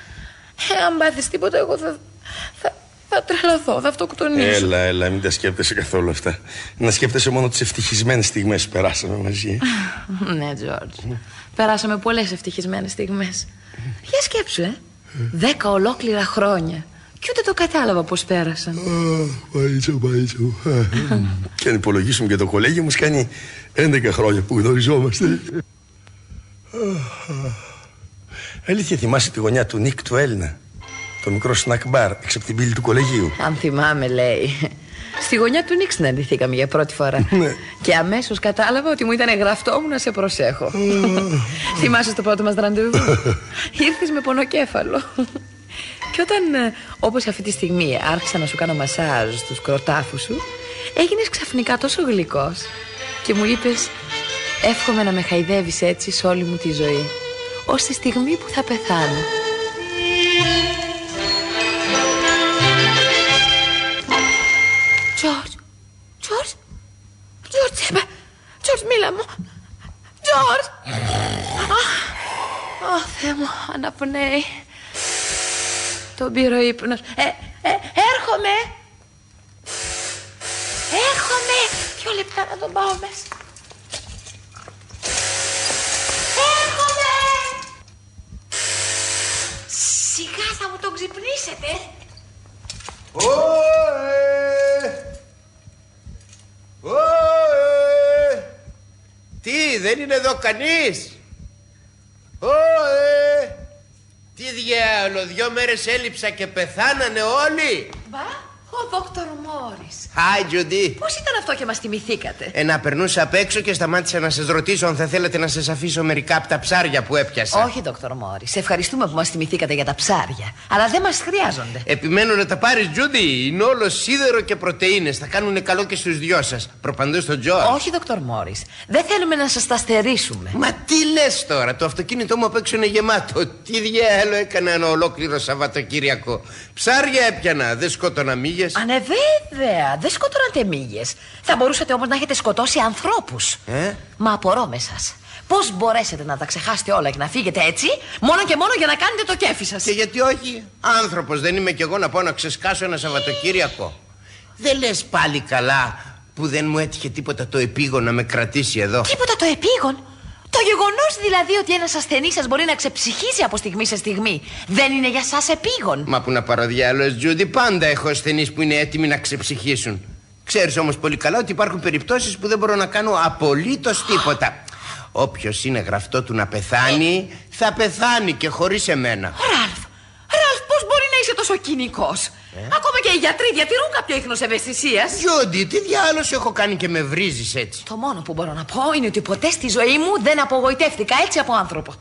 Ε, αν πάθεις τίποτα, εγώ θα. Θα, θα τρελαθώ, θα αυτοκτονήσω. Έλα, έλα, μην τα σκέπτεσαι καθόλου αυτά. Να σκέπτεσαι μόνο τις ευτυχισμένες στιγμές που περάσαμε μαζί. *laughs* ναι, Τζορτζ. Περάσαμε πολλές ευτυχισμένες στιγμές. Για σκέψου, ε. Δέκα ολόκληρα χρόνια. Και ούτε το κατάλαβα πώς πέρασαν. Μαΐτσο, μαΐτσο. *laughs* Και αν υπολογίσουμε και το κολέγιο μας κάνει 11 χρόνια που γνωριζόμαστε. *laughs* Αλήθεια θυμάσαι τη γωνιά του Νίκ του Έλληνα; Το μικρό σνακ μπαρ έξω από την πύλη του κολεγίου. Αν θυμάμαι, λέει. Στη γωνιά του Νίξ συναντηθήκαμε για πρώτη φορά. *laughs* Και αμέσως κατάλαβα ότι μου ήταν γραφτό μου να σε προσέχω. *laughs* Θυμάσαι στο πρώτο μας ραντεβού; *laughs* Ήρθες με πονοκέφαλο. Και όταν, όπως αυτή τη στιγμή, άρχισα να σου κάνω μασάζ στους κροτάφους σου, έγινες ξαφνικά τόσο γλυκός. Και μου είπες, Εύχομαι να με χαϊδεύεις έτσι σε όλη μου τη ζωή. Ω τη στιγμή που θα πεθάνω. Μου, αναπνέει. Τον πήρε ο ύπνος. Ε, ε, έρχομαι. Έρχομαι. Δυο λεπτά να τον πάω μέσα. Έρχομαι. Σιγά θα μου τον ξυπνήσετε. Ωε! Ωε! Τι, δεν είναι εδώ κανείς; Ωε! Τι διάολο, δυο μέρες έλειψα και πεθάνανε όλοι. Μπα, ο δόκτωρ Μόρις. Hi, Judy. Πώς ήταν αυτό και μας θυμηθήκατε; Ε, να περνούσα απ' έξω και σταμάτησα να σας ρωτήσω αν θα θέλετε να σας αφήσω μερικά από τα ψάρια που έπιασα. Όχι, δόκτωρ Μόρις. Σε ευχαριστούμε που μας θυμηθήκατε για τα ψάρια. Αλλά δεν μας χρειάζονται. Επιμένω να τα πάρεις, Judy. Είναι όλο σίδερο και πρωτεΐνες. Θα κάνουν καλό και στους δυο σας. Προπαντού στον Τζο. Όχι, δόκτωρ Μόρις. Δεν θέλουμε να σας τα στερήσουμε. Μα τι λες τώρα, το αυτοκίνητό μου απ' έξω είναι γεμάτο. Τι διάλο έκανα ένα ολόκληρο Σαββατοκύριακο. Ψάρια έπιανα, δεν σκότωνα μύγες. Α, ναι, βέβαια. Δεν σκοτώνατε μύγες. Θα μπορούσατε όμως να έχετε σκοτώσει ανθρώπους. Ε; Μα απορώ με σας. Πώς μπορέσετε να τα ξεχάσετε όλα και να φύγετε έτσι, μόνο και μόνο για να κάνετε το κέφι σας; Και γιατί όχι, άνθρωπος δεν είμαι κι εγώ να πάω να ξεσκάσω ένα Σαββατοκύριακο. Δεν λες πάλι καλά που δεν μου έτυχε τίποτα το επίγον να με κρατήσει εδώ. Τίποτα το επίγον; Το γεγονός δηλαδή ότι ένας ασθενής σας μπορεί να ξεψυχήσει από στιγμή σε στιγμή δεν είναι για σας επίγον. Μα που να πάρω διάλογο, Τζούντι, πάντα έχω ασθενείς που είναι έτοιμοι να ξεψυχήσουν. Ξέρεις όμως πολύ καλά ότι υπάρχουν περιπτώσεις που δεν μπορώ να κάνω απολύτως τίποτα. Όποιος είναι γραφτό του να πεθάνει, θα πεθάνει και χωρίς εμένα. Ραλφ, Ραλφ, πώ μπορεί να είσαι τόσο κοινικός. Ακόμα και οι γιατροί διατηρούν κάποιο ίχνο ευαισθησία. Τζούντι, τι διάλογο έχω κάνει και με βρίζεις έτσι; Το μόνο που μπορώ να πω είναι ότι ποτέ στη ζωή μου δεν απογοητεύτηκα έτσι από άνθρωπο.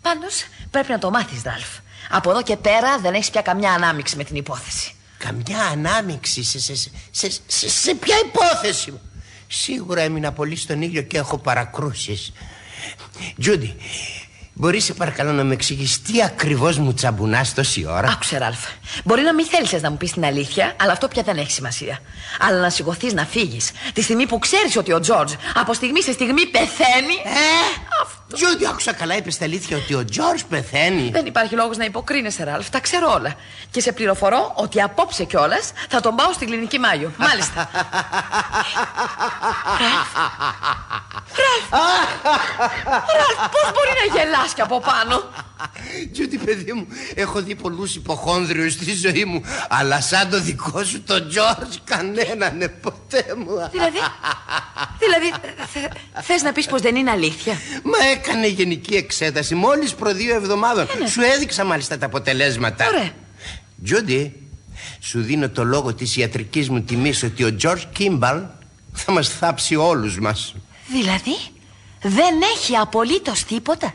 Πάντως πρέπει να το μάθεις, Ραλφ. Από εδώ και πέρα δεν έχεις πια καμιά ανάμειξη με την υπόθεση. Καμιά ανάμειξη σε, σε, σε, σε, σε, σε ποια υπόθεση; Σίγουρα έμεινα πολύ στον ήλιο και έχω παρακρούσεις. Τζούντι, Μπορείς σε παρακαλώ να με εξηγήσει τι ακριβώς μου τσαμπουνάς τόση ώρα; Άκουσε, Ραλφ. Μπορεί να μην θέλει να μου πεις την αλήθεια, αλλά αυτό πια δεν έχει σημασία. Αλλά να σηκωθείς να φύγεις τη στιγμή που ξέρεις ότι ο Τζορτζ από στιγμή σε στιγμή πεθαίνει. Ε! Τζούντι, άκουσα καλά, είπε τα αλήθεια ότι ο Τζορτζ πεθαίνει. Δεν υπάρχει λόγος να υποκρίνεσαι, Ραλφ. Τα ξέρω όλα. Και σε πληροφορώ ότι απόψε κιόλας θα τον πάω στην κλινική Μάγιο. Μάλιστα. Ραλφ! Ραλφ, πώς μπορείς να γελάς κι από πάνω; Τζούντι, παιδί μου, έχω δει πολλούς υποχόνδριους στη ζωή μου. Αλλά σαν το δικό σου, τον Τζορτζ, κανέναν ναι, ποτέ μου. Δηλαδή, δηλαδή θε, θες να πεις πως δεν είναι αλήθεια; Μα έκανε γενική εξέταση μόλις προ δύο εβδομάδων. ναι. Σου έδειξα μάλιστα τα αποτελέσματα. Ωραία. Τζούντι, σου δίνω το λόγο της ιατρικής μου τιμής ότι ο Τζορτζ Κίμπαλ θα μας θάψει όλους μας. Δηλαδή, δεν έχει απολύτως τίποτα;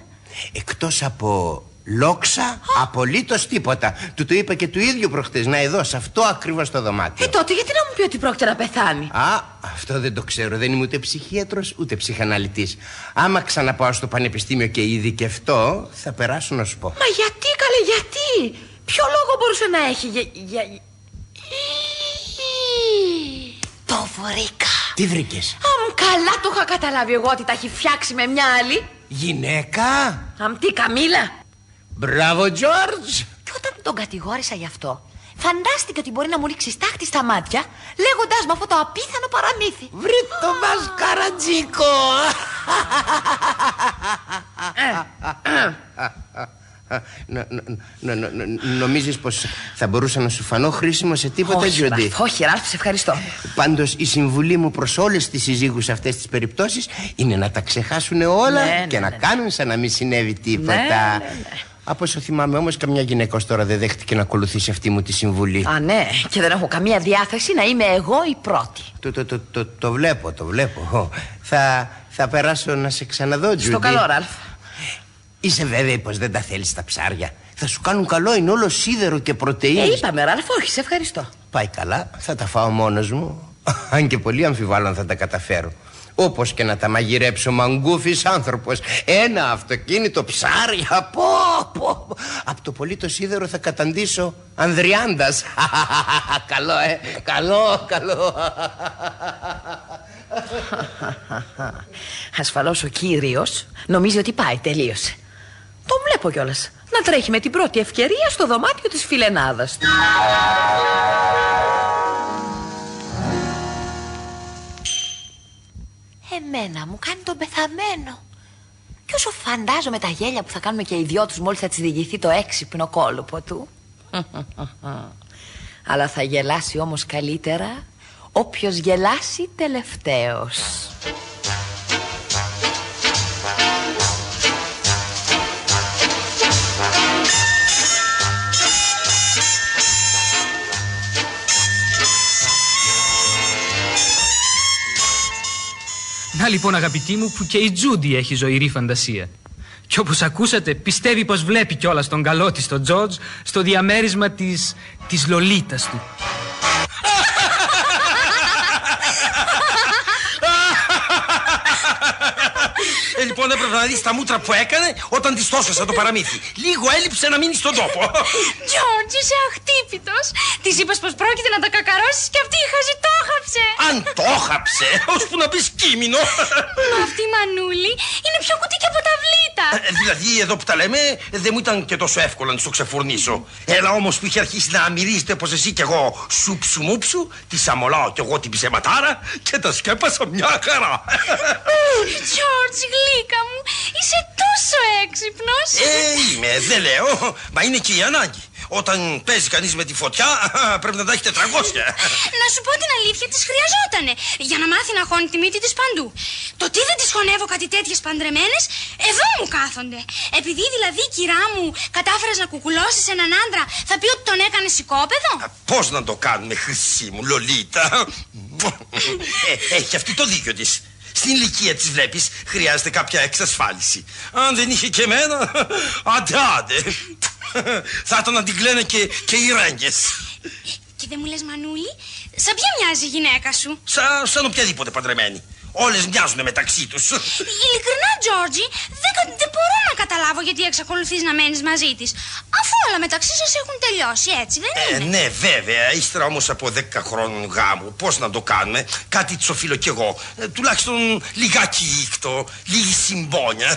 Εκτός από λόξα, απολύτως τίποτα. Του το είπα και του ίδιου προχτές, να εδώ, σε αυτό ακριβώς το δωμάτιο. Ε, τότε γιατί να μου πει ότι πρόκειται να πεθάνει; Α, αυτό δεν το ξέρω. Δεν είμαι ούτε ψυχίατρος ούτε ψυχαναλυτής. Άμα ξαναπάω στο πανεπιστήμιο και ειδικευτώ, θα περάσω να σου πω. Μα γιατί, καλέ, γιατί; Ποιο λόγο μπορούσε να έχει για... για... Το βρήκα. Τι βρήκες; Αμ, καλά το είχα καταλάβει εγώ ότι τα έχει φτιάξει με μια άλλη. Γυναίκα. Αμ, τι Καμίλα; Μπράβο, Τζόρτζ. Και όταν τον κατηγόρησα γι' αυτό, φαντάστηκε ότι μπορεί να μου ρίξει στάχτη στα μάτια, λέγοντάς με αυτό το απίθανο παραμύθι. Βρει το μασκαρατζίκο. Νο- νο- νο- νο- νο- Νομίζεις πως θα μπορούσα να σου φανώ χρήσιμο σε τίποτα, όχι, Τζοντί. Ραλφ, όχι, Ραλφ, σε ευχαριστώ. Πάντως η συμβουλή μου προς όλες τις συζύγους σε αυτές τις περιπτώσεις είναι να τα ξεχάσουν όλα Ναι, και ναι, να ναι. κάνουν σαν να μην συνέβη τίποτα. Ναι, ναι, ναι. Από όσο θυμάμαι όμως καμιά γυναίκα ως τώρα δεν δέχτηκε να ακολουθήσει αυτή μου τη συμβουλή. Α, ναι, και δεν έχω καμία διάθεση να είμαι εγώ η πρώτη. Το, το, το, το, το βλέπω, το βλέπω. Θα, θα περάσω να σε ξαναδώ, Τζούντι. Στο καλό, Ραλφ. Είσαι βέβαιη πως δεν τα θέλεις τα ψάρια. Θα σου κάνουν καλό, είναι όλο σίδερο και πρωτεΐνη. Ε, είπαμε, Ραλφ, όχι, σε ευχαριστώ. Πάει καλά, θα τα φάω μόνος μου. Αν και πολύ αμφιβάλλω αν θα τα καταφέρω. Όπως και να τα μαγειρέψω μαγκούφης άνθρωπος Ένα αυτοκίνητο ψάρια πω, πω. Από το πολύ το σίδερο θα καταντήσω Ανδριάντας *laughs* Καλό ε, καλό, καλό *laughs* Ασφαλώς ο κύριος νομίζει ότι πάει, τελείωσε. Τον βλέπω κιόλας να τρέχει με την πρώτη ευκαιρία στο δωμάτιο της φιλενάδας του. Εμένα μου κάνει τον πεθαμένο. Και όσο φαντάζομαι τα γέλια που θα κάνουμε και οι δυο τους μόλις θα της διηγηθεί το έξυπνο κόλπο του. *laughs* Αλλά θα γελάσει όμως καλύτερα όποιος γελάσει τελευταίος. Να λοιπόν αγαπητοί μου που και η Τζούντι έχει ζωηρή φαντασία. Και όπως ακούσατε πιστεύει πως βλέπει κιόλας τον καλό της τον Τζόρτζ στο διαμέρισμα της, της Λολίτας του. Ε, λοιπόν, έπρεπε να δεις τα μούτρα που έκανε όταν της τόσασα το παραμύθι. Λίγο έλειψε να μείνει στον τόπο. *laughs* Τζόρτζ, είσαι αχτύπητος. Της είπες πως πρόκειται να τα κακαρώσεις και αυτή η χαζή το χάψε. Αν το χάψε, ώσπου να πεις κείμενο. Μα αυτή η μανούλη είναι πιο κουτί και από τα βλήτα. Ε, Δηλαδή, εδώ που τα λέμε, δεν μου ήταν και τόσο εύκολο να τη το ξεφουρνίσω. Έλα όμως που είχε αρχίσει να μυρίζεται πως εσύ κι εγώ σούψου μούψου, τη αμολάω κι εγώ την ψεματάρα και τα σκέπασα μια χαρά. Τζόρτζ, γλύκα μου, είσαι τόσο έξυπνος. Ε, είμαι, δεν λέω, μα είναι και η ανάγκη. Όταν παίζει κανείς με τη φωτιά, *laughs* πρέπει να τα έχει 400. Να σου πω την αλήθεια, τη χρειαζότανε για να μάθει να χώνει τη μύτη της παντού. Το τι δεν τη χωνεύω κάτι τέτοιες παντρεμένες, εδώ μου κάθονται. Επειδή δηλαδή, κυρά μου, κατάφερες να κουκουλώσεις έναν άντρα, θα πει ότι τον έκανε οικόπεδο. Πώς να το κάνουμε, χρυσή μου, Λολίτα. *laughs* Ε, έχει αυτή το δίκιο της. Στην ηλικία της βλέπεις, χρειάζεται κάποια εξασφάλιση. Αν δεν είχε και εμένα, *laughs* άντε άντε. *laughs* Θα ήταν να την κλαίνε και, και οι ρέγγες. Και δεν μου λες, Μανούλη, σαν ποια μοιάζει η γυναίκα σου; Σαν, σαν οποιαδήποτε παντρεμένη. Όλες μοιάζουν μεταξύ τους. Ειλικρινά, Τζόρτζι, δεν, κα- δεν μπορώ να καταλάβω γιατί εξακολουθείς να μένεις μαζί της. Αφού όλα μεταξύ σας έχουν τελειώσει, έτσι δεν Ε, είναι; ναι, βέβαια. Ύστερα όμως από 10 χρόνων γάμου, πώς να το κάνουμε, κάτι τη οφείλω κι εγώ. Ε, τουλάχιστον λιγάκι ήχτο, λίγη συμπόνια.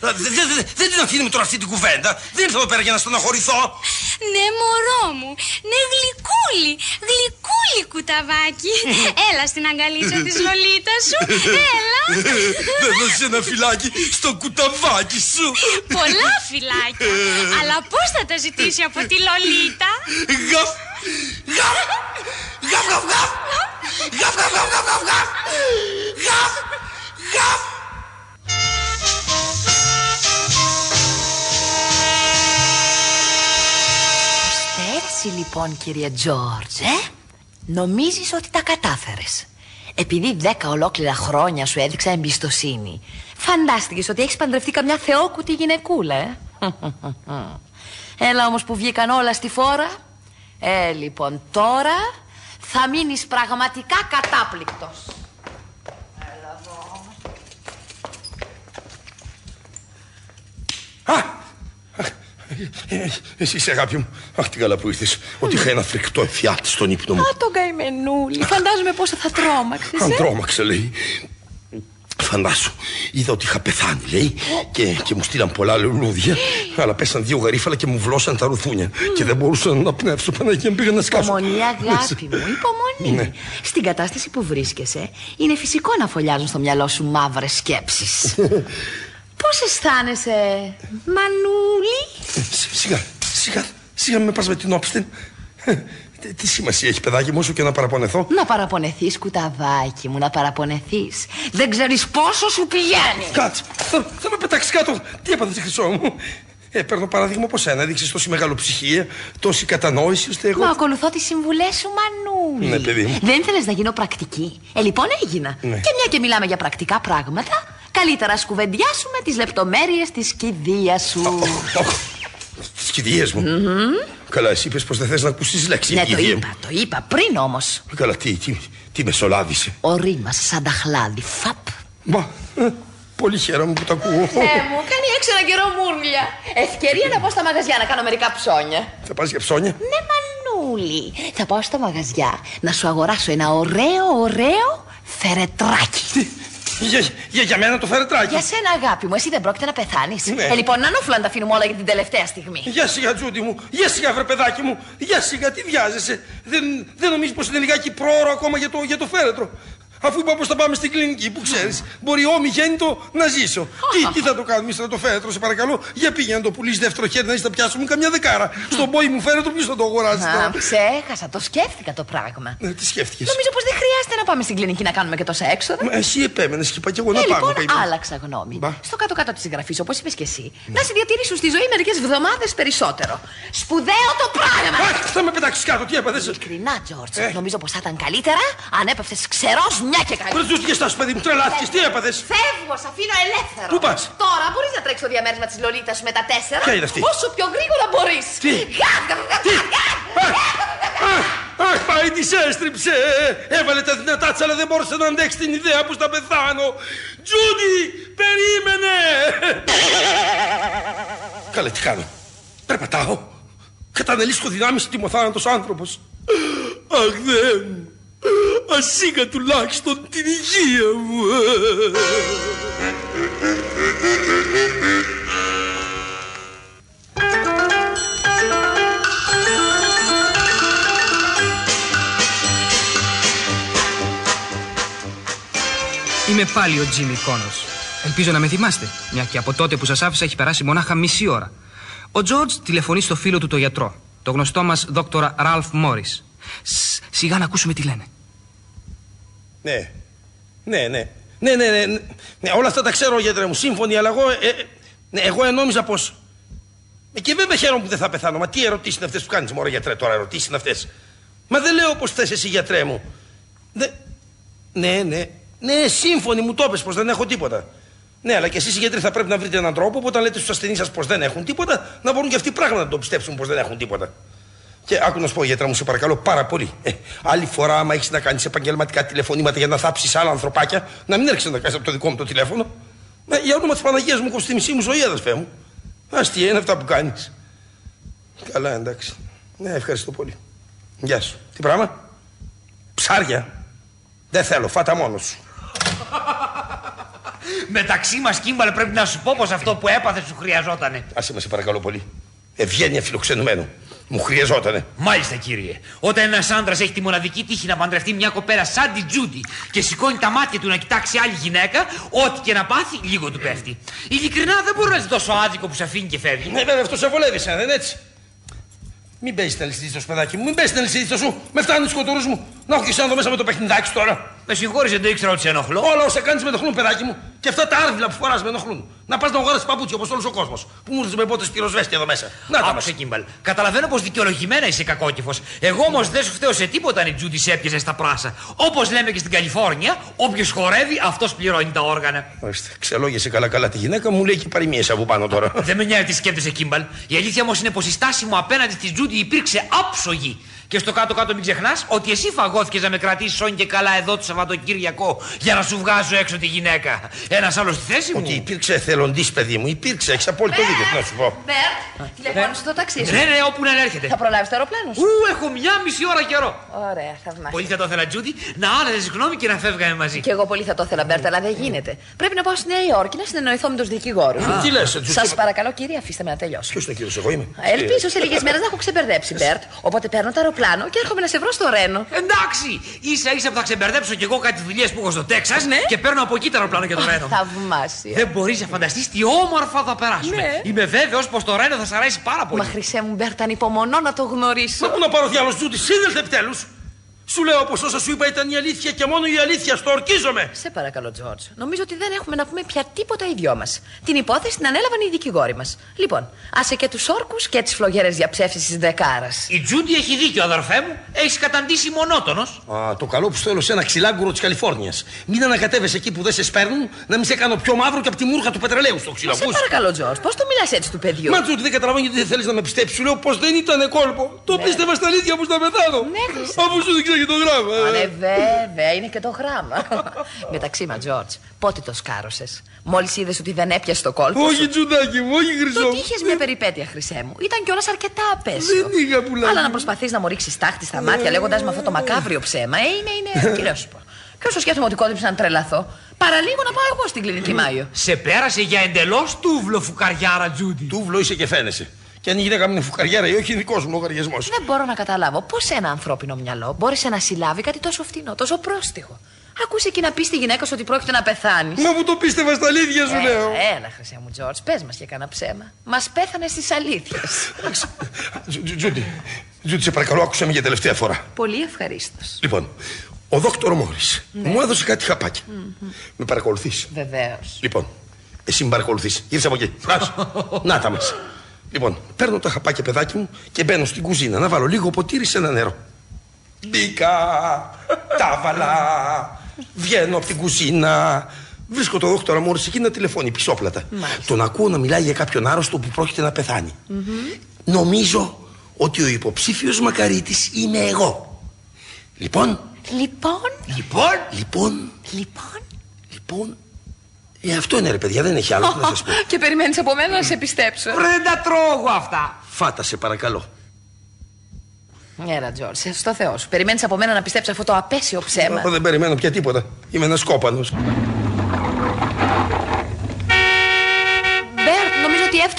Μα, δε- δε- δε- Δεν την αφήνουμε τώρα αυτή την κουβέντα. Δεν ήρθα εδώ πέρα για να στεναχωρηθώ. Ναι, μωρό μου. Ναι, γλυκούλη. Γλυκούλη κουταβάκι. Έλα στην αγκαλίτσα της Λολίτα σου. Έλα. Δεν δώσει ένα φυλάκι στο κουταβάκι σου. Πολλά φυλάκια. Αλλά πώς θα τα ζητήσει από τη Λολίτα; Γαφ, γαφ, γαφ, γαφ, γαφ. Γαφ, γαφ, γαφ, γαφ, γαφ, γαφ. Γαφ, γαφ. Έτσι λοιπόν κύριε Τζόρτζ, ε; Νομίζεις ότι τα κατάφερες Επειδή δέκα ολόκληρα χρόνια σου έδειξα εμπιστοσύνη Φαντάστηκες ότι έχεις παντρευτεί καμιά θεόκουτη γυναικούλα, ε; *laughs* Έλα όμως που βγήκαν όλα στη φόρα. Ε, λοιπόν, τώρα θα μείνεις πραγματικά κατάπληκτος. Ε, Εσύ είσαι αγάπη μου. Αχ, την καλά που ήρθες. Ότι είχα ένα φρικτό εφιάλτη στον ύπνο μου. Α, τον καημενούλη. Φαντάζομαι πόσο θα τρόμαξες, Αν ε. τρόμαξε, λέει. Φαντάσου, είδα ότι είχα πεθάνει, λέει, και, και μου στείλαν πολλά λουλούδια, αλλά πέσαν δύο γαρίφαλα και μου βλώσαν τα ρουθούνια. Και δεν μπορούσα να πνεύσω, Παναγία μου, πήγα να σκάσω. Υπομονή, αγάπη μου, υπομονή. Ναι. Στην κατάσταση που βρίσκεσαι, είναι φυσικό να φωλιάζουν στο μυαλό σου μαύρες σκέψεις. *laughs* Πώς αισθάνεσαι, Μανούλη; Σ- Σιγά, σιγά, σιγά με πας με την όπισθεν. Τι- Τι σημασία έχει, παιδάκι μου, όσο και να παραπονεθώ. Να παραπονεθείς, κουταβάκι μου, να παραπονεθείς. Δεν ξέρεις πόσο σου πηγαίνει. Κάτσε, θα, θα με πετάξεις κάτω. Τι έπαθες, χρυσό μου; Ε, παίρνω παράδειγμα από σένα. Έδειξες τόση μεγάλο ψυχία, τόση κατανόηση, ώστε εγώ. Μα ακολουθώ τις συμβουλές σου, Μανούλη. Ναι, παιδί μου. Δεν ήθελες να γίνω πρακτική. Ε, λοιπόν έγινα. Ναι. Και μια και μιλάμε για πρακτικά πράγματα, καλύτερα ας κουβεντιάσουμε τις λεπτομέρειες της κηδείας σου. Τις κηδείε μου. Καλά, εσύ είπες πως δεν θες να ακούσει λέξη. Ναι, η το κηδεία είπα, το είπα πριν όμως. μου. Καλά, τι, τι, τι μεσολάβησε. Ο ρήμας σαν τα χλάδι. Φαπ. Μα, ε, πολύ χαίρομαι που το ακούω. Θεέ μου, κάνει έξω ένα καιρό μούρλια. Ευκαιρία να πάω στα μαγαζιά να κάνω μερικά ψώνια. Θα πας για ψώνια; Ναι, Μανούλη. Θα πάω στα μαγαζιά να σου αγοράσω ένα ωραίο, ωραίο φερετράκι. Για, για, για μένα το φερετράκι. Για σένα, αγάπη μου, εσύ δεν πρόκειται να πεθάνεις. Ναι. Ε, λοιπόν, ανώφλα να τα αφήνουμε όλα για την τελευταία στιγμή. Για σιγά, Τζούντι μου. Για σιγά, βρε παιδάκι μου. Για σιγά, τι βιάζεσαι. Δεν, δεν νομίζεις πως είναι λιγάκι πρόωρο ακόμα για το, για το φέρετρο. Αφού είπα πως θα πάμε στην κλινική που ξέρεις, μπορεί όμοι γέννητο να ζήσω. τι, τι θα το κάνουμε ύστερα το φέρετρο, σε παρακαλώ. Για πήγαινε να το πουλήσεις δεύτερο χέρι να είσαι να πιάσουμε καμιά δεκάρα. Στον πόη μου φέρετρο, ποιο θα το αγοράσει Α, τώρα. ξέχασα, το σκέφτηκα το πράγμα. Ναι, τι σκέφτηκες; Νομίζω πως δεν χρειάζεται να πάμε στην κλινική να κάνουμε και τόσα έξοδα. Μα εσύ επέμενες και είπα και εγώ Ε, να λοιπόν, πάμε. καημένη. άλλαξα γνώμη. Μπα. Στο κάτω-κάτω της εγγραφή, όπως είπες και εσύ, να σε διατηρήσουν στη ζωή μερικές εβδομάδε περισσότερο. Σπουδαίο το πράγμα! Αχ, θα με πετάξεις κάτω, τι έπαθες; Ειλικρινά, Τζόρτζ, νομίζω πως θα ήταν καλύτερα αν έπεφτες ξερός μια και καλή. Προτζούτηκε στάσου, παιδί μου, τρελάθηκες, τι έπαθες; Φεύγω, σε αφήνω ελεύθερο. Πού πας; Τώρα μπορείς να τρέξεις το διαμέρισμα της Λολίτας με τα τέσσερα; Ποια είναι αυτή; Όσο πιο γρήγορα μπορείς. Τι; Αχ, πάει της έστριψε! Έβαλε τα δυνατά της, αλλά δεν μπόρεσε να αντέξει την ιδέα που θα πεθάνω. Τζούντι, περίμενε! Καλά, τι κάνω. Περπατάω. Κατανελήσκω δυνάμεις τι θάνατος άνθρωπος. Αχ, Θεέ μου. Ας είχα τουλάχιστον την υγεία μου. Είμαι πάλι ο Τζίμι Κόνορ. Ελπίζω να με θυμάστε, μια και από τότε που σας άφησα έχει περάσει μονάχα μισή ώρα. Ο Τζορτζ τηλεφωνεί στο φίλο του το γιατρό, το γνωστό μας δόκτωρα Ραλφ Μόρις. Σιγά να ακούσουμε τι λένε. Ναι. Ναι, ναι. Ναι, ναι, ναι, ναι. Ναι, όλα αυτά τα ξέρω, γιατρέ μου. Σύμφωνοι, αλλά εγώ. Ε, ε, ναι, εγώ ενόμιζα πω. Ε, και βέβαια χαίρομαι που δεν θα πεθάνω. Μα τι ερωτήσεις είναι αυτές που κάνεις, Μωρέ γιατρέ, τώρα ερωτήσεις είναι αυτές. Μα δεν λέω πως θες εσύ, γιατρέ μου. Δε... Ναι, ναι. Ναι, σύμφωνοι μου το είπες πως δεν έχω τίποτα. Ναι, αλλά και εσείς οι γιατροί θα πρέπει να βρείτε έναν τρόπο που όταν λέτε στους ασθενείς σας πως δεν έχουν τίποτα, να μπορούν και αυτοί πράγματι να το πιστέψουν πως δεν έχουν τίποτα. Και άκου να σου πω, γιατρά μου, σε παρακαλώ πάρα πολύ. Ε, άλλη φορά, άμα έχεις να κάνεις επαγγελματικά τηλεφωνήματα για να θάψεις άλλα ανθρωπάκια, να μην έρχεσαι να τα κάνεις από το δικό μου το τηλέφωνο. Ε, για όνομα της Παναγίας μου, κοστί μισή μου ζωή, αδερφέ μου. Αστεία είναι αυτά που κάνεις. Καλά, εντάξει. Ναι, ευχαριστώ πολύ. Γεια σου. Τι πράγμα; Ψάρια. Δεν θέλω, φάτα μόνος σου. *laughs* Μεταξύ μας, Κίμπαλ, πρέπει να σου πω πως αυτό που έπαθες σου χρειαζότανε. Άσε με, σε παρακαλώ πολύ. Ευγένεια φιλοξενουμένου. Μου χρειαζότανε. Μάλιστα, κύριε. Όταν ένας άντρα έχει τη μοναδική τύχη να παντρευτεί μια κοπέλα σαν την Τζούντι και σηκώνει τα μάτια του να κοιτάξει άλλη γυναίκα, ό,τι και να πάθει, λίγο του πέφτει. Ειλικρινά δεν μπορεί να είσαι τόσο άδικο που σε αφήνει και φεύγει. Ναι, βέβαια, αυτό σε βολεύει, εσένα, δεν είναι έτσι; Μην παίζει την αλυσίδιστο, παιδάκι μου. Μην παίζει την αλυσίδιστο σου. Με φτάνουν τους σκοτωρού μου. Να έχω και εσένα εδώ μέσα με το παιχνιδάκι σου τώρα. Με συγχώρησε, δεν ήξερα ότι σε ενοχλώ. Όλα όσα κάνεις με ενοχλούν, παιδάκι μου. Και αυτά τα άρδιλα που φοράς με ενοχλούν. Να πας να αγοράσει παπούτσια όπως όλος ο κόσμος. Που μου ήρθε με πότες πυροσβέστη εδώ μέσα. Να τα Άκουσε, Κίμπαλ. Καταλαβαίνω πως δικαιολογημένα είσαι κακόκυφος. Εγώ όμως δεν σου φταίω σε τίποτα αν η Τζούντι σε έπιαζε στα πράσα. Όπως λέμε και στην Καλιφόρνια, όποιος χορεύει, αυτός πληρώνει τα όργανα. Ορίστε, ξελόγιασε καλά-καλά τη γυναίκα μου, λέει και παροιμίες από πάνω τώρα. Δεν με νοιάζει τι σκέφτεσαι, Κίμπαλ. Η αλήθεια όμως είναι πως η στάση μου απέναντι στη Τζούντι υπήρξε άψογη. Και στο κάτω-κάτω μην ξεχνάς ότι εσύ φαγώθηκες να με κρατήσεις σώνει και καλά εδώ το Σαββατοκύριακο για να σου βγάζω έξω τη γυναίκα. Ένας άλλος στη θέση μου. Ότι υπήρξε εθελοντής, παιδί μου, υπήρξε. Έχεις απόλυτο δίκιο, τι να σου πω. Μπέρτ, τηλεφώνησε στο ταξί σου. Ναι, ναι, όπου να έρχεται. Θα προλάβεις το αεροπλάνο σου; Ου, έχω μια μισή ώρα καιρό. Ωραία, θαυμάσια. Πολύ θα το ήθελα, Τζούντι, να άλλαζες γνώμη και να φεύγαμε μαζί. Και εγώ πολύ θα το ήθελα, Μπέρτ, αλλά δεν γίνεται. Πρέπει να πάω στη Νέα Υόρκη να συνεννοηθώ με τους δικηγόρους. Α. Τι λες, Τζούντι, Σας τι- παρακαλώ, κύριε, αφήστε με να τελειώσω. Ποιος είναι ο κύριος, εγώ είμαι. Ελπίζω σε λίγες μέρες να έχω ξεμπερδέψει, Μπέρτ. Οπότε παίρνω το αεροπλάνο και έρχομαι να σε βρω στο Ρένο. Εντάξει, ίσα ίσα που θα ξεμπερδέψω κι εγώ κάτι δουλειές που έχω στο Τέξας και παίρνω από εκεί το αεροπλάνο για το Ρένο. Θαυμάσια. Δεν μπορείς να φανταστείς τι όμορφα θα περάσουμε. Ναι. Είμαι βέβαιος πως το Ρένο θα σ' αρέσει πάρα πολύ. Μα χρυσέ μου, Μπέρτ, ανυπομονώ να το γνωρίσω. Μα που να πάρει ο διάολος, Τζούτι, σύνελθε επιτέλους. Σου λέω πως όσα σου είπα ήταν η αλήθεια και μόνο η αλήθεια, στο ορκίζομαι. Σε παρακαλώ, Τζόρτζ. Νομίζω ότι δεν έχουμε να πούμε πια τίποτα οι δυο μας. Την υπόθεση την ανέλαβαν οι δικηγόροι μας. Λοιπόν, άσε και τους όρκους και τις φλογερές διαψεύσεις της δεκάρας. Η Τζούντι έχει δίκιο, αδερφέ μου. Έχεις καταντήσει μονότονος. Α, το καλό που θέλω σε ένα ξυλάγκουρο της Καλιφόρνιας. Μην ανακατεύεσαι εκεί που δεν σε σπέρνουν, να μην σε κάνω πιο μαύρο και από τη μούργα του πετρελαίου στο ξύλο. Σε παρακαλώ, Τζόρτζ, πώς το μιλάς έτσι του παιδιού; Μα Τζούτι δεν καταλαβαίνω γιατί δεν θέλεις να με πιστέψεις. Σου λέω πως δεν ήταν κόλπο. Το πίστευα στα αλήθεια μου να πεθάνω. Ναι, Χρυσέ. Αφού σου δείξα και το γράμμα. Α, ναι, βέβαια, είναι και το γράμμα. *laughs* Μεταξύ μας, Τζόρτζ, πότε το σκάρωσες; Μόλις είδες ότι δεν έπιασε το κόλπο. Όχι, σου; Τζουντάκι μου, όχι χρυσό. Το ότι είχες μια περιπέτεια, Χρυσέ μου. Ήταν κιόλας αρκετά απέσιο. Δεν είχα πουλάκι. Αλλά να προσπαθείς να μου ρίξεις τάχτη στα μάτια λέγοντας με αυτό το μακάβριο ψέμα. Ε, είναι, είναι. *laughs* Τι να σου πω. Και όσο σκέφτομαι ότι κόντεψα να τρελαθώ, παραλίγο να πάω εγώ στην κλινική Μάιο. Σε πέρασε για εντελώς τούβλο φουκαριάρα, Τζούντι. Τούβλο είσαι και φαίνεσαι. Και αν η γυναίκα μου είναι φουκαριάρα ή όχι, είναι δικός μου λογαριασμός. Δεν μπορώ να καταλάβω πώς ένα ανθρώπινο μυαλό μπόρεσε να συλλάβει κάτι τόσο φτηνό, τόσο πρόστιχο. Ακούσε εκεί να πεις στη γυναίκα σου ότι πρόκειται να πεθάνεις. Μα μου το πίστευα στα αλήθεια σου λέω. Έλα, χρυσέ μου, Τζόρτζ, πες μας και κανένα ψέμα. Μας πέθανε στις αλήθειες. *laughs* Τζου- Τζου- Τζούντι, Τζούντι, σε παρακαλώ, άκουσα με για τελευταία φορά. Πολύ ευχαρίστως. Λοιπόν, ο δόκτωρ Μόρι Ναι. μου έδωσε κάτι χαπάκια. Με παρακολουθείς; Βεβαίως. Λοιπόν, εσύ με παρακολουθείς. Ήρθε από εκεί. Φράσου. *laughs* Να τα μέσα. Λοιπόν, παίρνω τα χαπάκια παιδάκι μου και μπαίνω στην κουζίνα να βάλω λίγο ποτήρι σε ένα νερό. Μπήκα, τα βάλα, βγαίνω από την κουζίνα. Βρίσκω τον δόκτωρα Μόρις εκεί να τηλεφώνει πισόπλατα. Μάλιστα. Τον ακούω να μιλάει για κάποιον άρρωστο που πρόκειται να πεθάνει. Νομίζω ότι ο υποψήφιος μακαρίτης είμαι εγώ. Λοιπόν, Λοιπόν, Λοιπόν, λοιπόν, λοιπόν. λοιπόν. Ε, αυτό είναι ρε παιδιά, δεν έχει άλλο τι να σας πω. *laughs* και περιμένεις από μένα να σε πιστέψω. δεν τα τρώω εγώ αυτά. Φάτα σε παρακαλώ. Έλα, Τζόρτζ, στο Θεό σου. Περιμένεις από μένα να πιστέψω αυτό το απέσιο ψέμα. Εγώ δεν περιμένω πια τίποτα. Είμαι ένας κόπανος. Μπέρτ,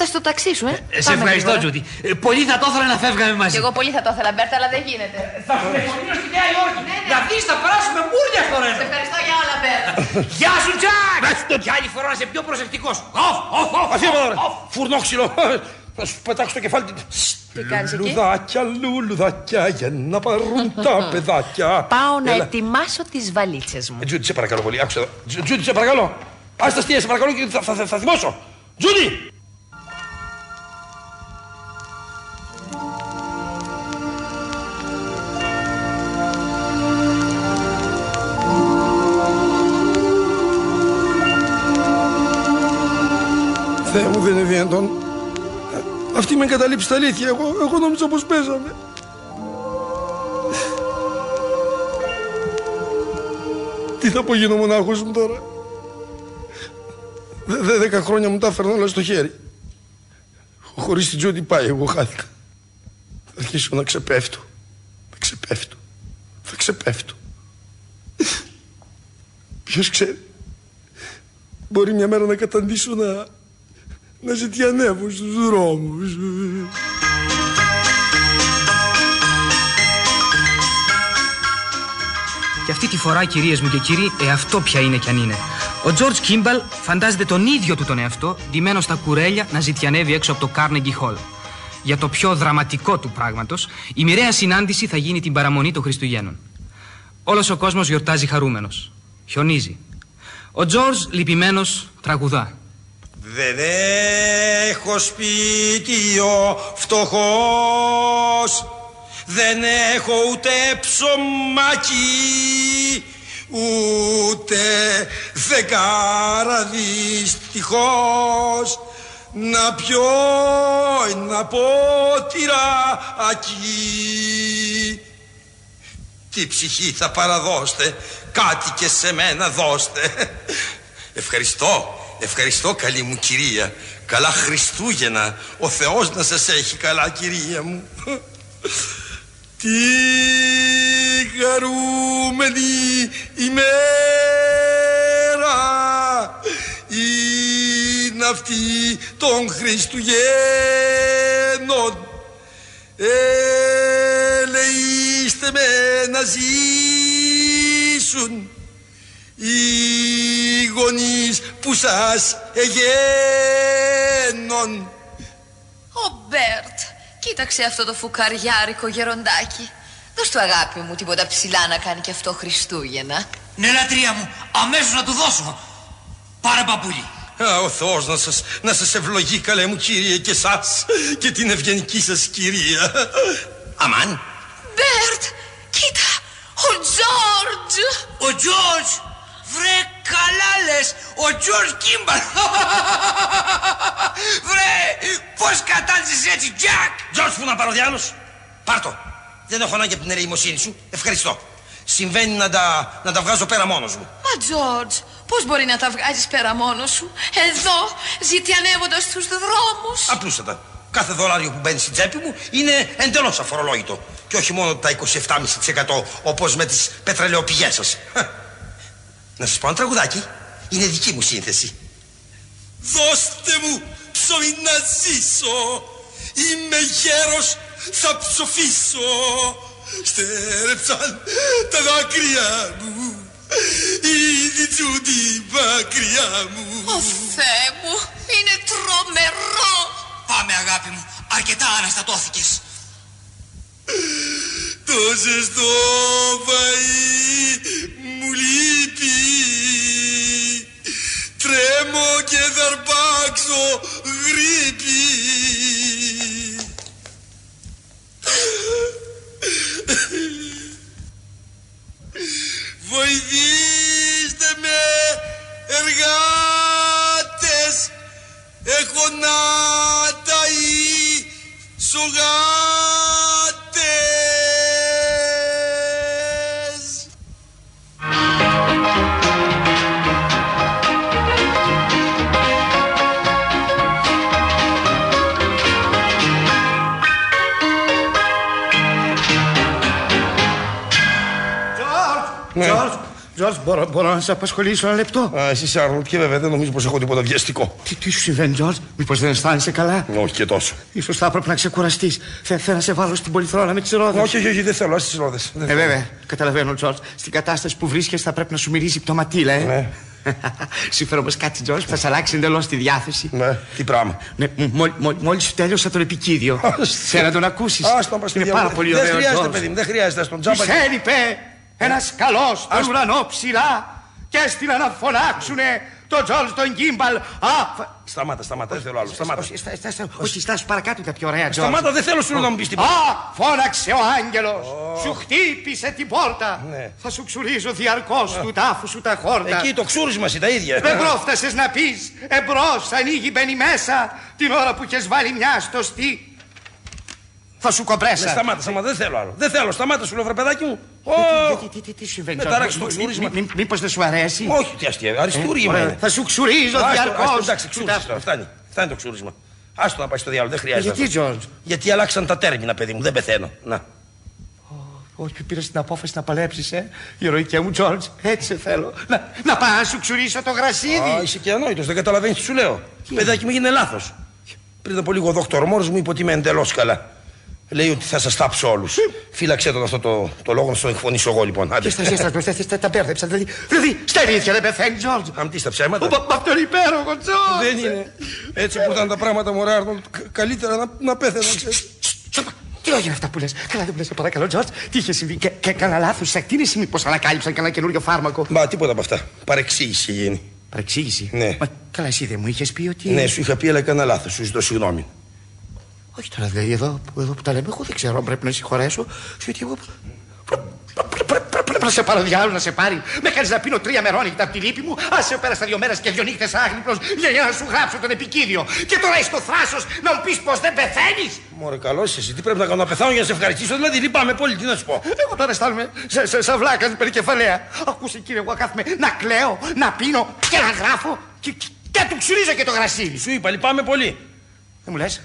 νομίζω ότι έφτασε το ταξί σου, ε. Ε, Σε Πάμε ευχαριστώ, γρήγορα. Τζούντι. Ε, Πολύ θα το ήθελα να φεύγαμε μαζί. Και εγώ πολύ θα το ήθελα, Μπέρτ, αλλά δεν γίνεται. Θα σου τηλεφωνήσω στη Νέα Υόρκη. Να δεις, θα περάσουμε μπούρια στο Σε Ρένο. ευχαριστώ για όλα, Μπέρτ. *laughs* Γεια σου, Τζακ! Για άλλη φορά να είσαι πιο προσεκτικός. Οφ, οφ, οφ, Αφήμα τώρα. οφ. Φουρνόξυλο. Θα σου πετάξω το κεφάλι. Τι κάνεις εκεί; Λουλουδάκια, λουλουδάκια για να πάρουν *laughs* τα παιδάκια. Πάω να Έλα. ετοιμάσω τις βαλίτσες μου. Ε, Τζούντι, σε παρακαλώ πολύ. Άκουσα εδώ. Τζου- Τζούντι, σε παρακαλώ. Ας τα αστεία, σε παρακαλώ και θα, θα, θα, θα θυμώσω. Τζούντι! Θεέ μου δεν είναι δυνατόν. Α- Αυτή με εγκαταλείψει τα αλήθεια. Εγώ, εγώ νόμιζα πως παίζαμε. Τι θα πω γίνω μονάχος μου τώρα. Δε, δε- δέκα χρόνια μου τα έφερνα όλα στο χέρι. Χωρίς την Τζόντι πάει, εγώ χάθηκα. Θα αρχίσω να ξεπέφτω. Θα ξεπέφτω. Θα ξεπέφτω. Ποιος ξέρει. Μπορεί μια μέρα να καταντήσω να... να ζητιανεύω στους δρόμους. Και αυτή τη φορά, κυρίες μου και κύριοι, ε, αυτό πια είναι κι αν είναι. Ο Τζορτζ Κίμπαλ φαντάζεται τον ίδιο του τον εαυτό, ντυμένος στα κουρέλια, να ζητιανεύει έξω από το Carnegie Hall. Για το πιο δραματικό του πράγματος, η μοιραία συνάντηση θα γίνει την παραμονή των Χριστουγέννων. Όλος ο κόσμος γιορτάζει χαρούμενος. Χιονίζει. Ο Τζορτζ, λυπημένος, τραγουδά. Δεν έχω σπίτι ο φτωχός Δεν έχω ούτε ψωμάκι Ούτε δεκάρα δυστυχώς να πιω ένα ποτηράκι. Τι ψυχή θα παραδώστε, κάτι και σε μένα δώστε. Ευχαριστώ, ευχαριστώ καλή μου κυρία. Καλά Χριστούγεννα, ο Θεός να σας έχει καλά κυρία μου. Τι χαρούμενη ημέρα είναι αυτή των Χριστουγέννων. Ελεήστε με να ζήσουν οι γονείς που σας εγέννων. Ο Μπέρτ, κοίταξε αυτό το φουκαριάρικο γεροντάκι. Δώσ' του αγάπη μου τίποτα ψιλά να κάνει και αυτό Χριστούγεννα. Ναι, λατρεία μου, αμέσως να του δώσω. Πάρε παππούλι. Α, ο Θεός να σας, να σας ευλογεί καλέ μου κύριε και σας και την ευγενική σας κυρία. Αμάν. Μπέρτ, κοίτα, ο Τζόρτζ. Ο Τζόρτζ, βρε καλά λες, ο Τζόρτζ Κίμπαλ. *laughs* βρε, πώς κατάντησες έτσι, Τζακ. Τζορτζ που να πάρει ο διάολος; Πάρ' το. Δεν έχω ανάγκη από την ελεημοσύνη σου. Ευχαριστώ. Συμβαίνει να τα, να τα βγάζω πέρα μόνος μου. Μα Τζόρτζ, πώς μπορεί να τα βγάζεις πέρα μόνος σου; Εδώ, ζητιανεύοντας στους δρόμους. Απλούστατα. Κάθε δολάριο που μπαίνει στην τσέπη μου είναι εντελώς αφορολόγητο. Και όχι μόνο τα 27,5% όπως με τις πετρελαιοπηγές σας. Χα. Να σας πω ένα τραγουδάκι. Είναι δική μου σύνθεση. Δώστε μου ψωμί να ζήσω Είμαι γέρος θα ψοφήσω Στέρεψαν τα δάκρυα μου Ήδη τσούντι μακριά μου Ω Θεέ μου, είναι τρομερό. Πάμε αγάπη μου, αρκετά αναστατώθηκες. Το ζεστό φαΐ μου λείπει. Τρέμω και θα αρπάξω γρήπη. Βοηθήστε με εργάτες. Έχω να ταΐσω γάτες Τζορτζ, Τζορτζ, μπορώ, μπορώ να σε απασχολήσω ένα λεπτό. Α, εσύ Σάρλ, και βέβαια δεν νομίζω πως έχω τίποτα βιαστικό. Τι, τι σου συμβαίνει, Τζορτζ, μήπως δεν αισθάνεσαι καλά; Όχι και τόσο. σω θα έπρεπε να ξεκουραστείς. Θα, θέλω να σε βάλω στην πολυθρόνα με τις ρόδες. Όχι, όχι, όχι, δεν θέλω, ας τις ρόδες. Δεν Ε, θέλω. βέβαια, καταλαβαίνω, Τζορτζ. Στην κατάσταση που βρίσκεσαι θα πρέπει να σου μυρίζει πτωματίλα, ε. Ναι. *laughs* Σου φέρω όμως κάτι, Τζορτζ, που θα σε αλλάξει εντελώς τη διάθεση. Ναι, τι πράγμα. Ναι, Μόλι σου τέλειωσα τον επικίδιο. Θε να τον ακούσεις. Ας τον πας στη Είναι διάλογο. πάρα πολύ Δεν ωραίο. χρειάζεται, Τζορτζ. παιδί μου, δεν χρειάζεται στον τζάμπα. Τους έλειπε ένας καλός στον ουρανό ψηλά και έστειλα να φωνάξουνε το Τζόλ τον Γκίμπαλ. Α, φα- Σταμάτα, σταμάτα, δεν θέλω άλλο. Σταμάτα. όχι, στα- στα- στα- όχι, στάσου παρακάτω τα πιο ωραία, Τζόλ. Σταμάτα, δεν θέλω σου να μου πεις τίποτα. Α, φώναξε ο άγγελος. Σου χτύπησε την πόρτα. Ναι. Θα σου ξουρίζω διαρκώς του τάφου σου τα χόρτα. Εκεί το ξούρισμα εσύ τα ίδια. Δεν πρόφτασες να πεις εμπρός ανοίγει μπαίνει μέσα την ώρα που έχεις βάλει μια στο στή. Θα σου κομπρέσα. Ναι, σταμάτα, σταμάτα, δεν θέλω άλλο. Δεν θέλω, σταμάτα σου λέω, βρε παιδάκι μου. Ω, Γιατί, τι, τι, τι συμβαίνει, Με Τζόρτζ, ταράξεις το μη- ξούρισμα. μη- μη- Μήπως δεν σου αρέσει; Όχι, τι αστεία, αριστούργημα Ωραία, είναι. Θα σου ξουρίζω Άστο, διαρκώς. άστο, εντάξει, ξούρισες τώρα, φτάνει. Φτάνει το ξούρισμα. Άστο να πάει στο διάλογο, δεν χρειάζεται. Γιατί, αυτό. Τζόρτζ; Γιατί αλλάξαν τα τέρμινα, παιδί μου, δεν πεθαίνω. Να. Όχι, πήρες την απόφαση να παλέψεις, ε. Ηρωική μου, Τζόρτζ. Έτσι σε θέλω. Να, να πάω να σου ξουρίσω το γρασίδι. Α, είσαι και ανόητος, δεν καταλαβαίνεις τι σου λέω. Παιδάκι μου γίνεται λάθος. Πριν από λίγο ο δόκτωρ Μόρος μου είπε ότι είμαι εντελώς καλά. Λέει ότι θα σας τάψω όλους. Φύλαξε τον αυτό το, το λόγο να στον εκφωνήσω εγώ λοιπόν. Άντε. Και στα ζέστα μπροστά, τα- τα μπέρδεψα. Δηλαδή, δηλαδή, στα αλήθεια δεν πεθαίνει, Τζόρτζ. Αν τι στα ψέματα. Μα μα αυτό είναι υπέροχο, Τζόρτζ. Δεν είναι. Έτσι που ήταν τα πράγματα, μωρέ Άρνολτ, κα- καλύτερα να, να πέθαινα, ξέρεις. Σοπα, Τι λόγια είναι αυτά που λες; Καλά, δεν μου λες, παρακαλώ, Τζόρτζ. Τι είχε συμβεί και, και κανένα λάθος σε εκτίμηση, μήπω ανακάλυψαν κανένα καινούριο φάρμακο; Μα τίποτα από αυτά. Παρεξήγηση είχε γίνει. Παρεξήγηση; Ναι. Μα καλά, εσύ δεν μου είχες πει ότι. Ναι, σου είχα πει, αλλά έκανα λάθος. Σου ζητώ συγγνώμη. Όχι τώρα, δηλαδή, εδώ, που- εδώ που τα λέμε, εγώ δεν ξέρω αν πρέπει να συγχωρέσω, διότι εγώ. πρέ- πρέ- πρέ- Πρέπει πρέπει να σε πάρω διάλογο να σε πάρει. Με κάνεις να πίνω τρία μερόνυχτα από τη λύπη μου. Α σε πέρασα δύο μέρες και δύο νύχτες άγρυπνο για να σου γράψω τον επικίδιο. Και τώρα είσαι το θράσος να μου πεις πως δεν πεθαίνεις. Μωρέ, καλός είσαι εσύ. Τι πρέπει να κάνω να πεθάνω για να σε ευχαριστήσω; Δηλαδή, λυπάμαι πολύ. Τι να σου πω. Εγώ τώρα αισθάνομαι σε, σε, σε βλάκας περικεφαλαία. Ακούσε κύριε, εγώ κάθομαι να κλαίω, να πίνω και να γράφω. Και, και, και του ξυρίζω και το γρασίδι. Σου είπα, λυπάμαι πολύ. Δεν μου λες;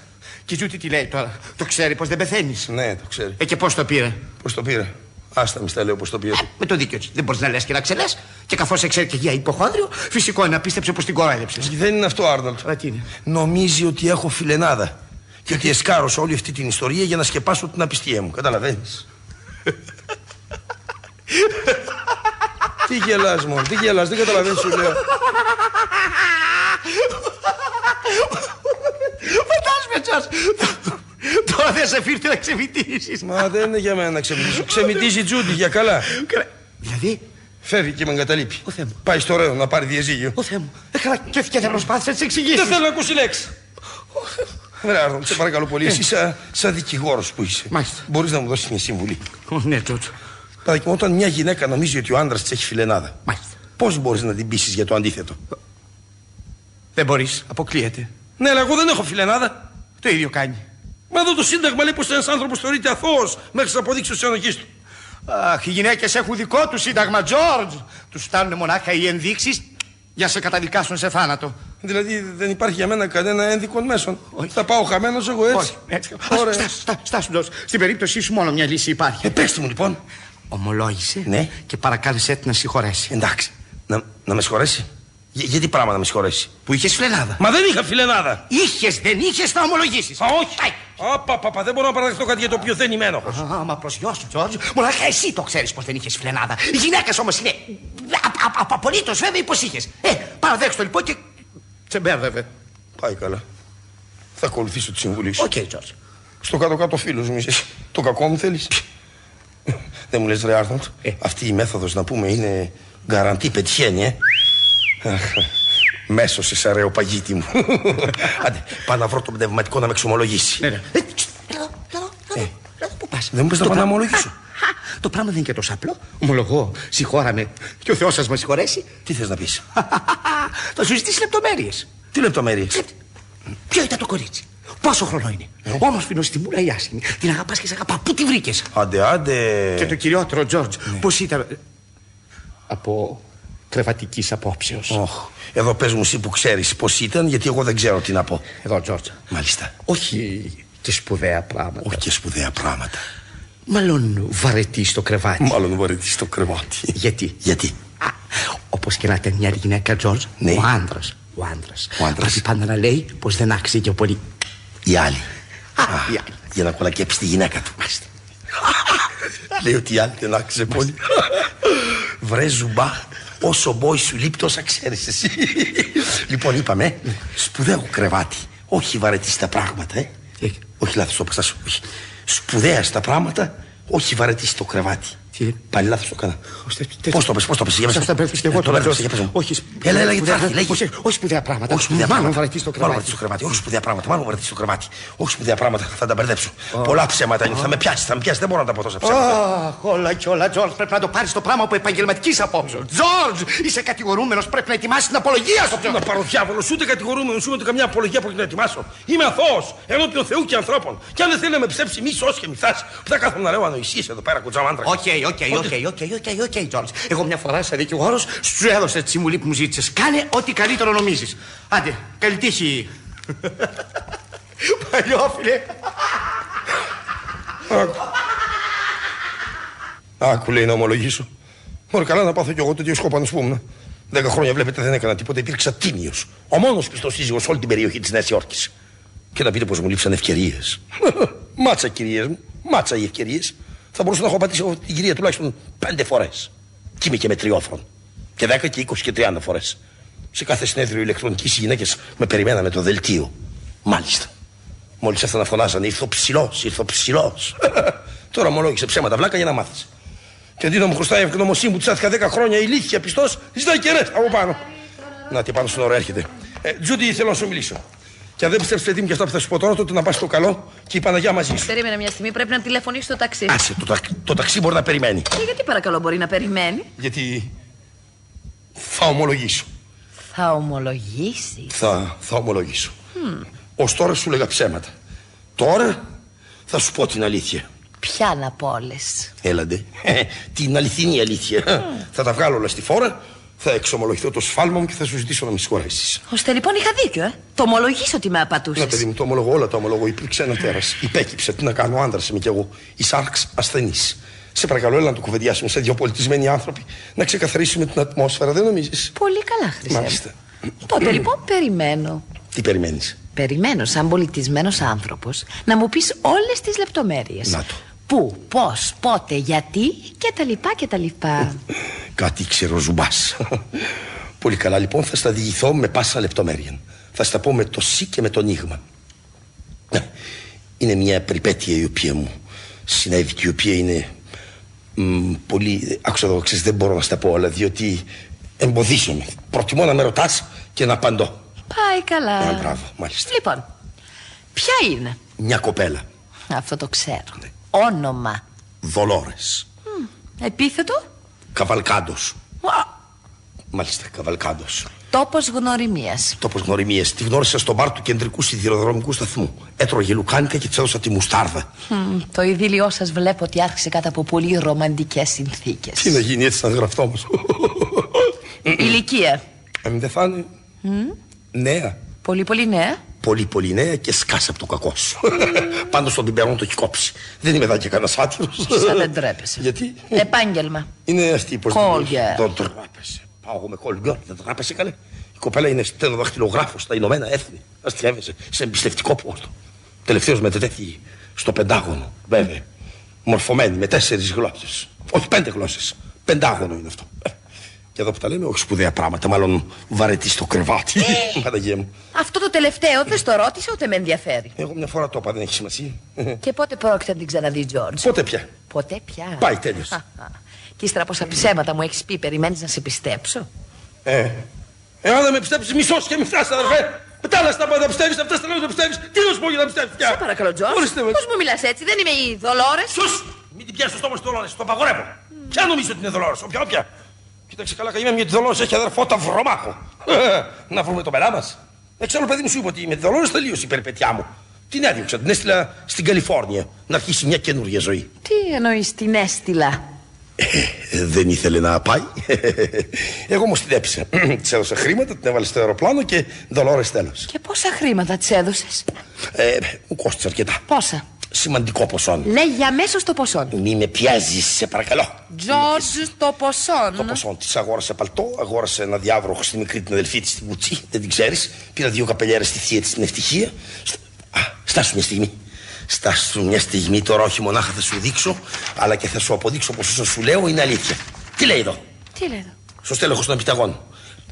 Και η Τζούτη τι λέει τώρα. Το ξέρει πως δεν πεθαίνεις; Ναι, το ξέρει. Ε, και πώς το πήρε; Πώς το πήρε; Άστα μη στα λέω πώς το πήρε. Με το δίκιο της. Δεν μπορείς να λες και να ξελέ. Και καθώς ξέρει και για υποχόνδριο, φυσικό είναι να πίστεψε πως την κορόιδεψε. Δεν είναι αυτό, Άρνολτ. τι είναι; Νομίζει ότι έχω φιλενάδα. Και ότι εσκάρωσα όλη αυτή την ιστορία για να σκεπάσω την απιστία μου. Καταλαβαίνεις. τι γελάς μόνο, τι γελάς, δεν καταλαβαίνεις σου λέω. *laughs* Φαντάζομαι, Τζορτ. Τώρα δεν σε φύρτε να ξεμητήσεις. Μα δεν είναι για μένα να ξεμητήσω. Ξεμητίζει η Τζούντι για καλά. Δηλαδή; Φεύγει και με εγκαταλείπει. Ο Θεέ μου. Πάει στο ρέο να πάρει διαζύγιο. Ο Θεέ μου. Ε, καλά, και, και δεν προσπάθησες να τη εξηγήσεις. Δεν θέλω να ακούσει λέξη. Ρε Άρνολτ, σε παρακαλώ πολύ, εσύ σαν, σαν δικηγόρος που είσαι. Μάλιστα. Μπορείς να μου δώσεις μια συμβουλή; Ναι, Τζορτ. Παραδείγμα, όταν μια γυναίκα νομίζει ότι ο άντρα της έχει φιλενάδα, Μάλιστα. πώς μπορείς να την πείσει για το αντίθετο; Δεν μπορείς, αποκλείεται. Ναι, αλλά εγώ δεν έχω φιλενάδα. Το ίδιο κάνει. Μα εδώ το Σύνταγμα λέει πως ένας άνθρωπος θεωρείται αθώος μέχρι να αποδείξεις τι ενοχή του. Αχ, οι γυναίκες έχουν δικό τους σύνταγμα, Τζορτζ. Τους φτάνουν μονάχα οι ενδείξεις για να σε καταδικάσουν σε θάνατο. Δηλαδή δεν υπάρχει για μένα κανένα ένδικο μέσον. Θα πάω χαμένος εγώ έτσι. Όχι, έτσι. Ωραία. Στάσου, στάσου, στάσου, Τζορτζ. Στην περίπτωσή σου μόνο μια λύση υπάρχει. Ε, πες μου λοιπόν. Ομολόγησε Ναι. και παρακάλεσέ την να συγχωρέσει. Εντάξει. Να, να με συγχωρέσει. Για, γιατί πράγμα να με συγχωρέσεις. Που είχες φιλενάδα. Μα δεν είχα φιλενάδα. Είχες, δεν είχες να ομολογήσεις. Α, όχι. Απα, παπα, δεν μπορώ να παραδεχτώ κάτι για το οποίο δεν είμαι ένοχος. Α, μα προσγειώσου, Τζορτζ. Μονάχα εσύ το ξέρεις πως δεν είχες φιλενάδα. Οι γυναίκες όμως είναι. Απολύτως βέβαιοι πως είχες. Ε, παραδέξου το λοιπόν και. Σε μπέρδευε. Πάει καλά. Θα ακολουθήσω τη συμβουλή σου. Οκέι, Τζορτζ. Στο κάτω-κάτω φίλος μου είσαι. Το κακό μου θέλεις. δεν μου λες, Ρε Άρνοντ, αυτή η μέθοδος να πούμε είναι γκαραντή πετυχαίνει, ε. Αχ, Μέσω σε αραίο παγίτη μου. Άντε, πάω να βρω το πνευματικό να με εξομολογήσει. Ναι, ναι. Ε, τσ, Εδώ, εδώ, εδώ, εδώ, πού πας. Δεν μου πες να Το πάω να πράγμα- ομολογήσω. Α, α, Το πράγμα δεν είναι και τόσο απλό. Ομολογώ, συγχώραμε. Και ο Θεός σας με συγχωρέσει. Τι θες να πεις; Θα σου ζητήσει λεπτομέρειες. Τι λεπτομέρειες; Ποιο ήταν το κορίτσι; Πόσο χρόνο είναι; Όμορφη νοστιμούλα ή άσχημη. Την αγαπάς και σε αγαπά. Πού τη βρήκες; Άντε, άντε. Και το κυριότερο, Τζόρτζ, Ναι. πώς ήταν; Από κρεβατικής απόψεως. Οχ, εδώ πες μου εσύ που ξέρεις πώς ήταν, γιατί εγώ δεν ξέρω τι να πω. Εδώ, Τζόρτζ. Μάλιστα. Όχι και σπουδαία πράγματα. Όχι και σπουδαία πράγματα. Μάλλον βαρετή στο κρεβάτι. Μάλλον βαρετή στο κρεβάτι. Γιατί; Γιατί; Όπως και να ήταν μια γυναίκα, Τζορτζ, Ναι. ο άντρας. Ο άντρας. Ο άντρας. Πρέπει πάντα να λέει πως δεν άξιζε και πολύ. Η άλλη. Α, η άλλη. Για να κολακέψει τη γυναίκα του. Λέει ότι η άλλη δεν άξιζε πολύ. Βρε ζουμπά, όσο μπόι σου λείπει τόσα ξέρεις εσύ. λοιπόν είπαμε, σπουδαίο κρεβάτι. Όχι βαρετή στα πράγματα, ε. Όχι λάθος το είπα, στάσου, όχι. Σπουδαία στα πράγματα, όχι βαρετή στο κρεβάτι. Πάλι λάθος το έκανα. Πώς το πες, πώς το πες, για πες μου. Σας τα πέφτεις και εγώ Ε, το τώρα, μπέρδεψα, Τζορτζ. για πες μου. Όχι, Έλα, έλα, γιατί σπουδαία- θα έρθει, λέγε. όχι, όχι σπουδαία πράγματα. Όχι σπουδαία Μάλλον πράγματα. βαρετή στο Μάλλον κρεβάτι. βαρετή στο κρεβάτι. Όχι σπουδαία πράγματα. Μάλλον βαρετή στο κρεβάτι. Όχι σπουδαία πράγματα. Θα τα μπερδέψω. Πολλά ψέματα είναι. Θα με πιάσεις. Θα με πιάσεις. Δεν μπορώ να τα πω τόσα ψέματα. Αχ, όλα και όλα, Τζορτζ. Πρέπει να το πάρεις το πράγμα από επαγγελματικής απόψεως. Τζορτζ, είσαι κατηγορούμενος. Πρέπει να ετοιμάσεις την απολογία στο Να πάρει ο διάβολος, ούτε κατηγορούμενος, ούτε καμιά απολογία που να ετοιμάσω. Είμαι αθώος ενώπιον Θεού και ανθρώπων. Και αν δεν θέλει να με πιστέψει μη σώσει και μη φτάσει, που θα κάθομαι να λέω ανοησίες εδώ πέρα κοτζάμ άντρας. Οκέι, οκέι, οκέι, οκέι, οκέι, οκέι, Τζορτζ. Εγώ μια φορά σαν δικηγόρος σου έδωσα τη συμβουλή που μου ζήτησες. Κάνε ό,τι καλύτερο νομίζεις. Άντε, καλή τύχη. *laughs* Παλιόφιλε. Άκου λέει να ομολογήσω. Μωρέ, καλά να πάθω κι εγώ τέτοιο σκόπανο που ήμουν. Δέκα χρόνια βλέπετε δεν έκανα τίποτα. Υπήρξα τίμιος. Ο μόνος πιστό σύζυγο σε όλη την περιοχή της Νέας Υόρκης. Και να πείτε πως μου λείψαν ευκαιρίες. *laughs* Μάτσα κυρίες μου. Μάτσα οι ευκαιρίες. Θα μπορούσα να έχω πατήσει εγώ την κυρία τουλάχιστον πέντε φορές. Κι είμαι και με τριόφρον. Και δέκα και είκοσι και τριάντα φορές. Σε κάθε συνέδριο ηλεκτρονικής οι γυναίκες με περιμένανε το δελτίο. Μάλιστα. Μόλις έφτανα φωνάζανε, ήρθε ο ψηλός, ήρθε ο ψηλός. *laughs* Τώρα ομολόγησε ψέματα βλάκα για να μάθεις. Και αντί να μου χρωστάει η ευγνωμοσύνη που τσάθηκα 10 χρόνια ηλίθια πιστός, ζητάει και ρέστα από πάνω. Να τι πάνω στην ώρα έρχεται. Ε, Τζούντι, θέλω να σου μιλήσω. Και αν δεν πιστέψει, παιδί μου, και αυτά που θα σου πω τώρα, τότε να πας στο καλό και η Παναγιά μαζί σου. Περίμενε μια στιγμή, πρέπει να τηλεφωνήσει το ταξί. Άσε, το, ταξ- το ταξί μπορεί να περιμένει. Και γιατί παρακαλώ μπορεί να περιμένει; Γιατί θα ομολογήσω. Θα ομολογήσεις; Θα, θα ομολογήσω. Μμ, Ω τώρα σου λέγα ψέματα. Τώρα θα σου πω την αλήθεια. Ποια από όλες; Έλαντε. *laughs* την αληθινή αλήθεια. θα τα βγάλω όλα στη φόρα, θα εξομολογηθώ το σφάλμα μου και θα σου ζητήσω να με συγχωρέσεις. Ώστε λοιπόν είχα δίκιο, ε. Το ομολογείς ότι με απατούσες. Ναι, παιδί μου, το ομολογώ, όλα το ομολογώ. Υπήρξε ένα τέρας. Υπέκυψε. Τι να κάνω, άντρα είμαι κι εγώ. Εισάρχ ασθενής. Σε παρακαλώ, έλα να το κουβεντιάσουμε σε δύο πολιτισμένοι άνθρωποι να ξεκαθαρίσουμε την ατμόσφαιρα, δεν νομίζεις; Πολύ καλά, Χρυσέ. Μάλιστα. Τότε λοιπόν περιμένω. Τι περιμένεις; Περιμένω σαν πολιτισμένος άνθρωπος να μου πεις όλες τις λεπτομέρειες. Να το. Πού, πώς, πότε, γιατί και τα λοιπά και τα λοιπά. Κάτι ξέρω ζουμπάς. *laughs* Πολύ καλά, λοιπόν, θα στα διηγηθώ με πάσα λεπτομέρεια. Θα στα πω με το σι και με το νίγμα. Ναι, Είναι μια περιπέτεια η οποία μου συνέβη και η οποία είναι μ, πολύ. Άκουσα εδώ, ξέρεις, δεν μπορώ να στα πω όλα, διότι εμποδίζομαι. Προτιμώ να με ρωτάς και να απαντώ. Πάει καλά. Α, μπράβο, μάλιστα. Λοιπόν, ποια είναι; Μια κοπέλα. Αυτό το ξέρω. Όνομα. Δολόρες. Επίθετο. Καβαλκάντος. Μάλιστα, Καβαλκάντος. Τόπος γνωριμίας. Τόπος γνωριμίε. Τη γνώρισα στο μπαρ του κεντρικού σιδηροδρομικού σταθμού. Έτρωγε λουκάνικα και τη έδωσα τη μουστάρδα. Μμ, το ειδήλιό σας βλέπω ότι άρχισε κάτω από πολύ ρομαντικές συνθήκες. Τι να γίνει έτσι να γραφτώ όμως. Ηλικία. Ε, μην δεν θα είναι Μμ, νέα. Πολύ πολύ νέα. Πολύ πολύ νέα και σκάσε από το κακό σου. Πάντω τον πιπερόν το έχει κόψει. Δεν είμαι εδώ και κανένας άτυρο. Σαν δεν τρέπεσαι. Γιατί; Επάγγελμα. είναι αυτή η Κόλγερ. Δεν τράπεσε. Πάω εγώ με κόλγκερ. Δεν τράπεσε καλέ. Η κοπέλα είναι στενοδαχτυλογράφος στα Ηνωμένα Έθνη. Αστιεύεσαι σε εμπιστευτικό πόστο. Τελευταίος μετετέθη στο Πεντάγωνο. Βέβαια. Μορφωμένη με τέσσερις γλώσσες. Όχι πέντε γλώσσες. Πεντάγωνο είναι αυτό. Ε, Και εδώ που τα λέμε, όχι σπουδαία πράγματα. Μάλλον βαρετή στο κρεβάτι. *laughs* Παναγία μου. Αυτό το τελευταίο δεν στο ρώτησε ούτε με ενδιαφέρει. Εγώ μια φορά το είπα, δεν έχει σημασία. *laughs* Και πότε πρόκειται να την ξαναδεί, Τζόρτζ. Πότε πια; Ποτέ πια; Πάει, τέλειωσε. Χαχα. *laughs* Και ύστερα από όσα ψέματα μου έχεις πει, περιμένεις να σε πιστέψω; Ε, εάν δεν με πιστέψεις, μισός και μην φτάσει, αδερφέ. Μετά να στα πάντα πιστεύεις, αυτά τα λέω να πιστεύεις. Τι να σου πω για να πιστεύει πια; Σε παρακαλώ, Τζόρτζ. Ορίστε με. Πώς μου μιλάς έτσι, δεν είμαι η Δολόρες; Σους! Μην την πιάσεις στο στόμα στο Δολόρες, το απαγορεύω. Ποια νομίζω ότι είναι Δολόρες, όποια, όποια. Κοίταξε καλά, καημένα μια τη Δολόρε έχει αδερφό τα βρωμάχο. να βρούμε το πελά μας. Εξάλλου, παιδί μου, σου είπα ότι με τη Δολόρε τελείωσε η περιπέτειά μου. Την έδιωξα, την έστειλα στην Καλιφόρνια να αρχίσει μια καινούργια ζωή. Τι εννοείς την έστειλα; Ε, δεν ήθελε να πάει. Εγώ όμως την έπεισα. *clears throat* της έδωσα χρήματα, την έβαλε στο αεροπλάνο και Δολόρε τέλος. Και πόσα χρήματα της έδωσες; Ε, μου κόστησε αρκετά. Πόσα; Σημαντικό ποσό. Λέγει αμέσως το ποσό. Μη με πιάζεις, σε παρακαλώ. Τζόρτζ, το ποσό. Το ποσό της αγόρασε παλτό, αγόρασε ένα διάβροχο στη μικρή την αδελφή της στην Κουτσί, δεν την ξέρεις. Πήρα δύο καπελιέρες στη θεία της στην ευτυχία. Σ- Α, στάσου μια στιγμή. Στάσου μια στιγμή τώρα, όχι μονάχα θα σου δείξω, αλλά και θα σου αποδείξω πως όσα σου λέω είναι αλήθεια. Τι λέει εδώ, Τι λέει εδώ; στο στέλεχος των επιταγών.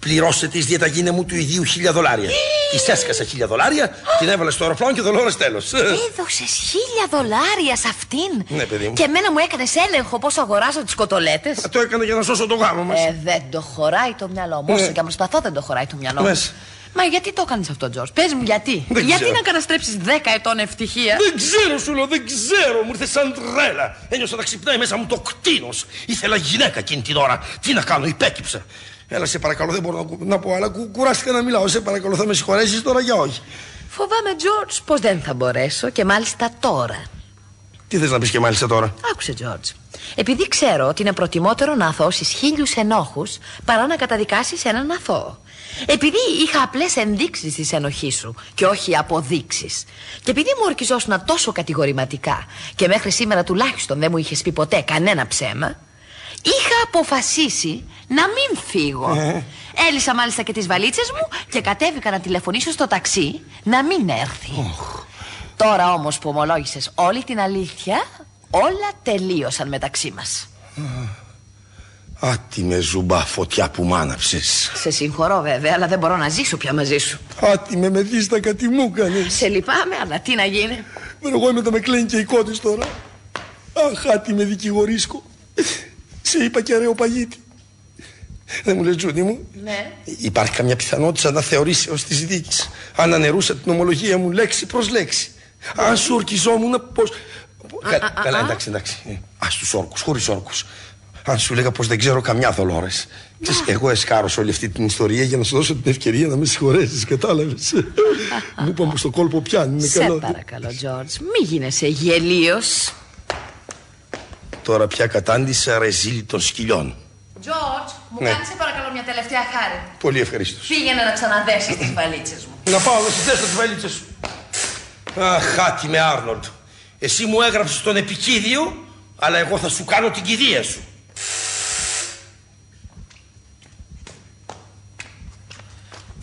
Πληρώσε τη διαταγή μου του ιδίου χίλια δολάρια. Τη έσκασα χίλια δολάρια, την έβαλε στο αεροπλάνο και δολόρε τέλο. Έδωσες χίλια δολάρια σε αυτήν. Ναι, παιδί μου. Και εμένα μου έκανες έλεγχο πώς αγοράζω τις κοτολέτες. Το έκανα για να σώσω το γάμο μας. Ε, δεν το χωράει το μυαλό μου. Όσο Ναι. και αν προσπαθώ, δεν το χωράει το μυαλό μου. Μέσα. Μα γιατί το έκανες αυτό, Τζορτζ; Πες μου γιατί; Δεν γιατί ξέρω. να καταστρέψεις 10 ετών ευτυχία; Δεν ξέρω, σου λέω, δεν ξέρω. Μου ήρθε σαν τρέλα. Ένιωσα να ξυπνάει μέσα μου το κτίνος. Ήθελα γυναίκα εκείνη την ώρα. Τι να κάνω, υπέκυψα. Έλα, σε παρακαλώ, δεν μπορώ να, κου- να πω, αλλά κου- κουράστηκα να μιλάω. Σε παρακαλώ, θα με συγχωρέσεις τώρα για όχι. Φοβάμαι, Τζορτζ, πως δεν θα μπορέσω και μάλιστα τώρα. Τι θες να πεις και μάλιστα τώρα; Άκουσε, Τζορτζ. Επειδή ξέρω ότι είναι προτιμότερο να αθώσεις χίλιους ενόχους παρά να καταδικάσεις έναν αθώο. Επειδή είχα απλές ενδείξεις της ενοχής σου και όχι αποδείξεις. Και επειδή μου ορκιζόσουν τόσο κατηγορηματικά και μέχρι σήμερα τουλάχιστον δεν μου είχες πει ποτέ κανένα ψέμα, είχα αποφασίσει να μην φύγω. Ε. Έλυσα μάλιστα και τις βαλίτσες μου και κατέβηκα να τηλεφωνήσω στο ταξί να μην έρθει. Τώρα όμως που ομολόγησες όλη την αλήθεια, όλα τελείωσαν μεταξύ μας. Άτι με ζουμπά φωτιά που μ' άναψες. Σε συγχωρώ βέβαια, αλλά δεν μπορώ να ζήσω πια μαζί σου. Άτι με με δίστα κάτι μου έκανες. Σε λυπάμαι, αλλά τι να γίνει. Εγώ είμαι το με κλαίνει και η κότης τώρα. Αχ, άτι με δικηγορίσκο. Σε είπα και αραίο παγίτη. Δεν μου λες Τζούντι μου. Ναι. Υπάρχει καμιά πιθανότητα να θεωρήσει ως της δίκης. Αν αναιρούσα την ομολογία μου λέξη προς λέξη. Αν σου ορκιζόμουν πως... Κα- Καλά, εντάξει, εντάξει. Ε, Ας τους όρκους, χωρίς όρκους. Αν σου λέγα πως δεν ξέρω καμιά δολόρες. Ξέρεις, εγώ εσκάρωσα όλη αυτή την ιστορία για να σου δώσω την ευκαιρία να με συγχωρέσεις, κατάλαβες. Μου είπαμε πως το κόλπο πιάνει, είναι Σε καλό. παρακαλώ, Τζόρτζ, μη γίνεσαι γελίος. Τώρα πια κατάντησα ρεζίλ των σκυλιών. Τζόρτζ, μου Ναι. κάνεις σε παρακαλώ μια τελευταία χάρη. Πολύ ευχαριστώ. Πήγαινε να ξαναδέσεις τις βαλίτσες μου. Να πάω να σου δέσω τις βαλίτσες σου. Αχ, αχάριστε Άρνολντ. Εσύ μου έγραψες τον επικήδειο, αλλά εγώ θα σου κάνω την κηδεία σου.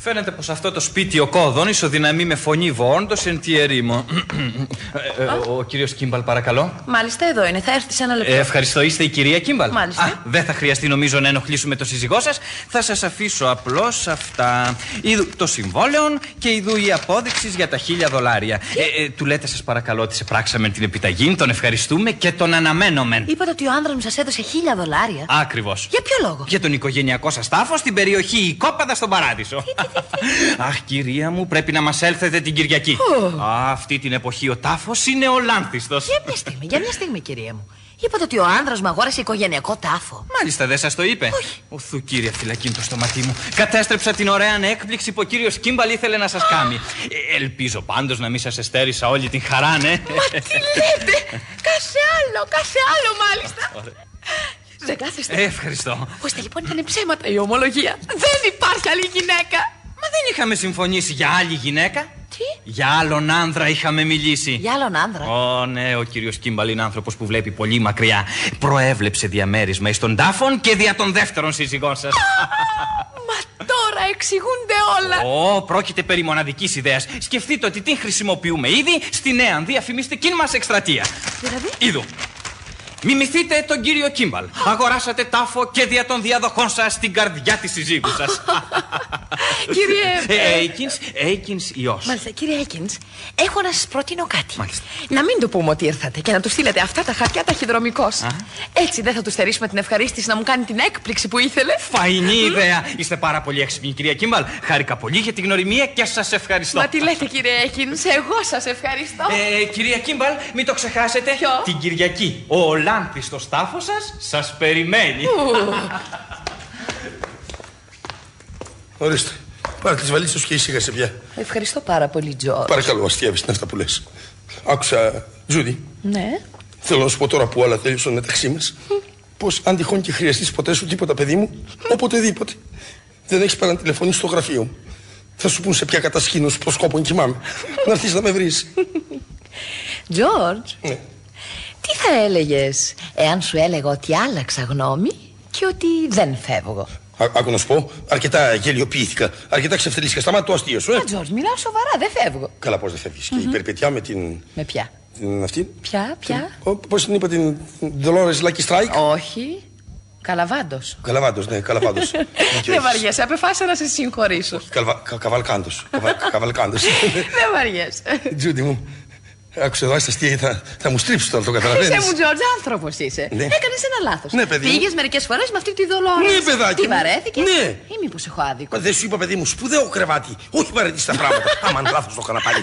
Φαίνεται πως αυτό το σπίτι ο κώδων ισοδυναμεί με φωνή βοώντος εν τη ερήμω. *clears throat* Ε, ε, Ο κύριος Κίμπαλ παρακαλώ. Μάλιστα, εδώ είναι. Θα έρθει σε ένα λεπτό. Ε, ευχαριστώ, είστε η κυρία Κίμπαλ; Μάλιστα. Α, δεν θα χρειαστεί νομίζω να ενοχλήσουμε τον σύζυγό σας. Θα σας αφήσω απλώς αυτά. Είδου το συμβόλαιο και ειδού η απόδειξης για τα χίλια δολάρια. Ε, ε, του λέτε, σας παρακαλώ, ότι σε πράξαμε την επιταγή, τον ευχαριστούμε και τον αναμένομεν. Είπατε ότι ο άνδρας μου σας έδωσε χίλια δολάρια. Ακριβώς. Για ποιο λόγο; Για τον οικογενειακό σας τάφο στην περιοχή Οικόπαδα στον Παράδεισο. Αχ, κυρία μου, πρέπει να μας έλθετε την Κυριακή. Ω. Α, αυτή την εποχή ο τάφος είναι ο λάνθιστο. Για μια στιγμή, για μια στιγμή, κυρία μου. Είπατε ότι ο άνδρας μου αγόρασε οικογενειακό τάφο. Μάλιστα, δεν σας το είπε. Όχι. Ουθού, κύριε φυλακίν το στοματί μου. Κατέστρεψα την ωραία έκπληξη που ο κύριος Κίμπαλ ήθελε να σας κάνει. Ε, ελπίζω πάντως να μην σας εστέρισα όλη την χαρά, ναι. Τι λέτε, κάσε άλλο, κάσε άλλο μάλιστα. Δεν κάθεστε. Ε, ευχαριστώ. Ώστε λοιπόν ήταν ψέματα η ομολογία. Δεν υπάρχει άλλη γυναίκα. Μα δεν είχαμε συμφωνήσει για άλλη γυναίκα. Τι; Για άλλον άνδρα είχαμε μιλήσει. Για άλλον άνδρα. Ω, ναι, ο κύριος Κίμπαλ είναι άνθρωπος που βλέπει πολύ μακριά. Προέβλεψε διαμέρισμα εις των τάφων και δια των δεύτερων σύζυγών σας. Μα τώρα εξηγούνται όλα. Ω, πρόκειται περί μοναδικής ιδέας. Σκεφτείτε ότι την χρησιμοποιούμε ήδη στη νέα διαφημιστική μας εκστρατεία. Δηλαδή; Είδου. Μιμηθείτε τον κύριο Κίμπαλ. Αγοράσατε τάφο και δια των διαδοχών σας στην καρδιά της συζύγου σας. *laughs* Κύριε. ε, Έικιν, Έικιν ιό. Μάλιστα, κύριε Έκιν, έχω να σας προτείνω κάτι. Μάλιστα. Να μην του πούμε ότι ήρθατε και να του στείλετε αυτά τα χαρτιά ταχυδρομικώ. Έτσι δεν θα τους στερήσουμε την ευχαρίστηση να μου κάνει την έκπληξη που ήθελε. Φαεινή ιδέα. Είστε πάρα πολύ έξυπνη, κυρία Κίμπαλ. Χάρηκα πολύ για την γνωριμία και σας ευχαριστώ. Μα τι λέτε, κύριε Έκιν, εγώ σας ευχαριστώ. Ε, κυρία Κίμπαλ, μην το ξεχάσετε. Ποιο; Την Κυριακή. Ο ολάνθιστος τάφος σας; Σας περιμένει. Ορίστε. Πάρε τις βαλίτσες σου και ησύχασε πια. Ευχαριστώ πάρα πολύ, Τζο. Παρακαλώ, αστείευεσαι αυτά που λες. Άκουσα, Τζούντι, Ναι. θέλω να σου πω τώρα που όλα τέλειωσαν μεταξύ μας, πως αν τυχόν και χρειαστείς ποτέ σου τίποτα, παιδί μου, οποτεδήποτε, δεν έχεις παρά να τηλεφωνήσεις στο γραφείο μου. Θα σου πούν σε ποια κατασκήνωση προσκόπων κοιμάμαι. να έρθεις να με βρεις. Τζόρτζ, Ναι. Τι θα έλεγες εάν σου έλεγα ότι άλλαξα γνώμη και ότι δεν φεύγω; Α, άκου να σου πω, αρκετά γελιοποιήθηκα, αρκετά ξεφτελίστηκα. Σταμάτα το αστείο σου, ε. Μα, Τζόρτζ, μιλάω σοβαρά, δεν φεύγω. Καλά, πώς δεν φεύγεις. Και η περιπετειά με την... Με ποια; την αυτή; Ποια, ποια; Ο, πώς την είπα, την Dolores Lucky Strike; Όχι. Καλαβάντος. Καλαβάντος, ναι, καλαβάντος. *laughs* Δίκιο Δεν έχεις. βαριέσαι, απεφάσισα να σε συγχωρήσω. Καλβα, κα, καβαλκάντος. Καβα, *laughs* καβαλκάντος. Δεν βαριέσαι. Τζούντι μου, άκουσε εδώ, αστεία, θα, θα μου στρίψεις τώρα, το καταλαβαίνεις. Είσαι μου, Τζόρτζ, άνθρωπος είσαι. Ναι. Έκανες ένα λάθος. Ναι, παιδί μου. Πήγες μερικές φορές με αυτή τη δολόρα. Ναι, παιδάκι Τι μου. βαρέθηκες. Ναι. Ή μήπως έχω άδικο. Μα δεν σου είπα, παιδί μου, σπουδαίο κρεβάτι. Όχι παρετήσει τα πράγματα. *laughs* Άμα λάθος το έκανα πάλι.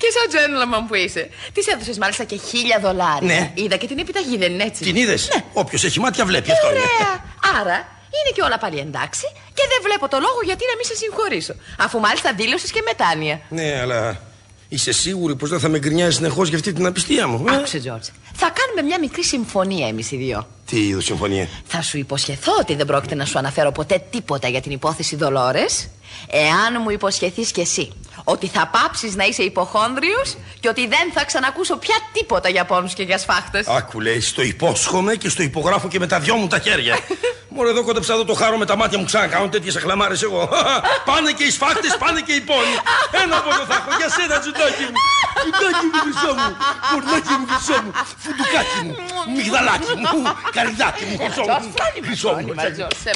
Και σαν gentleman που είσαι. Τη έδωσες μάλιστα και χίλια δολάρια. Ναι. Είδα και την επιταγή, δεν είναι έτσι; Την είδες; Όποιος έχει μάτια βλέπει αυτό. είναι. Ωραία. Άρα είναι και όλα πάλι εντάξει και δεν βλέπω το λόγο γιατί να μην σε συγχωρήσω. Αφού μάλιστα δήλωσες και μετάνοια. Ναι, αλλά είσαι σίγουρη πως δεν θα με γκρινιάζει συνεχώς για αυτή την απιστία μου. ε; Άκουσε, Τζόρτζ. Θα κάνουμε μια μικρή συμφωνία εμείς οι δύο. Τι είδους συμφωνία; Θα σου υποσχεθώ ότι δεν πρόκειται να σου αναφέρω ποτέ τίποτα για την υπόθεση Δολόρες Εάν μου υποσχεθείς κι εσύ ότι θα πάψεις να είσαι υποχόνδριος και ότι δεν θα ξανακούσω πια τίποτα για πόνους και για σφάχτες. Άκου λέει, στο υπόσχομαι και στο υπογράφω και με τα δυο μου τα χέρια. *laughs* Μόνο εδώ κόντεψα εδώ το χάρο με τα μάτια μου ξανά κάνω τέτοιες αχλαμάρε εγώ. *laughs* πάνε και οι σφάχτες, πάνε και οι πόνοι. Ένα από εδώ θα έχω για σένα, τζουτάκι μου. Τζουτάκι μου, χρυσό μου. Κορνάκι μου, χρυσό μου. Φουντουκάκι μου. Μυγδαλάκι μου. Καριδάκι μου, χρυσό μου. Χρυσό μου. σε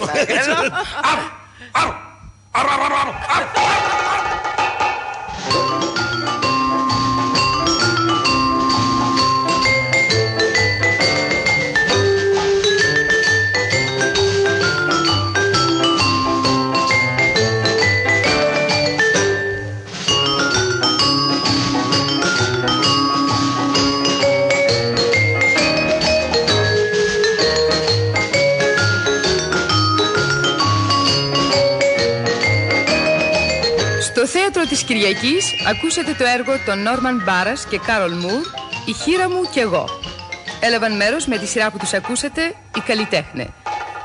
*laughs* παρακαλώ. Άρα, άρα, άρα, άρα, άρα, άρα. θέατρο της Κυριακής ακούσατε το έργο των Νόρμαν Μπάρας και Κάρολ Μουρ «Η χήρα μου και εγώ». Έλαβαν μέρος με τη σειρά που τους ακούσατε οι καλλιτέχνες.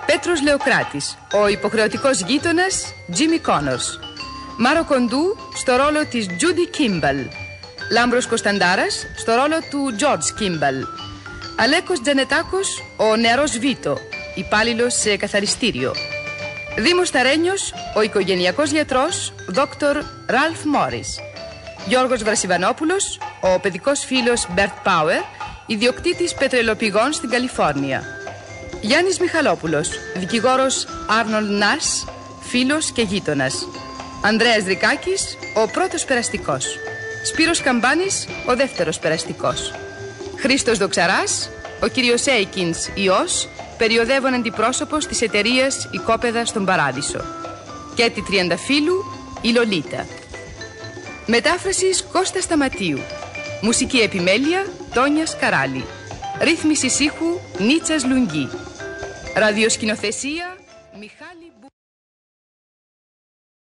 Πέτρος Λεοκράτης, ο υποχρεωτικός γείτονας Τζίμι Κόνορς. Μάρο Κοντού στο ρόλο της Τζούντι Κίμπαλ. Λάμπρος Κωνσταντάρας στο ρόλο του Τζόρτζ Κίμπαλ. Αλέκος Τζανετάκος, ο νεαρός Βίτο, υπάλληλος σε καθαριστήριο. Δήμος Ταρένιος, ο οικογενειακός γιατρός, δόκτωρ Ραλφ Μόρις. Γιώργος Βρασιβανόπουλος, ο παιδικός φίλος Μπερτ Πάουερ, ιδιοκτήτης πετρελοπηγών στην Καλιφόρνια. Γιάννης Μιχαλόπουλος, δικηγόρος Άρνολ Νάς, φίλος και γείτονας. Ανδρέας Δρικάκης, ο πρώτος περαστικός. Σπύρος Καμπάνης, ο δεύτερος περαστικός. Χρήστος Δοξαράς, ο κύριος Έικινς Ιός, περιοδεύων αντιπρόσωπος της εταιρείας «Οικόπεδα στον Παράδεισο». Κέτη Τριανταφύλου, η Λολίτα. Μετάφρασης Κώστα Σταματίου. Μουσική επιμέλεια Τόνια Σκαράλη. Ρύθμιση ήχου Νίτσας Λουγγί. Ραδιοσκηνοθεσία Μιχάλη